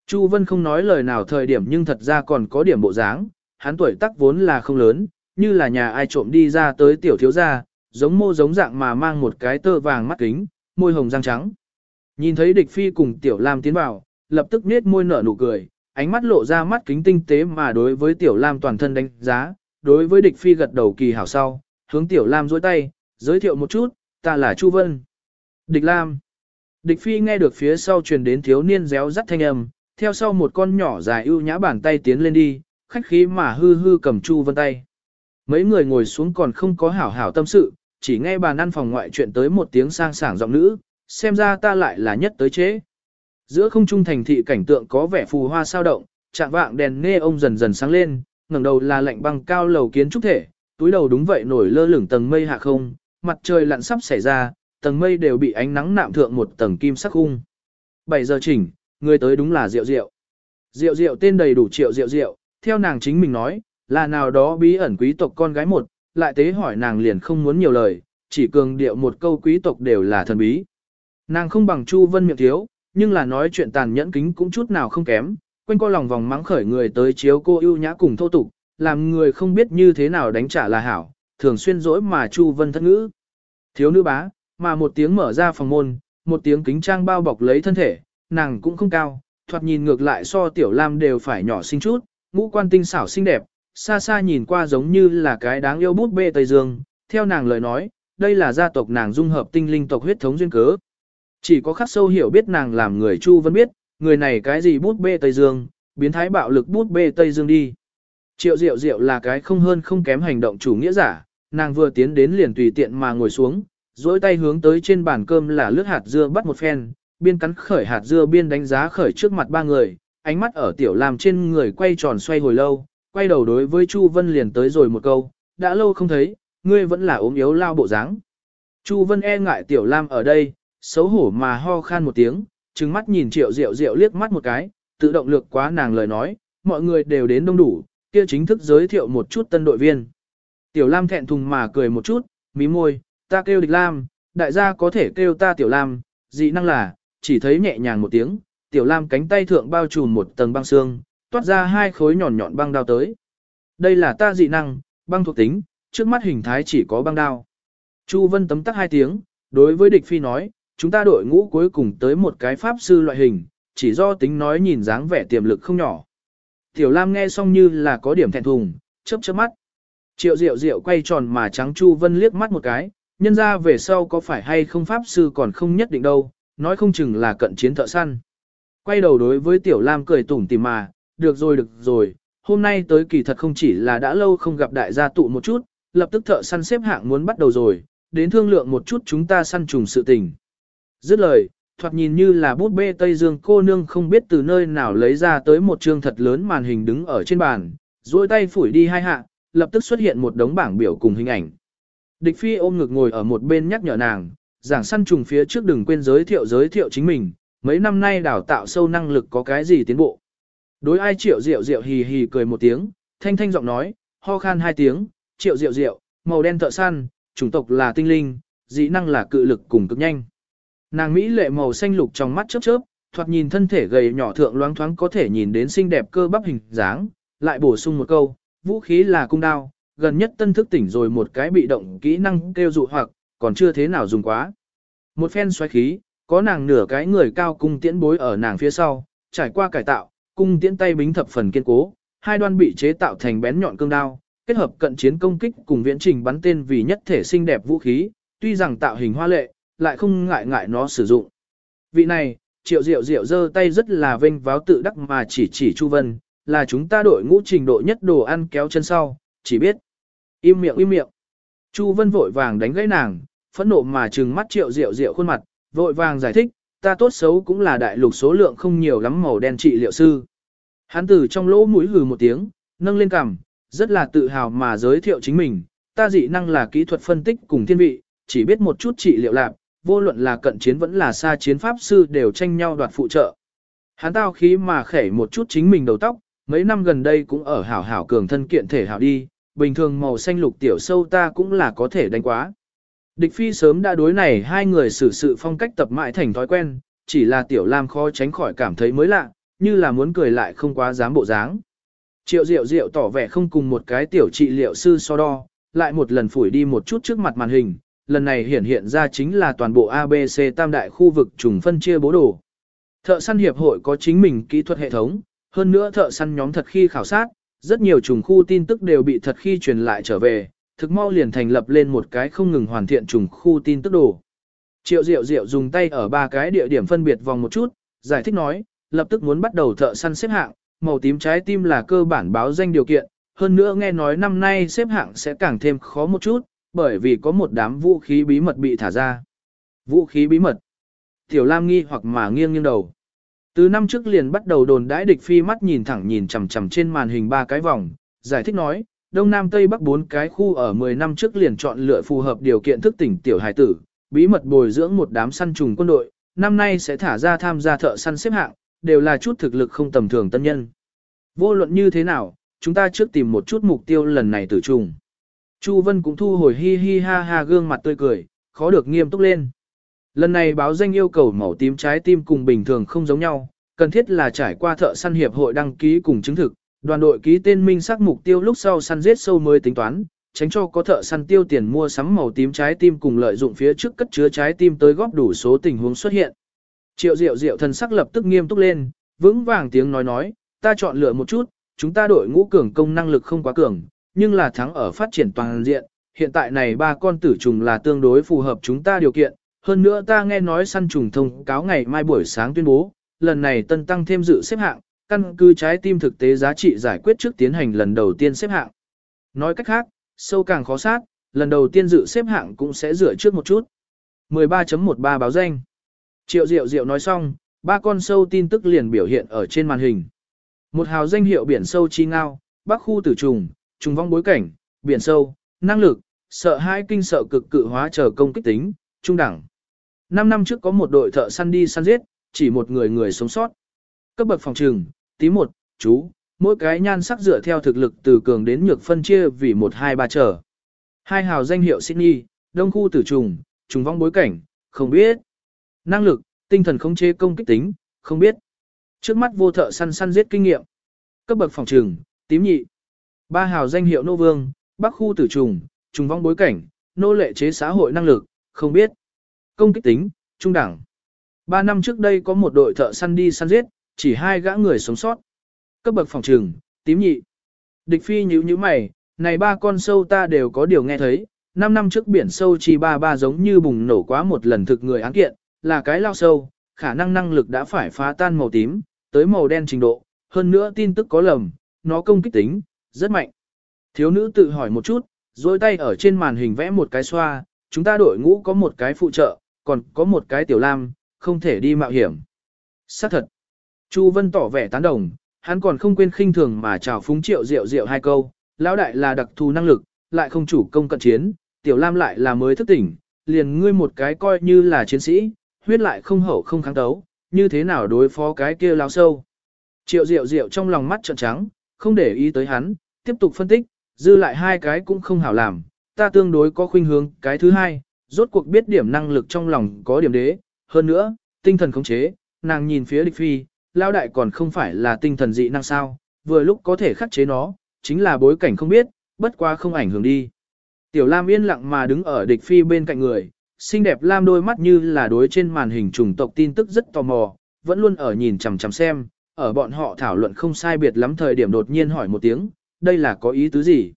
Chu Vân không nói lời nào thời điểm nhưng thật ra còn có điểm bộ dáng, hắn tuổi tác vốn là không lớn, như là nhà ai trộm đi ra tới tiểu thiếu gia, giống mô giống dạng mà mang một cái tơ vàng mắt kính, môi hồng răng trắng. Nhìn thấy địch phi cùng tiểu lam tiến vào, lập tức nết môi nở nụ cười, ánh mắt lộ ra mắt kính tinh tế mà đối với tiểu lam toàn thân đánh giá, đối với địch phi gật đầu kỳ hảo sau, hướng tiểu lam dối tay, giới thiệu một chút, ta là Chu Vân. Địch lam. Địch phi nghe được phía sau truyền đến thiếu niên réo rắt thanh âm, theo sau một con nhỏ dài ưu nhã bàn tay tiến lên đi, khách khí mà hư hư cầm Chu Vân tay. Mấy người ngồi xuống còn không có hảo hảo tâm sự, chỉ nghe bàn ăn phòng ngoại chuyện tới một tiếng sang sảng giọng nữ, xem ra ta lại là nhất tới chế. Giữa không trung thành thị cảnh tượng có vẻ phù hoa sao động, chạm vạng đèn nghe ông dần dần sáng lên, ngẩng đầu là lạnh băng cao lầu kiến trúc thể, túi đầu đúng vậy nổi lơ lửng tầng mây hạ không, mặt trời lặn sắp xảy ra, tầng mây đều bị ánh nắng nạm thượng một tầng kim sắc khung. 7 giờ chỉnh, người tới đúng là Diệu Diệu. Diệu Diệu tên đầy đủ Triệu Diệu Diệu, theo nàng chính mình nói, là nào đó bí ẩn quý tộc con gái một, lại tế hỏi nàng liền không muốn nhiều lời, chỉ cường điệu một câu quý tộc đều là thần bí. Nàng không bằng Chu Vân miệng thiếu, nhưng là nói chuyện tàn nhẫn kính cũng chút nào không kém, quanh co lòng vòng mắng khởi người tới chiếu cô ưu nhã cùng thô tục, làm người không biết như thế nào đánh trả là hảo, thường xuyên dỗi mà Chu Vân thất ngữ. Thiếu nữ bá, mà một tiếng mở ra phòng môn, một tiếng kính trang bao bọc lấy thân thể, nàng cũng không cao, thoạt nhìn ngược lại so tiểu lam đều phải nhỏ xinh chút, ngũ quan tinh xảo xinh đẹp, xa xa nhìn qua giống như là cái đáng yêu bút bê Tây Dương, theo nàng lời nói, đây là gia tộc nàng dung hợp tinh linh tộc huyết thống duyên cớ. Chỉ có khắc sâu hiểu biết nàng làm người Chu vẫn biết, người này cái gì bút bê Tây Dương, biến thái bạo lực bút bê Tây Dương đi. Triệu Diệu Diệu là cái không hơn không kém hành động chủ nghĩa giả, nàng vừa tiến đến liền tùy tiện mà ngồi xuống, duỗi tay hướng tới trên bàn cơm là lướt hạt dưa bắt một phen, biên cắn khởi hạt dưa biên đánh giá khởi trước mặt ba người, ánh mắt ở tiểu làm trên người quay tròn xoay hồi lâu, quay đầu đối với Chu Vân liền tới rồi một câu, đã lâu không thấy, ngươi vẫn là ốm yếu lao bộ dáng. Chu Vân e ngại tiểu lam ở đây, xấu hổ mà ho khan một tiếng, trừng mắt nhìn triệu diệu diệu liếc mắt một cái, tự động lược quá nàng lời nói, mọi người đều đến đông đủ, kia chính thức giới thiệu một chút tân đội viên. Tiểu lam thẹn thùng mà cười một chút, mí môi, ta kêu địch lam, đại gia có thể kêu ta tiểu lam, dị năng là, chỉ thấy nhẹ nhàng một tiếng, tiểu lam cánh tay thượng bao trùm một tầng băng xương, toát ra hai khối nhọn nhọn băng đao tới. Đây là ta dị năng, băng thuộc tính, trước mắt hình thái chỉ có băng đao. Chu Vân tấm tắc hai tiếng, đối với địch phi nói, chúng ta đội ngũ cuối cùng tới một cái pháp sư loại hình, chỉ do tính nói nhìn dáng vẻ tiềm lực không nhỏ. Tiểu Lam nghe xong như là có điểm thẹn thùng, chớp chớp mắt. Triệu Diệu Diệu quay tròn mà trắng Chu Vân liếc mắt một cái, nhân ra về sau có phải hay không pháp sư còn không nhất định đâu, nói không chừng là cận chiến thợ săn. Quay đầu đối với Tiểu Lam cười tủm tỉm mà, được rồi được rồi, hôm nay tới kỳ thật không chỉ là đã lâu không gặp đại gia tụ một chút, lập tức thợ săn xếp hạng muốn bắt đầu rồi, đến thương lượng một chút chúng ta săn trùng sự tình. Dứt lời, thoạt nhìn như là bút bê Tây Dương cô nương không biết từ nơi nào lấy ra tới một chương thật lớn màn hình đứng ở trên bàn, duỗi tay phủi đi hai hạ, lập tức xuất hiện một đống bảng biểu cùng hình ảnh. Địch phi ôm ngực ngồi ở một bên nhắc nhở nàng, giảng săn trùng phía trước đừng quên giới thiệu giới thiệu chính mình, mấy năm nay đào tạo sâu năng lực có cái gì tiến bộ. Đối ai triệu rượu rượu hì hì cười một tiếng, thanh thanh giọng nói, ho khan hai tiếng, triệu rượu rượu, màu đen thợ săn, chủng tộc là tinh linh, dĩ năng là cự lực cùng cực nhanh. Nàng Mỹ lệ màu xanh lục trong mắt chớp chớp, thoạt nhìn thân thể gầy nhỏ thượng loáng thoáng có thể nhìn đến xinh đẹp cơ bắp hình dáng, lại bổ sung một câu, vũ khí là cung đao, gần nhất tân thức tỉnh rồi một cái bị động kỹ năng kêu dụ hoặc, còn chưa thế nào dùng quá. Một phen xoáy khí, có nàng nửa cái người cao cung tiễn bối ở nàng phía sau, trải qua cải tạo, cung tiễn tay bính thập phần kiên cố, hai đoan bị chế tạo thành bén nhọn cương đao, kết hợp cận chiến công kích cùng viễn trình bắn tên vì nhất thể xinh đẹp vũ khí, tuy rằng tạo hình hoa lệ, lại không ngại ngại nó sử dụng. Vị này, triệu diệu diệu giơ tay rất là vênh váo tự đắc mà chỉ chỉ Chu Vân, là chúng ta đội ngũ trình độ nhất đồ ăn kéo chân sau, chỉ biết. Im miệng im miệng. Chu Vân vội vàng đánh gãy nàng, phẫn nộ mà trừng mắt triệu diệu diệu khuôn mặt, vội vàng giải thích, ta tốt xấu cũng là đại lục số lượng không nhiều lắm màu đen trị liệu sư. Hắn từ trong lỗ mũi hừ một tiếng, nâng lên cằm, rất là tự hào mà giới thiệu chính mình, ta dị năng là kỹ thuật phân tích cùng thiên vị, chỉ biết một chút trị liệu lạc, vô luận là cận chiến vẫn là xa chiến pháp sư đều tranh nhau đoạt phụ trợ. Hắn tao khí mà khẻ một chút chính mình đầu tóc, mấy năm gần đây cũng ở hảo hảo cường thân kiện thể hảo đi, bình thường màu xanh lục tiểu sâu ta cũng là có thể đánh quá. Địch phi sớm đã đối này hai người xử sự phong cách tập mãi thành thói quen, chỉ là tiểu lam khó tránh khỏi cảm thấy mới lạ, như là muốn cười lại không quá dám bộ dáng. Triệu diệu diệu tỏ vẻ không cùng một cái tiểu trị liệu sư so đo, lại một lần phủi đi một chút trước mặt màn hình, lần này hiển hiện ra chính là toàn bộ ABC tam đại khu vực trùng phân chia bố đồ. Thợ săn hiệp hội có chính mình kỹ thuật hệ thống, hơn nữa thợ săn nhóm thật khi khảo sát, rất nhiều trùng khu tin tức đều bị thật khi truyền lại trở về, thực mau liền thành lập lên một cái không ngừng hoàn thiện trùng khu tin tức đồ. Triệu Diệu Diệu dùng tay ở ba cái địa điểm phân biệt vòng một chút, giải thích nói, lập tức muốn bắt đầu thợ săn xếp hạng, màu tím trái tim là cơ bản báo danh điều kiện, hơn nữa nghe nói năm nay xếp hạng sẽ càng thêm khó một chút, bởi vì có một đám vũ khí bí mật bị thả ra. Vũ khí bí mật. Tiểu Lam nghi hoặc mà nghiêng nghiêng đầu. Từ năm trước liền bắt đầu đồn đãi địch phi mắt nhìn thẳng nhìn chằm chằm trên màn hình ba cái vòng, giải thích nói, Đông Nam Tây Bắc bốn cái khu ở 10 năm trước liền chọn lựa phù hợp điều kiện thức tỉnh tiểu hải tử, bí mật bồi dưỡng một đám săn trùng quân đội, năm nay sẽ thả ra tham gia thợ săn xếp hạng, đều là chút thực lực không tầm thường tân nhân. Vô luận như thế nào, chúng ta trước tìm một chút mục tiêu lần này tử trùng. Chu Vân cũng thu hồi hi hi ha ha gương mặt tươi cười, khó được nghiêm túc lên. Lần này báo danh yêu cầu màu tím trái tim cùng bình thường không giống nhau, cần thiết là trải qua thợ săn hiệp hội đăng ký cùng chứng thực, đoàn đội ký tên minh xác mục tiêu lúc sau săn giết sâu mới tính toán, tránh cho có thợ săn tiêu tiền mua sắm màu tím trái tim cùng lợi dụng phía trước cất chứa trái tim tới góp đủ số tình huống xuất hiện. Triệu Diệu Diệu thần sắc lập tức nghiêm túc lên, vững vàng tiếng nói nói, ta chọn lựa một chút, chúng ta đội ngũ cường công năng lực không quá cường, nhưng là thắng ở phát triển toàn diện, hiện tại này ba con tử trùng là tương đối phù hợp chúng ta điều kiện, hơn nữa ta nghe nói săn trùng thông cáo ngày mai buổi sáng tuyên bố, lần này tân tăng thêm dự xếp hạng, căn cứ trái tim thực tế giá trị giải quyết trước tiến hành lần đầu tiên xếp hạng. Nói cách khác, sâu càng khó sát, lần đầu tiên dự xếp hạng cũng sẽ dựa trước một chút. 13.13 báo danh. Triệu Diệu Diệu nói xong, ba con sâu tin tức liền biểu hiện ở trên màn hình. Một hào danh hiệu biển sâu chi ngao, bắc khu tử trùng, trùng vong bối cảnh, biển sâu, năng lực, sợ hãi kinh sợ cực cự hóa chờ công kích tính, trung đẳng. Năm năm trước có một đội thợ săn đi săn giết, chỉ một người người sống sót. Cấp bậc phòng trừng, tí một, chú, mỗi cái nhan sắc dựa theo thực lực từ cường đến nhược phân chia vì một hai ba trở. Hai hào danh hiệu Sydney, đông khu tử trùng, trùng vong bối cảnh, không biết. Năng lực, tinh thần khống chế công kích tính, không biết. Trước mắt vô thợ săn săn giết kinh nghiệm. Cấp bậc phòng trừng, tím nhị. Ba hào danh hiệu nô vương, bắc khu tử trùng, trùng vong bối cảnh, nô lệ chế xã hội năng lực, không biết. Công kích tính, trung đẳng. Ba năm trước đây có một đội thợ săn đi săn giết, chỉ hai gã người sống sót. Cấp bậc phòng trừng, tím nhị. Địch phi nhíu nhíu mày, này ba con sâu ta đều có điều nghe thấy. Năm năm trước biển sâu chi ba ba giống như bùng nổ quá một lần thực người án kiện, là cái lao sâu, khả năng năng lực đã phải phá tan màu tím, tới màu đen trình độ, hơn nữa tin tức có lầm, nó công kích tính, rất mạnh. Thiếu nữ tự hỏi một chút, dôi tay ở trên màn hình vẽ một cái xoa, chúng ta đội ngũ có một cái phụ trợ, còn có một cái tiểu lam, không thể đi mạo hiểm. Xác thật. Chu Vân tỏ vẻ tán đồng, hắn còn không quên khinh thường mà chào phúng triệu rượu rượu hai câu, lão đại là đặc thù năng lực, lại không chủ công cận chiến, tiểu lam lại là mới thức tỉnh, liền ngươi một cái coi như là chiến sĩ, huyết lại không hậu không kháng đấu, như thế nào đối phó cái kia lao sâu. Triệu rượu rượu trong lòng mắt trợn trắng, không để ý tới hắn, tiếp tục phân tích, dư lại hai cái cũng không hảo làm, ta tương đối có khuynh hướng, cái thứ hai, rốt cuộc biết điểm năng lực trong lòng có điểm đế, hơn nữa, tinh thần khống chế, nàng nhìn phía địch phi, lao đại còn không phải là tinh thần dị năng sao, vừa lúc có thể khắc chế nó, chính là bối cảnh không biết, bất quá không ảnh hưởng đi. Tiểu Lam yên lặng mà đứng ở địch phi bên cạnh người, xinh đẹp Lam đôi mắt như là đối trên màn hình trùng tộc tin tức rất tò mò, vẫn luôn ở nhìn chằm chằm xem, ở bọn họ thảo luận không sai biệt lắm thời điểm đột nhiên hỏi một tiếng, đây là có ý tứ gì?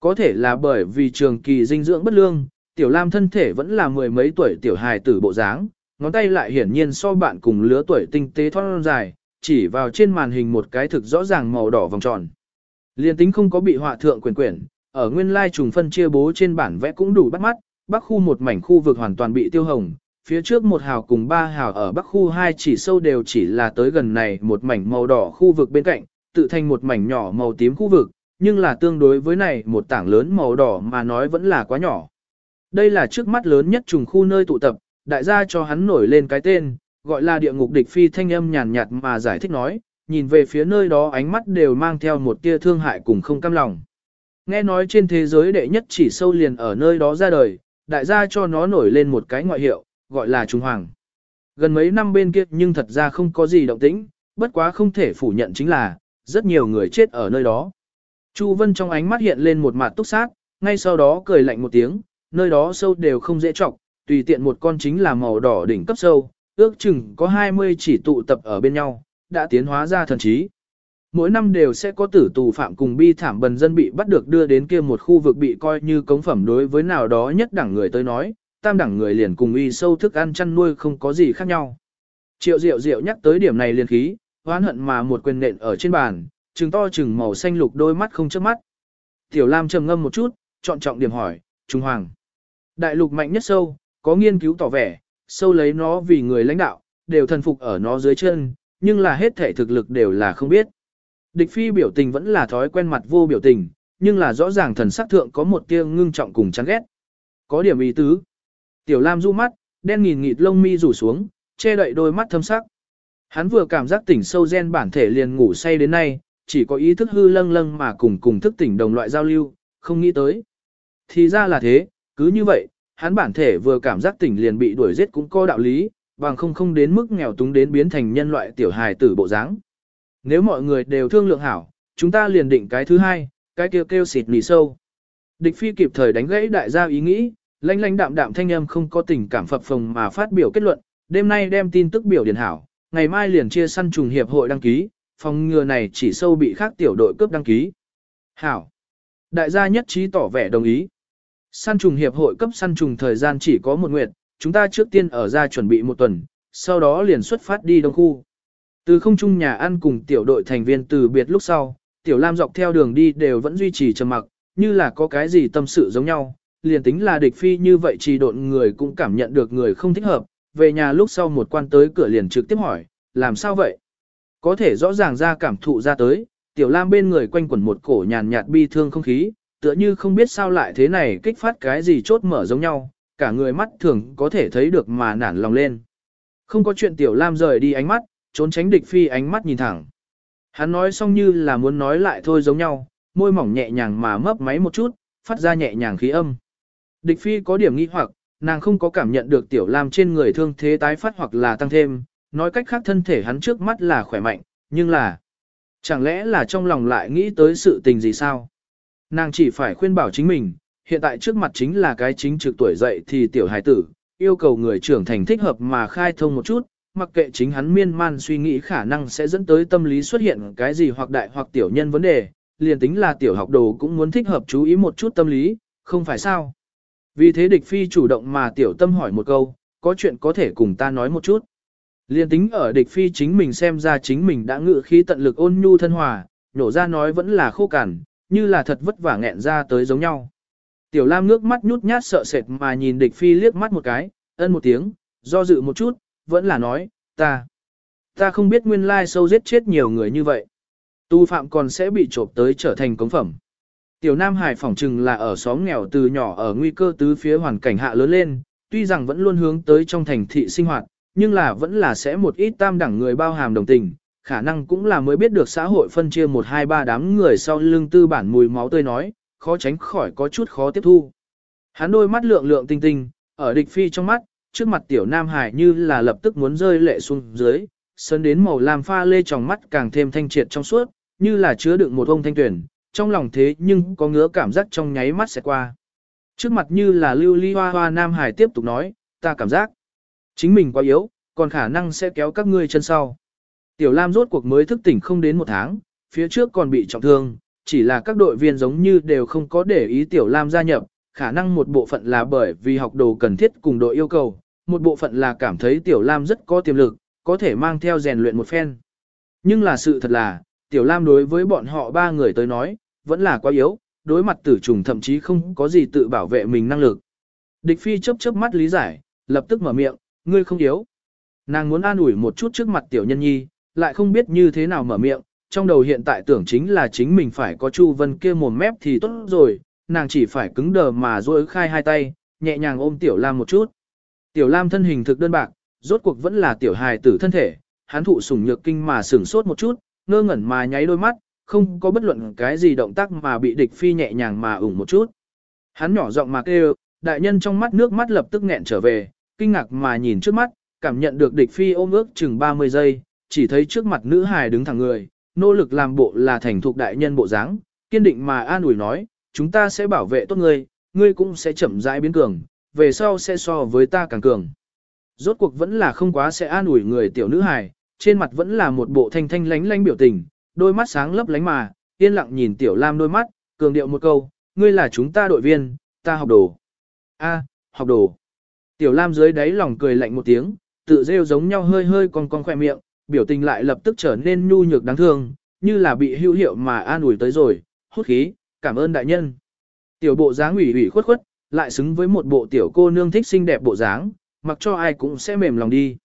Có thể là bởi vì trường kỳ dinh dưỡng bất lương, tiểu lam thân thể vẫn là mười mấy tuổi tiểu hài tử bộ dáng, ngón tay lại hiển nhiên so bạn cùng lứa tuổi tinh tế thon dài, chỉ vào trên màn hình một cái thực rõ ràng màu đỏ vòng tròn. Liên tính không có bị họa thượng quyền quyển, ở nguyên lai trùng phân chia bố trên bản vẽ cũng đủ bắt mắt, bắc khu một mảnh khu vực hoàn toàn bị tiêu hồng, phía trước một hào cùng ba hào ở bắc khu hai chỉ sâu đều chỉ là tới gần này một mảnh màu đỏ khu vực bên cạnh, tự thành một mảnh nhỏ màu tím khu vực, nhưng là tương đối với này một tảng lớn màu đỏ mà nói vẫn là quá nhỏ. Đây là trước mắt lớn nhất trùng khu nơi tụ tập, đại gia cho hắn nổi lên cái tên, gọi là địa ngục địch phi thanh âm nhàn nhạt mà giải thích nói, nhìn về phía nơi đó ánh mắt đều mang theo một tia thương hại cùng không cam lòng. Nghe nói trên thế giới đệ nhất chỉ sâu liền ở nơi đó ra đời, đại gia cho nó nổi lên một cái ngoại hiệu, gọi là Trung Hoàng. Gần mấy năm bên kia nhưng thật ra không có gì động tĩnh, bất quá không thể phủ nhận chính là, rất nhiều người chết ở nơi đó. Chu Vân trong ánh mắt hiện lên một mặt túc sát, ngay sau đó cười lạnh một tiếng, nơi đó sâu đều không dễ trọng, tùy tiện một con chính là màu đỏ đỉnh cấp sâu, ước chừng có 20 chỉ tụ tập ở bên nhau, đã tiến hóa ra thần trí. Mỗi năm đều sẽ có tử tù phạm cùng bi thảm bần dân bị bắt được đưa đến kia một khu vực bị coi như cống phẩm đối với nào đó nhất đẳng người tới nói, tam đẳng người liền cùng y sâu thức ăn chăn nuôi không có gì khác nhau. Triệu Diệu Diệu nhắc tới điểm này liền khí, hoán hận mà một quyền nện ở trên bàn, trừng to trừng màu xanh lục đôi mắt không chớp mắt. Tiểu Lam trầm ngâm một chút, chọn trọng điểm hỏi, Trung Hoàng. Đại lục mạnh nhất sâu, có nghiên cứu tỏ vẻ, sâu lấy nó vì người lãnh đạo, đều thần phục ở nó dưới chân, nhưng là hết thể thực lực đều là không biết. Địch phi biểu tình vẫn là thói quen mặt vô biểu tình, nhưng là rõ ràng thần sắc thượng có một tia ngưng trọng cùng chán ghét. Có điểm ý tứ. Tiểu Lam du mắt, đen nghìn nghịt lông mi rủ xuống, che đậy đôi mắt thâm sắc. Hắn vừa cảm giác tỉnh sâu gen bản thể liền ngủ say đến nay, chỉ có ý thức hư lâng lâng mà cùng cùng thức tỉnh đồng loại giao lưu, không nghĩ tới. Thì ra là thế, cứ như vậy, hắn bản thể vừa cảm giác tỉnh liền bị đuổi giết cũng có đạo lý, bằng không không đến mức nghèo túng đến biến thành nhân loại tiểu hài tử bộ dáng. Nếu mọi người đều thương lượng hảo, chúng ta liền định cái thứ hai, cái kêu kêu xịt nỉ sâu. Địch phi kịp thời đánh gãy đại gia ý nghĩ, lanh lanh đạm đạm thanh âm không có tình cảm phập phồng mà phát biểu kết luận, đêm nay đem tin tức biểu điển hảo, ngày mai liền chia săn trùng hiệp hội đăng ký, phòng ngừa này chỉ sâu bị khác tiểu đội cướp đăng ký. Hảo. Đại gia nhất trí tỏ vẻ đồng ý. Săn trùng hiệp hội cấp săn trùng thời gian chỉ có một nguyện, chúng ta trước tiên ở ra chuẩn bị một tuần, sau đó liền xuất phát đi đông khu. Từ không trung nhà ăn cùng tiểu đội thành viên từ biệt lúc sau, tiểu lam dọc theo đường đi đều vẫn duy trì trầm mặc, như là có cái gì tâm sự giống nhau, liền tính là địch phi như vậy trì độn người cũng cảm nhận được người không thích hợp, về nhà lúc sau một quan tới cửa liền trực tiếp hỏi, làm sao vậy? Có thể rõ ràng ra cảm thụ ra tới, tiểu lam bên người quanh quẩn một cổ nhàn nhạt bi thương không khí, tựa như không biết sao lại thế này kích phát cái gì chốt mở giống nhau, cả người mắt thường có thể thấy được mà nản lòng lên. Không có chuyện tiểu lam rời đi ánh mắt, trốn tránh địch phi ánh mắt nhìn thẳng. Hắn nói xong như là muốn nói lại thôi giống nhau, môi mỏng nhẹ nhàng mà mấp máy một chút, phát ra nhẹ nhàng khí âm. Địch phi có điểm nghi hoặc, nàng không có cảm nhận được tiểu lam trên người thương thế tái phát hoặc là tăng thêm, nói cách khác thân thể hắn trước mắt là khỏe mạnh, nhưng là, chẳng lẽ là trong lòng lại nghĩ tới sự tình gì sao? Nàng chỉ phải khuyên bảo chính mình, hiện tại trước mặt chính là cái chính trực tuổi dậy thì tiểu hài tử, yêu cầu người trưởng thành thích hợp mà khai thông một chút, mặc kệ chính hắn miên man suy nghĩ khả năng sẽ dẫn tới tâm lý xuất hiện cái gì hoặc đại hoặc tiểu nhân vấn đề, liền tính là tiểu học đồ cũng muốn thích hợp chú ý một chút tâm lý, không phải sao. Vì thế địch phi chủ động mà tiểu tâm hỏi một câu, có chuyện có thể cùng ta nói một chút. Liên tính ở địch phi chính mình xem ra chính mình đã ngự khí tận lực ôn nhu thân hòa, nhổ ra nói vẫn là khô cằn, như là thật vất vả nghẹn ra tới giống nhau. Tiểu Lam nước mắt nhút nhát sợ sệt mà nhìn địch phi liếc mắt một cái, ân một tiếng, do dự một chút, vẫn là nói, ta, ta không biết nguyên lai sâu giết chết nhiều người như vậy. Tu phạm còn sẽ bị trộm tới trở thành cống phẩm. Tiểu Nam Hải phỏng trừng là ở xóm nghèo từ nhỏ ở nguy cơ tứ phía hoàn cảnh hạ lớn lên, tuy rằng vẫn luôn hướng tới trong thành thị sinh hoạt, nhưng là vẫn là sẽ một ít tam đẳng người bao hàm đồng tình, khả năng cũng là mới biết được xã hội phân chia một hai ba đám người sau lưng tư bản mùi máu tươi nói, khó tránh khỏi có chút khó tiếp thu. Hắn đôi mắt lượng lượng tinh tinh, ở địch phi trong mắt, trước mặt tiểu Nam Hải như là lập tức muốn rơi lệ xuống dưới, sơn đến màu lam pha lê trong mắt càng thêm thanh triệt trong suốt, như là chứa đựng một ông thanh tuyển, trong lòng thế nhưng có ngứa cảm giác trong nháy mắt sẽ qua. Trước mặt như là lưu ly hoa hoa Nam Hải tiếp tục nói, ta cảm giác, chính mình quá yếu, còn khả năng sẽ kéo các ngươi chân sau. Tiểu Lam rốt cuộc mới thức tỉnh không đến một tháng, phía trước còn bị trọng thương, chỉ là các đội viên giống như đều không có để ý Tiểu Lam gia nhập, khả năng một bộ phận là bởi vì học đồ cần thiết cùng đội yêu cầu, một bộ phận là cảm thấy Tiểu Lam rất có tiềm lực, có thể mang theo rèn luyện một phen. Nhưng là sự thật là, Tiểu Lam đối với bọn họ ba người tới nói, vẫn là quá yếu, đối mặt tử trùng thậm chí không có gì tự bảo vệ mình năng lực. Địch Phi chớp chớp mắt lý giải, lập tức mở miệng, ngươi không yếu. Nàng muốn an ủi một chút trước mặt Tiểu Nhân Nhi, lại không biết như thế nào mở miệng, trong đầu hiện tại tưởng chính là chính mình phải có Chu Vân kia mồm mép thì tốt rồi, nàng chỉ phải cứng đờ mà duỗi khai hai tay, nhẹ nhàng ôm Tiểu Lam một chút. Tiểu Lam thân hình thực đơn bạc, rốt cuộc vẫn là tiểu hài tử thân thể, hắn thụ sủng nhược kinh mà sửng sốt một chút, ngơ ngẩn mà nháy đôi mắt, không có bất luận cái gì động tác mà bị địch phi nhẹ nhàng mà ủng một chút. Hắn nhỏ giọng mà kêu, đại nhân trong mắt nước mắt lập tức nghẹn trở về, kinh ngạc mà nhìn trước mắt, cảm nhận được địch phi ôm ước chừng 30 giây, chỉ thấy trước mặt nữ hài đứng thẳng người, nỗ lực làm bộ là thành thục đại nhân bộ dáng, kiên định mà an ủi nói, chúng ta sẽ bảo vệ tốt ngươi, ngươi cũng sẽ chậm rãi biến cường, về sau sẽ so với ta càng cường. Rốt cuộc vẫn là không quá sẽ an ủi người tiểu nữ hài, trên mặt vẫn là một bộ thanh thanh lánh lánh biểu tình, đôi mắt sáng lấp lánh mà, yên lặng nhìn tiểu lam đôi mắt, cường điệu một câu, ngươi là chúng ta đội viên, ta học đồ. A, học đồ. Tiểu lam dưới đáy lòng cười lạnh một tiếng, tự rêu giống nhau hơi hơi con con khoe miệng, biểu tình lại lập tức trở nên nhu nhược đáng thương, như là bị hữu hiệu mà an ủi tới rồi, hút khí, cảm ơn đại nhân. Tiểu bộ dáng ủy ủy khuất khuất, lại xứng với một bộ tiểu cô nương thích xinh đẹp bộ dáng, mặc cho ai cũng sẽ mềm lòng đi.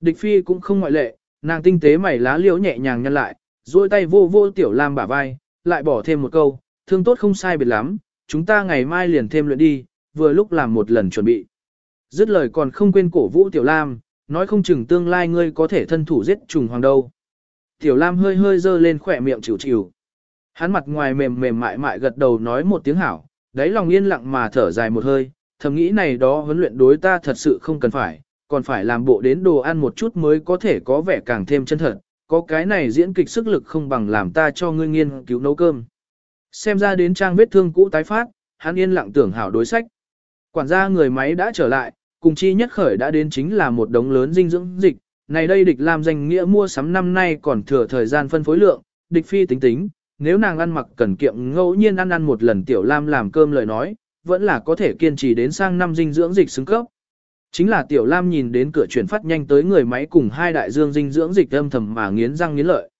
Địch phi cũng không ngoại lệ, nàng tinh tế mày lá liễu nhẹ nhàng nhăn lại, duỗi tay vô vô tiểu lam bả vai, lại bỏ thêm một câu, thương tốt không sai biệt lắm, chúng ta ngày mai liền thêm luyện đi, vừa lúc làm một lần chuẩn bị. Dứt lời còn không quên cổ vũ tiểu lam, nói không chừng tương lai ngươi có thể thân thủ giết trùng hoàng đâu. Tiểu lam hơi hơi dơ lên khỏe miệng chịu chịu. Hắn mặt ngoài mềm mềm mại mại gật đầu nói một tiếng hảo, đáy lòng yên lặng mà thở dài một hơi, thầm nghĩ này đó huấn luyện đối ta thật sự không cần phải, còn phải làm bộ đến đồ ăn một chút mới có thể có vẻ càng thêm chân thật, có cái này diễn kịch sức lực không bằng làm ta cho ngươi nghiên cứu nấu cơm. Xem ra đến trang vết thương cũ tái phát, hắn yên lặng tưởng hảo đối sách. Quản gia người máy đã trở lại, cùng chi nhất khởi đã đến chính là một đống lớn dinh dưỡng dịch, này đây địch làm danh nghĩa mua sắm năm nay còn thừa thời gian phân phối lượng, địch phi tính tính, nếu nàng ăn mặc cần kiệm ngẫu nhiên ăn ăn một lần tiểu lam làm cơm lời nói, vẫn là có thể kiên trì đến sang năm dinh dưỡng dịch xứng cấp. Chính là Tiểu Lam nhìn đến cửa chuyển phát nhanh tới người máy cùng hai đại dương dinh dưỡng dịch âm thầm mà nghiến răng nghiến lợi.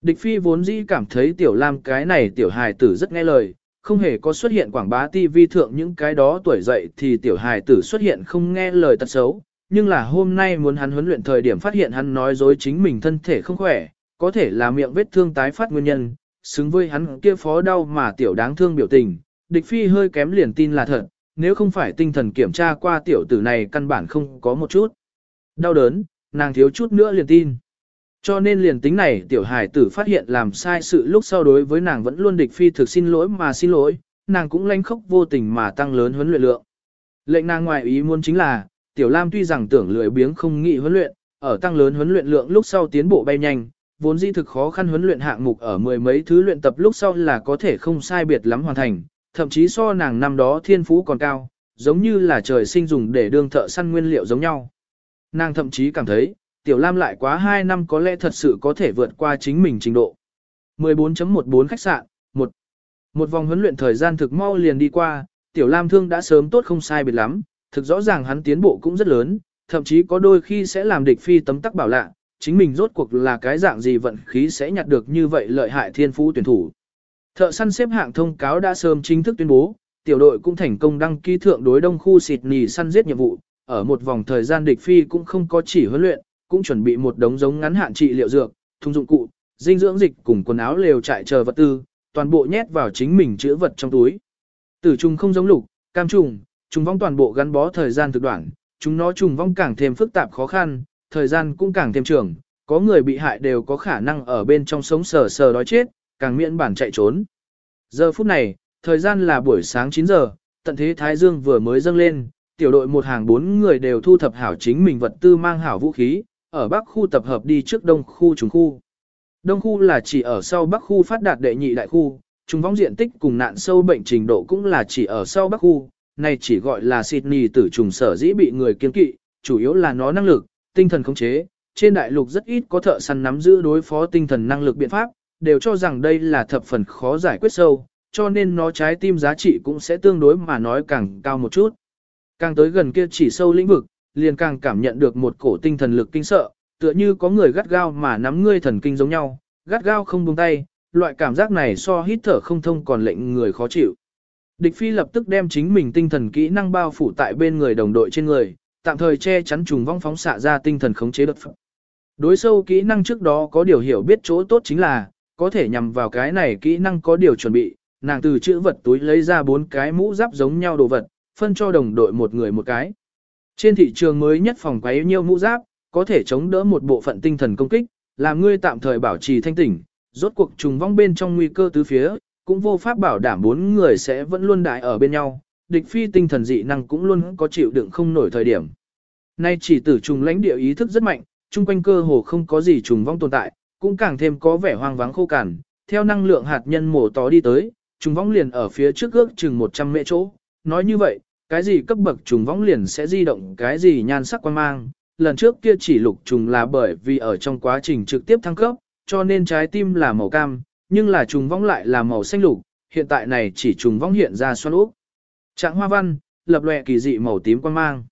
Địch Phi vốn dĩ cảm thấy Tiểu Lam cái này Tiểu hài tử rất nghe lời, không hề có xuất hiện quảng bá TV thượng những cái đó tuổi dậy thì Tiểu hài tử xuất hiện không nghe lời tật xấu. Nhưng là hôm nay muốn hắn huấn luyện thời điểm phát hiện hắn nói dối chính mình thân thể không khỏe, có thể là miệng vết thương tái phát nguyên nhân, xứng với hắn kia phó đau mà Tiểu đáng thương biểu tình, địch phi hơi kém liền tin là thật, nếu không phải tinh thần kiểm tra qua tiểu tử này căn bản không có một chút. Đau đớn, nàng thiếu chút nữa liền tin. Cho nên liền tính này tiểu hài tử phát hiện làm sai sự lúc sau đối với nàng vẫn luôn địch phi thực xin lỗi mà xin lỗi, nàng cũng lanh khốc vô tình mà tăng lớn huấn luyện lượng. Lệnh nàng ngoài ý muốn chính là, tiểu lam tuy rằng tưởng lười biếng không nghĩ huấn luyện, ở tăng lớn huấn luyện lượng lúc sau tiến bộ bay nhanh, vốn dĩ thực khó khăn huấn luyện hạng mục ở mười mấy thứ luyện tập lúc sau là có thể không sai biệt lắm hoàn thành, thậm chí so nàng năm đó thiên phú còn cao, giống như là trời sinh dùng để đương thợ săn nguyên liệu giống nhau. Nàng thậm chí cảm thấy, Tiểu Lam lại quá 2 năm có lẽ thật sự có thể vượt qua chính mình trình độ. 14.14 khách sạn, một Một vòng huấn luyện thời gian thực mau liền đi qua, Tiểu Lam thương đã sớm tốt không sai biệt lắm, thực rõ ràng hắn tiến bộ cũng rất lớn, thậm chí có đôi khi sẽ làm địch phi tấm tắc bảo lạ, chính mình rốt cuộc là cái dạng gì vận khí sẽ nhặt được như vậy lợi hại thiên phú tuyển thủ. Thợ săn xếp hạng thông cáo đã sớm chính thức tuyên bố, tiểu đội cũng thành công đăng ký thượng đối đông khu xịt nì săn giết nhiệm vụ, ở một vòng thời gian địch phi cũng không có chỉ huấn luyện, cũng chuẩn bị một đống giống ngắn hạn trị liệu dược, thùng dụng cụ, dinh dưỡng dịch cùng quần áo lều trại chờ vật tư, toàn bộ nhét vào chính mình chữa vật trong túi. Tử trùng không giống lục, cam trùng, trùng vong toàn bộ gắn bó thời gian thực đoạn, chúng nó trùng vong càng thêm phức tạp khó khăn, thời gian cũng càng thêm trường, có người bị hại đều có khả năng ở bên trong sống sờ sờ đói chết, càng miễn bản chạy trốn. Giờ phút này, thời gian là buổi sáng 9 giờ, tận thế Thái Dương vừa mới dâng lên, tiểu đội một hàng bốn người đều thu thập hảo chính mình vật tư mang hảo vũ khí, ở bắc khu tập hợp đi trước đông khu trùng khu. Đông khu là chỉ ở sau bắc khu phát đạt đệ nhị đại khu, trùng vong diện tích cùng nạn sâu bệnh trình độ cũng là chỉ ở sau bắc khu, này chỉ gọi là Sydney tử trùng sở dĩ bị người kiên kỵ, chủ yếu là nó năng lực, tinh thần khống chế. Trên đại lục rất ít có thợ săn nắm giữ đối phó tinh thần năng lực biện pháp, đều cho rằng đây là thập phần khó giải quyết sâu, cho nên nó trái tim giá trị cũng sẽ tương đối mà nói càng cao một chút. Càng tới gần kia chỉ sâu lĩnh vực, liền càng cảm nhận được một cổ tinh thần lực kinh sợ, tựa như có người gắt gao mà nắm ngươi thần kinh giống nhau, gắt gao không buông tay, loại cảm giác này so hít thở không thông còn lệnh người khó chịu. Địch phi lập tức đem chính mình tinh thần kỹ năng bao phủ tại bên người đồng đội trên người, tạm thời che chắn trùng vong phóng xạ ra tinh thần khống chế đột phẩm. Đối sâu kỹ năng trước đó có điều hiểu biết chỗ tốt chính là, có thể nhằm vào cái này kỹ năng có điều chuẩn bị, nàng từ chữ vật túi lấy ra bốn cái mũ giáp giống nhau đồ vật, phân cho đồng đội một người một cái. Trên thị trường mới nhất phòng quấy nhiêu mũ giáp, có thể chống đỡ một bộ phận tinh thần công kích, làm ngươi tạm thời bảo trì thanh tỉnh, rốt cuộc trùng vong bên trong nguy cơ tứ phía, cũng vô pháp bảo đảm bốn người sẽ vẫn luôn đại ở bên nhau, địch phi tinh thần dị năng cũng luôn có chịu đựng không nổi thời điểm. Nay chỉ tử trùng lãnh địa ý thức rất mạnh, chung quanh cơ hồ không có gì trùng vong tồn tại, cũng càng thêm có vẻ hoang vắng khô cằn, theo năng lượng hạt nhân mổ tó đi tới, trùng vong liền ở phía trước ước chừng 100 mễ chỗ, nói như vậy, cái gì cấp bậc trùng võng liền sẽ di động cái gì nhan sắc quan mang, lần trước kia chỉ lục trùng là bởi vì ở trong quá trình trực tiếp thăng cấp, cho nên trái tim là màu cam, nhưng là trùng võng lại là màu xanh lục, hiện tại này chỉ trùng võng hiện ra xoan úp. Trạng hoa văn, lập lòe kỳ dị màu tím quan mang.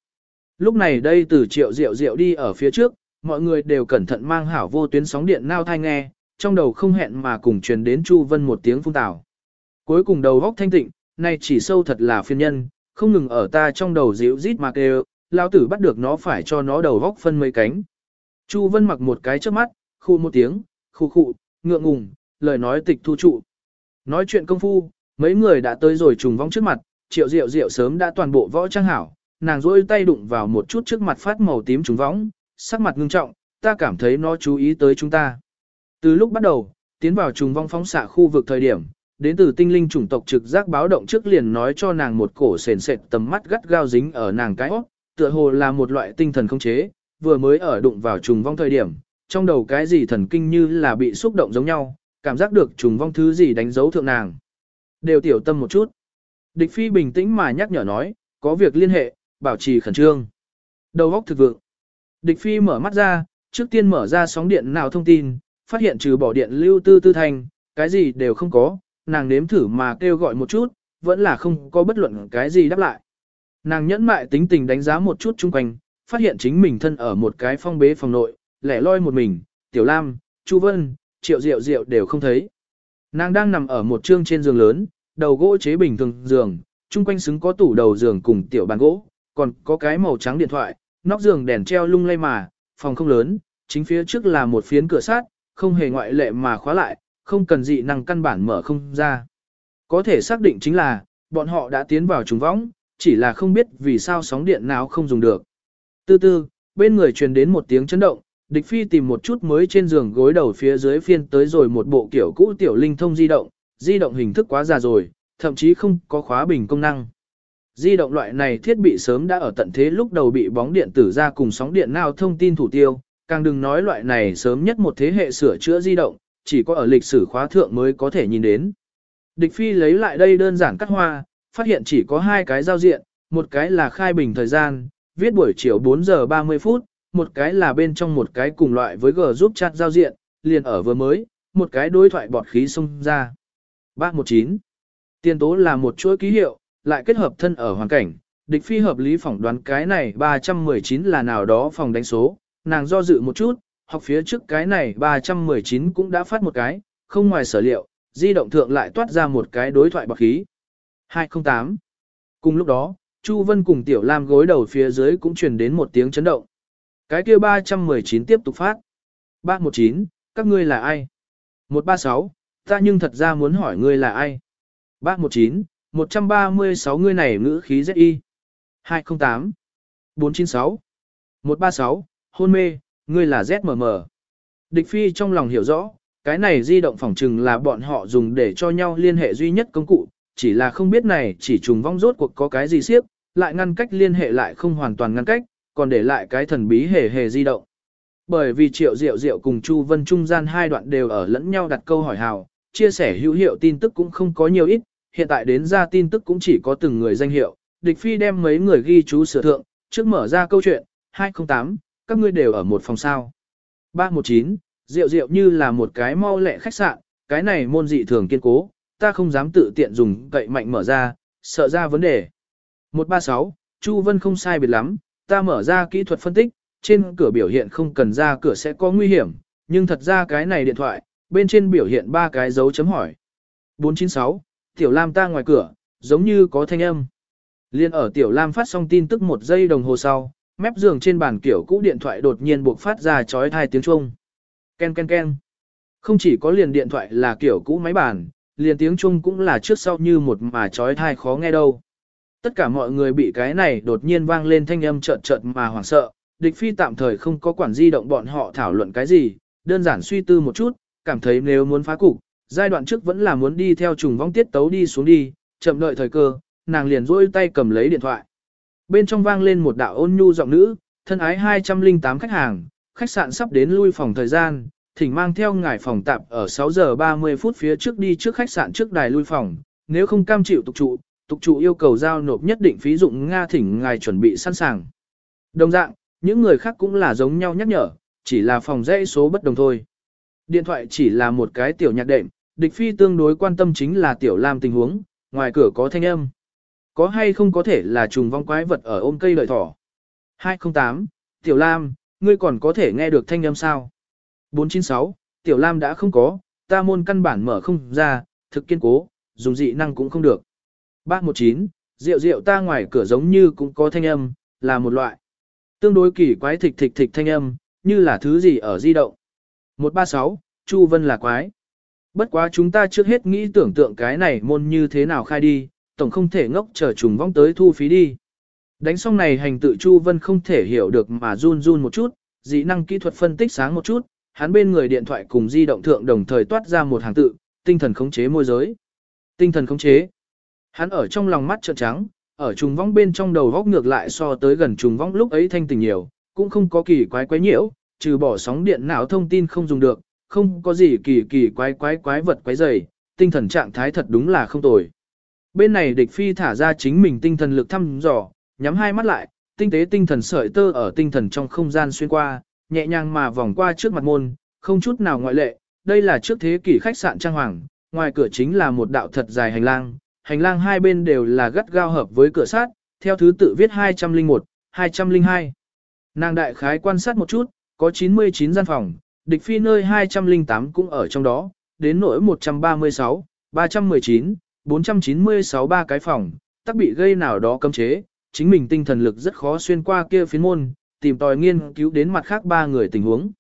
Lúc này đây từ triệu diệu diệu đi ở phía trước, mọi người đều cẩn thận mang hảo vô tuyến sóng điện nao thai nghe, trong đầu không hẹn mà cùng truyền đến Chu Vân một tiếng phun tảo. Cuối cùng đầu góc thanh tịnh, nay chỉ sâu thật là phiên nhân, không ngừng ở ta trong đầu dịu rít mà kêu, lao tử bắt được nó phải cho nó đầu góc phân mấy cánh. Chu Vân mặc một cái trước mắt, khu một tiếng, khu khụ, ngượng ngùng, lời nói tịch thu trụ. Nói chuyện công phu, mấy người đã tới rồi trùng vong trước mặt, triệu diệu diệu sớm đã toàn bộ võ trang hảo, nàng rôi tay đụng vào một chút trước mặt phát màu tím trùng vong, sắc mặt ngưng trọng, ta cảm thấy nó chú ý tới chúng ta. Từ lúc bắt đầu, tiến vào trùng vong phóng xạ khu vực thời điểm, đến từ tinh linh chủng tộc trực giác báo động trước liền nói cho nàng một cổ sền sệt tầm mắt gắt gao dính ở nàng cái óc, tựa hồ là một loại tinh thần không chế, vừa mới ở đụng vào trùng vong thời điểm, trong đầu cái gì thần kinh như là bị xúc động giống nhau, cảm giác được trùng vong thứ gì đánh dấu thượng nàng. Đều tiểu tâm một chút. Địch phi bình tĩnh mà nhắc nhở nói, có việc liên hệ, bảo trì khẩn trương. Đầu óc thực vượng. Địch phi mở mắt ra, trước tiên mở ra sóng điện nào thông tin, phát hiện trừ bỏ điện lưu tư tư thành, cái gì đều không có, nàng nếm thử mà kêu gọi một chút, vẫn là không có bất luận cái gì đáp lại. Nàng nhẫn mại tính tình đánh giá một chút chung quanh, phát hiện chính mình thân ở một cái phong bế phòng nội, lẻ loi một mình, Tiểu Lam, Chu Vân, Triệu Diệu Diệu đều không thấy. Nàng đang nằm ở một trương trên giường lớn, đầu gỗ chế bình thường giường, chung quanh xứng có tủ đầu giường cùng tiểu bàn gỗ, còn có cái màu trắng điện thoại, nóc giường đèn treo lung lay mà, phòng không lớn, chính phía trước là một phiến cửa sắt, không hề ngoại lệ mà khóa lại, không cần dị năng căn bản mở không ra. Có thể xác định chính là, bọn họ đã tiến vào trùng võng, chỉ là không biết vì sao sóng điện nào không dùng được. Từ từ, bên người truyền đến một tiếng chấn động, địch phi tìm một chút mới trên giường gối đầu phía dưới phiên tới rồi một bộ kiểu cũ tiểu linh thông di động, di động hình thức quá già rồi, thậm chí không có khóa bình công năng. Di động loại này thiết bị sớm đã ở tận thế lúc đầu bị bóng điện tử ra cùng sóng điện nào thông tin thủ tiêu, càng đừng nói loại này sớm nhất một thế hệ sửa chữa di động, chỉ có ở lịch sử khóa thượng mới có thể nhìn đến. Địch phi lấy lại đây đơn giản cắt hoa, phát hiện chỉ có hai cái giao diện, một cái là khai bình thời gian, viết buổi chiều 4 giờ 30 phút, một cái là bên trong một cái cùng loại với G giúp chat giao diện, liền ở vừa mới, một cái đối thoại bọt khí xông ra. 319. Tiên tố là một chuỗi ký hiệu, lại kết hợp thân ở hoàn cảnh, địch phi hợp lý phỏng đoán cái này 319 là nào đó phòng đánh số, nàng do dự một chút, học phía trước cái này 319 cũng đã phát một cái, không ngoài sở liệu, di động thượng lại toát ra một cái đối thoại bọc khí. 208. Cùng lúc đó, Chu Vân cùng Tiểu Lam gối đầu phía dưới cũng truyền đến một tiếng chấn động. Cái kia 319 tiếp tục phát. 319, các ngươi là ai? 136, ta nhưng thật ra muốn hỏi ngươi là ai? 319, 136 ngươi này ngữ khí ZI. 208, 496, 136, hôn mê, ngươi là ZMM. Địch phi trong lòng hiểu rõ, cái này di động phòng trừng là bọn họ dùng để cho nhau liên hệ duy nhất công cụ, chỉ là không biết này chỉ trùng vong rốt cuộc có cái gì siếp, lại ngăn cách liên hệ lại không hoàn toàn ngăn cách, còn để lại cái thần bí hề hề di động. Bởi vì Triệu Diệu Diệu cùng Chu Vân trung gian hai đoạn đều ở lẫn nhau đặt câu hỏi hào, chia sẻ hữu hiệu tin tức cũng không có nhiều ít, hiện tại đến ra tin tức cũng chỉ có từng người danh hiệu. Địch Phi đem mấy người ghi chú sửa thượng, trước mở ra câu chuyện, 208, các ngươi đều ở một phòng sao. 319, rượu rượu như là một cái mau lẹ khách sạn, cái này môn dị thường kiên cố, ta không dám tự tiện dùng cậy mạnh mở ra, sợ ra vấn đề. 136, Chu Vân không sai biệt lắm, ta mở ra kỹ thuật phân tích, trên cửa biểu hiện không cần ra cửa sẽ có nguy hiểm, nhưng thật ra cái này điện thoại, bên trên biểu hiện ba cái dấu chấm hỏi. 496, Tiểu Lam ta ngoài cửa, giống như có thanh âm. Liên ở Tiểu Lam phát xong tin tức một giây đồng hồ sau, mép giường trên bàn kiểu cũ điện thoại đột nhiên buộc phát ra chói thai tiếng chuông. Ken ken ken. Không chỉ có liền điện thoại là kiểu cũ máy bàn, liền tiếng chuông cũng là trước sau như một mà chói thai khó nghe đâu. Tất cả mọi người bị cái này đột nhiên vang lên thanh âm chợt chợt mà hoảng sợ, địch phi tạm thời không có quản di động bọn họ thảo luận cái gì, đơn giản suy tư một chút, cảm thấy nếu muốn phá cục, giai đoạn trước vẫn là muốn đi theo trùng vong tiết tấu đi xuống đi, chậm đợi thời cơ, nàng liền rôi tay cầm lấy điện thoại. Bên trong vang lên một đạo ôn nhu giọng nữ, thân ái 208 khách hàng, khách sạn sắp đến lui phòng thời gian, thỉnh mang theo ngài phòng tạm ở 6 giờ 30 phút phía trước đi trước khách sạn trước đài lui phòng, nếu không cam chịu tục trụ, tục trụ yêu cầu giao nộp nhất định phí dụng Nga thỉnh ngài chuẩn bị sẵn sàng. Đồng dạng, những người khác cũng là giống nhau nhắc nhở, chỉ là phòng dãy số bất đồng thôi. Điện thoại chỉ là một cái tiểu nhạc đệm, địch phi tương đối quan tâm chính là tiểu lam tình huống, ngoài cửa có thanh âm. Có hay không có thể là trùng vong quái vật ở ôm cây lợi thỏ. 208, tiểu lam, ngươi còn có thể nghe được thanh âm sao? 496, tiểu lam đã không có, ta môn căn bản mở không ra, thực kiên cố, dùng dị năng cũng không được. 319, rượu rượu ta ngoài cửa giống như cũng có thanh âm, là một loại. Tương đối kỳ quái thịch thịch thịch thanh âm, như là thứ gì ở di động. 136, Chu Vân là quái. Bất quá chúng ta trước hết nghĩ tưởng tượng cái này môn như thế nào khai đi, tổng không thể ngốc chờ trùng vong tới thu phí đi. Đánh xong này hành tự Chu Vân không thể hiểu được mà run run một chút, dị năng kỹ thuật phân tích sáng một chút, hắn bên người điện thoại cùng di động thượng đồng thời toát ra một hàng tự, tinh thần khống chế môi giới. Tinh thần khống chế. Hắn ở trong lòng mắt trợn trắng, ở trùng vong bên trong đầu góc ngược lại so tới gần trùng vong lúc ấy thanh tỉnh nhiều, cũng không có kỳ quái quái nhiễu, trừ bỏ sóng điện não thông tin không dùng được, không có gì kỳ kỳ quái quái quái vật quái dày, tinh thần trạng thái thật đúng là không tồi. Bên này địch phi thả ra chính mình tinh thần lực thăm dò, nhắm hai mắt lại, tinh tế tinh thần sợi tơ ở tinh thần trong không gian xuyên qua, nhẹ nhàng mà vòng qua trước mặt môn, không chút nào ngoại lệ, đây là trước thế kỷ khách sạn trang hoàng, ngoài cửa chính là một đạo thật dài hành lang, hành lang hai bên đều là gắt gao hợp với cửa sát, theo thứ tự viết 201, 202. Nàng đại khái quan sát một chút, có 99 gian phòng, địch phi nơi 208 cũng ở trong đó, đến nỗi 136, 319, 496 ba cái phòng, tắc bị gây nào đó cấm chế, chính mình tinh thần lực rất khó xuyên qua kia phiến môn, tìm tòi nghiên cứu đến mặt khác ba người tình huống.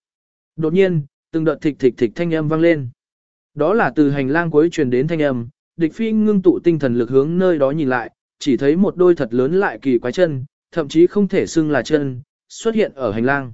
Đột nhiên, từng đợt thịch thịch thịch thanh âm vang lên. Đó là từ hành lang cuối truyền đến thanh âm, địch phi ngưng tụ tinh thần lực hướng nơi đó nhìn lại, chỉ thấy một đôi thật lớn lại kỳ quái chân, thậm chí không thể xưng là chân, xuất hiện ở hành lang.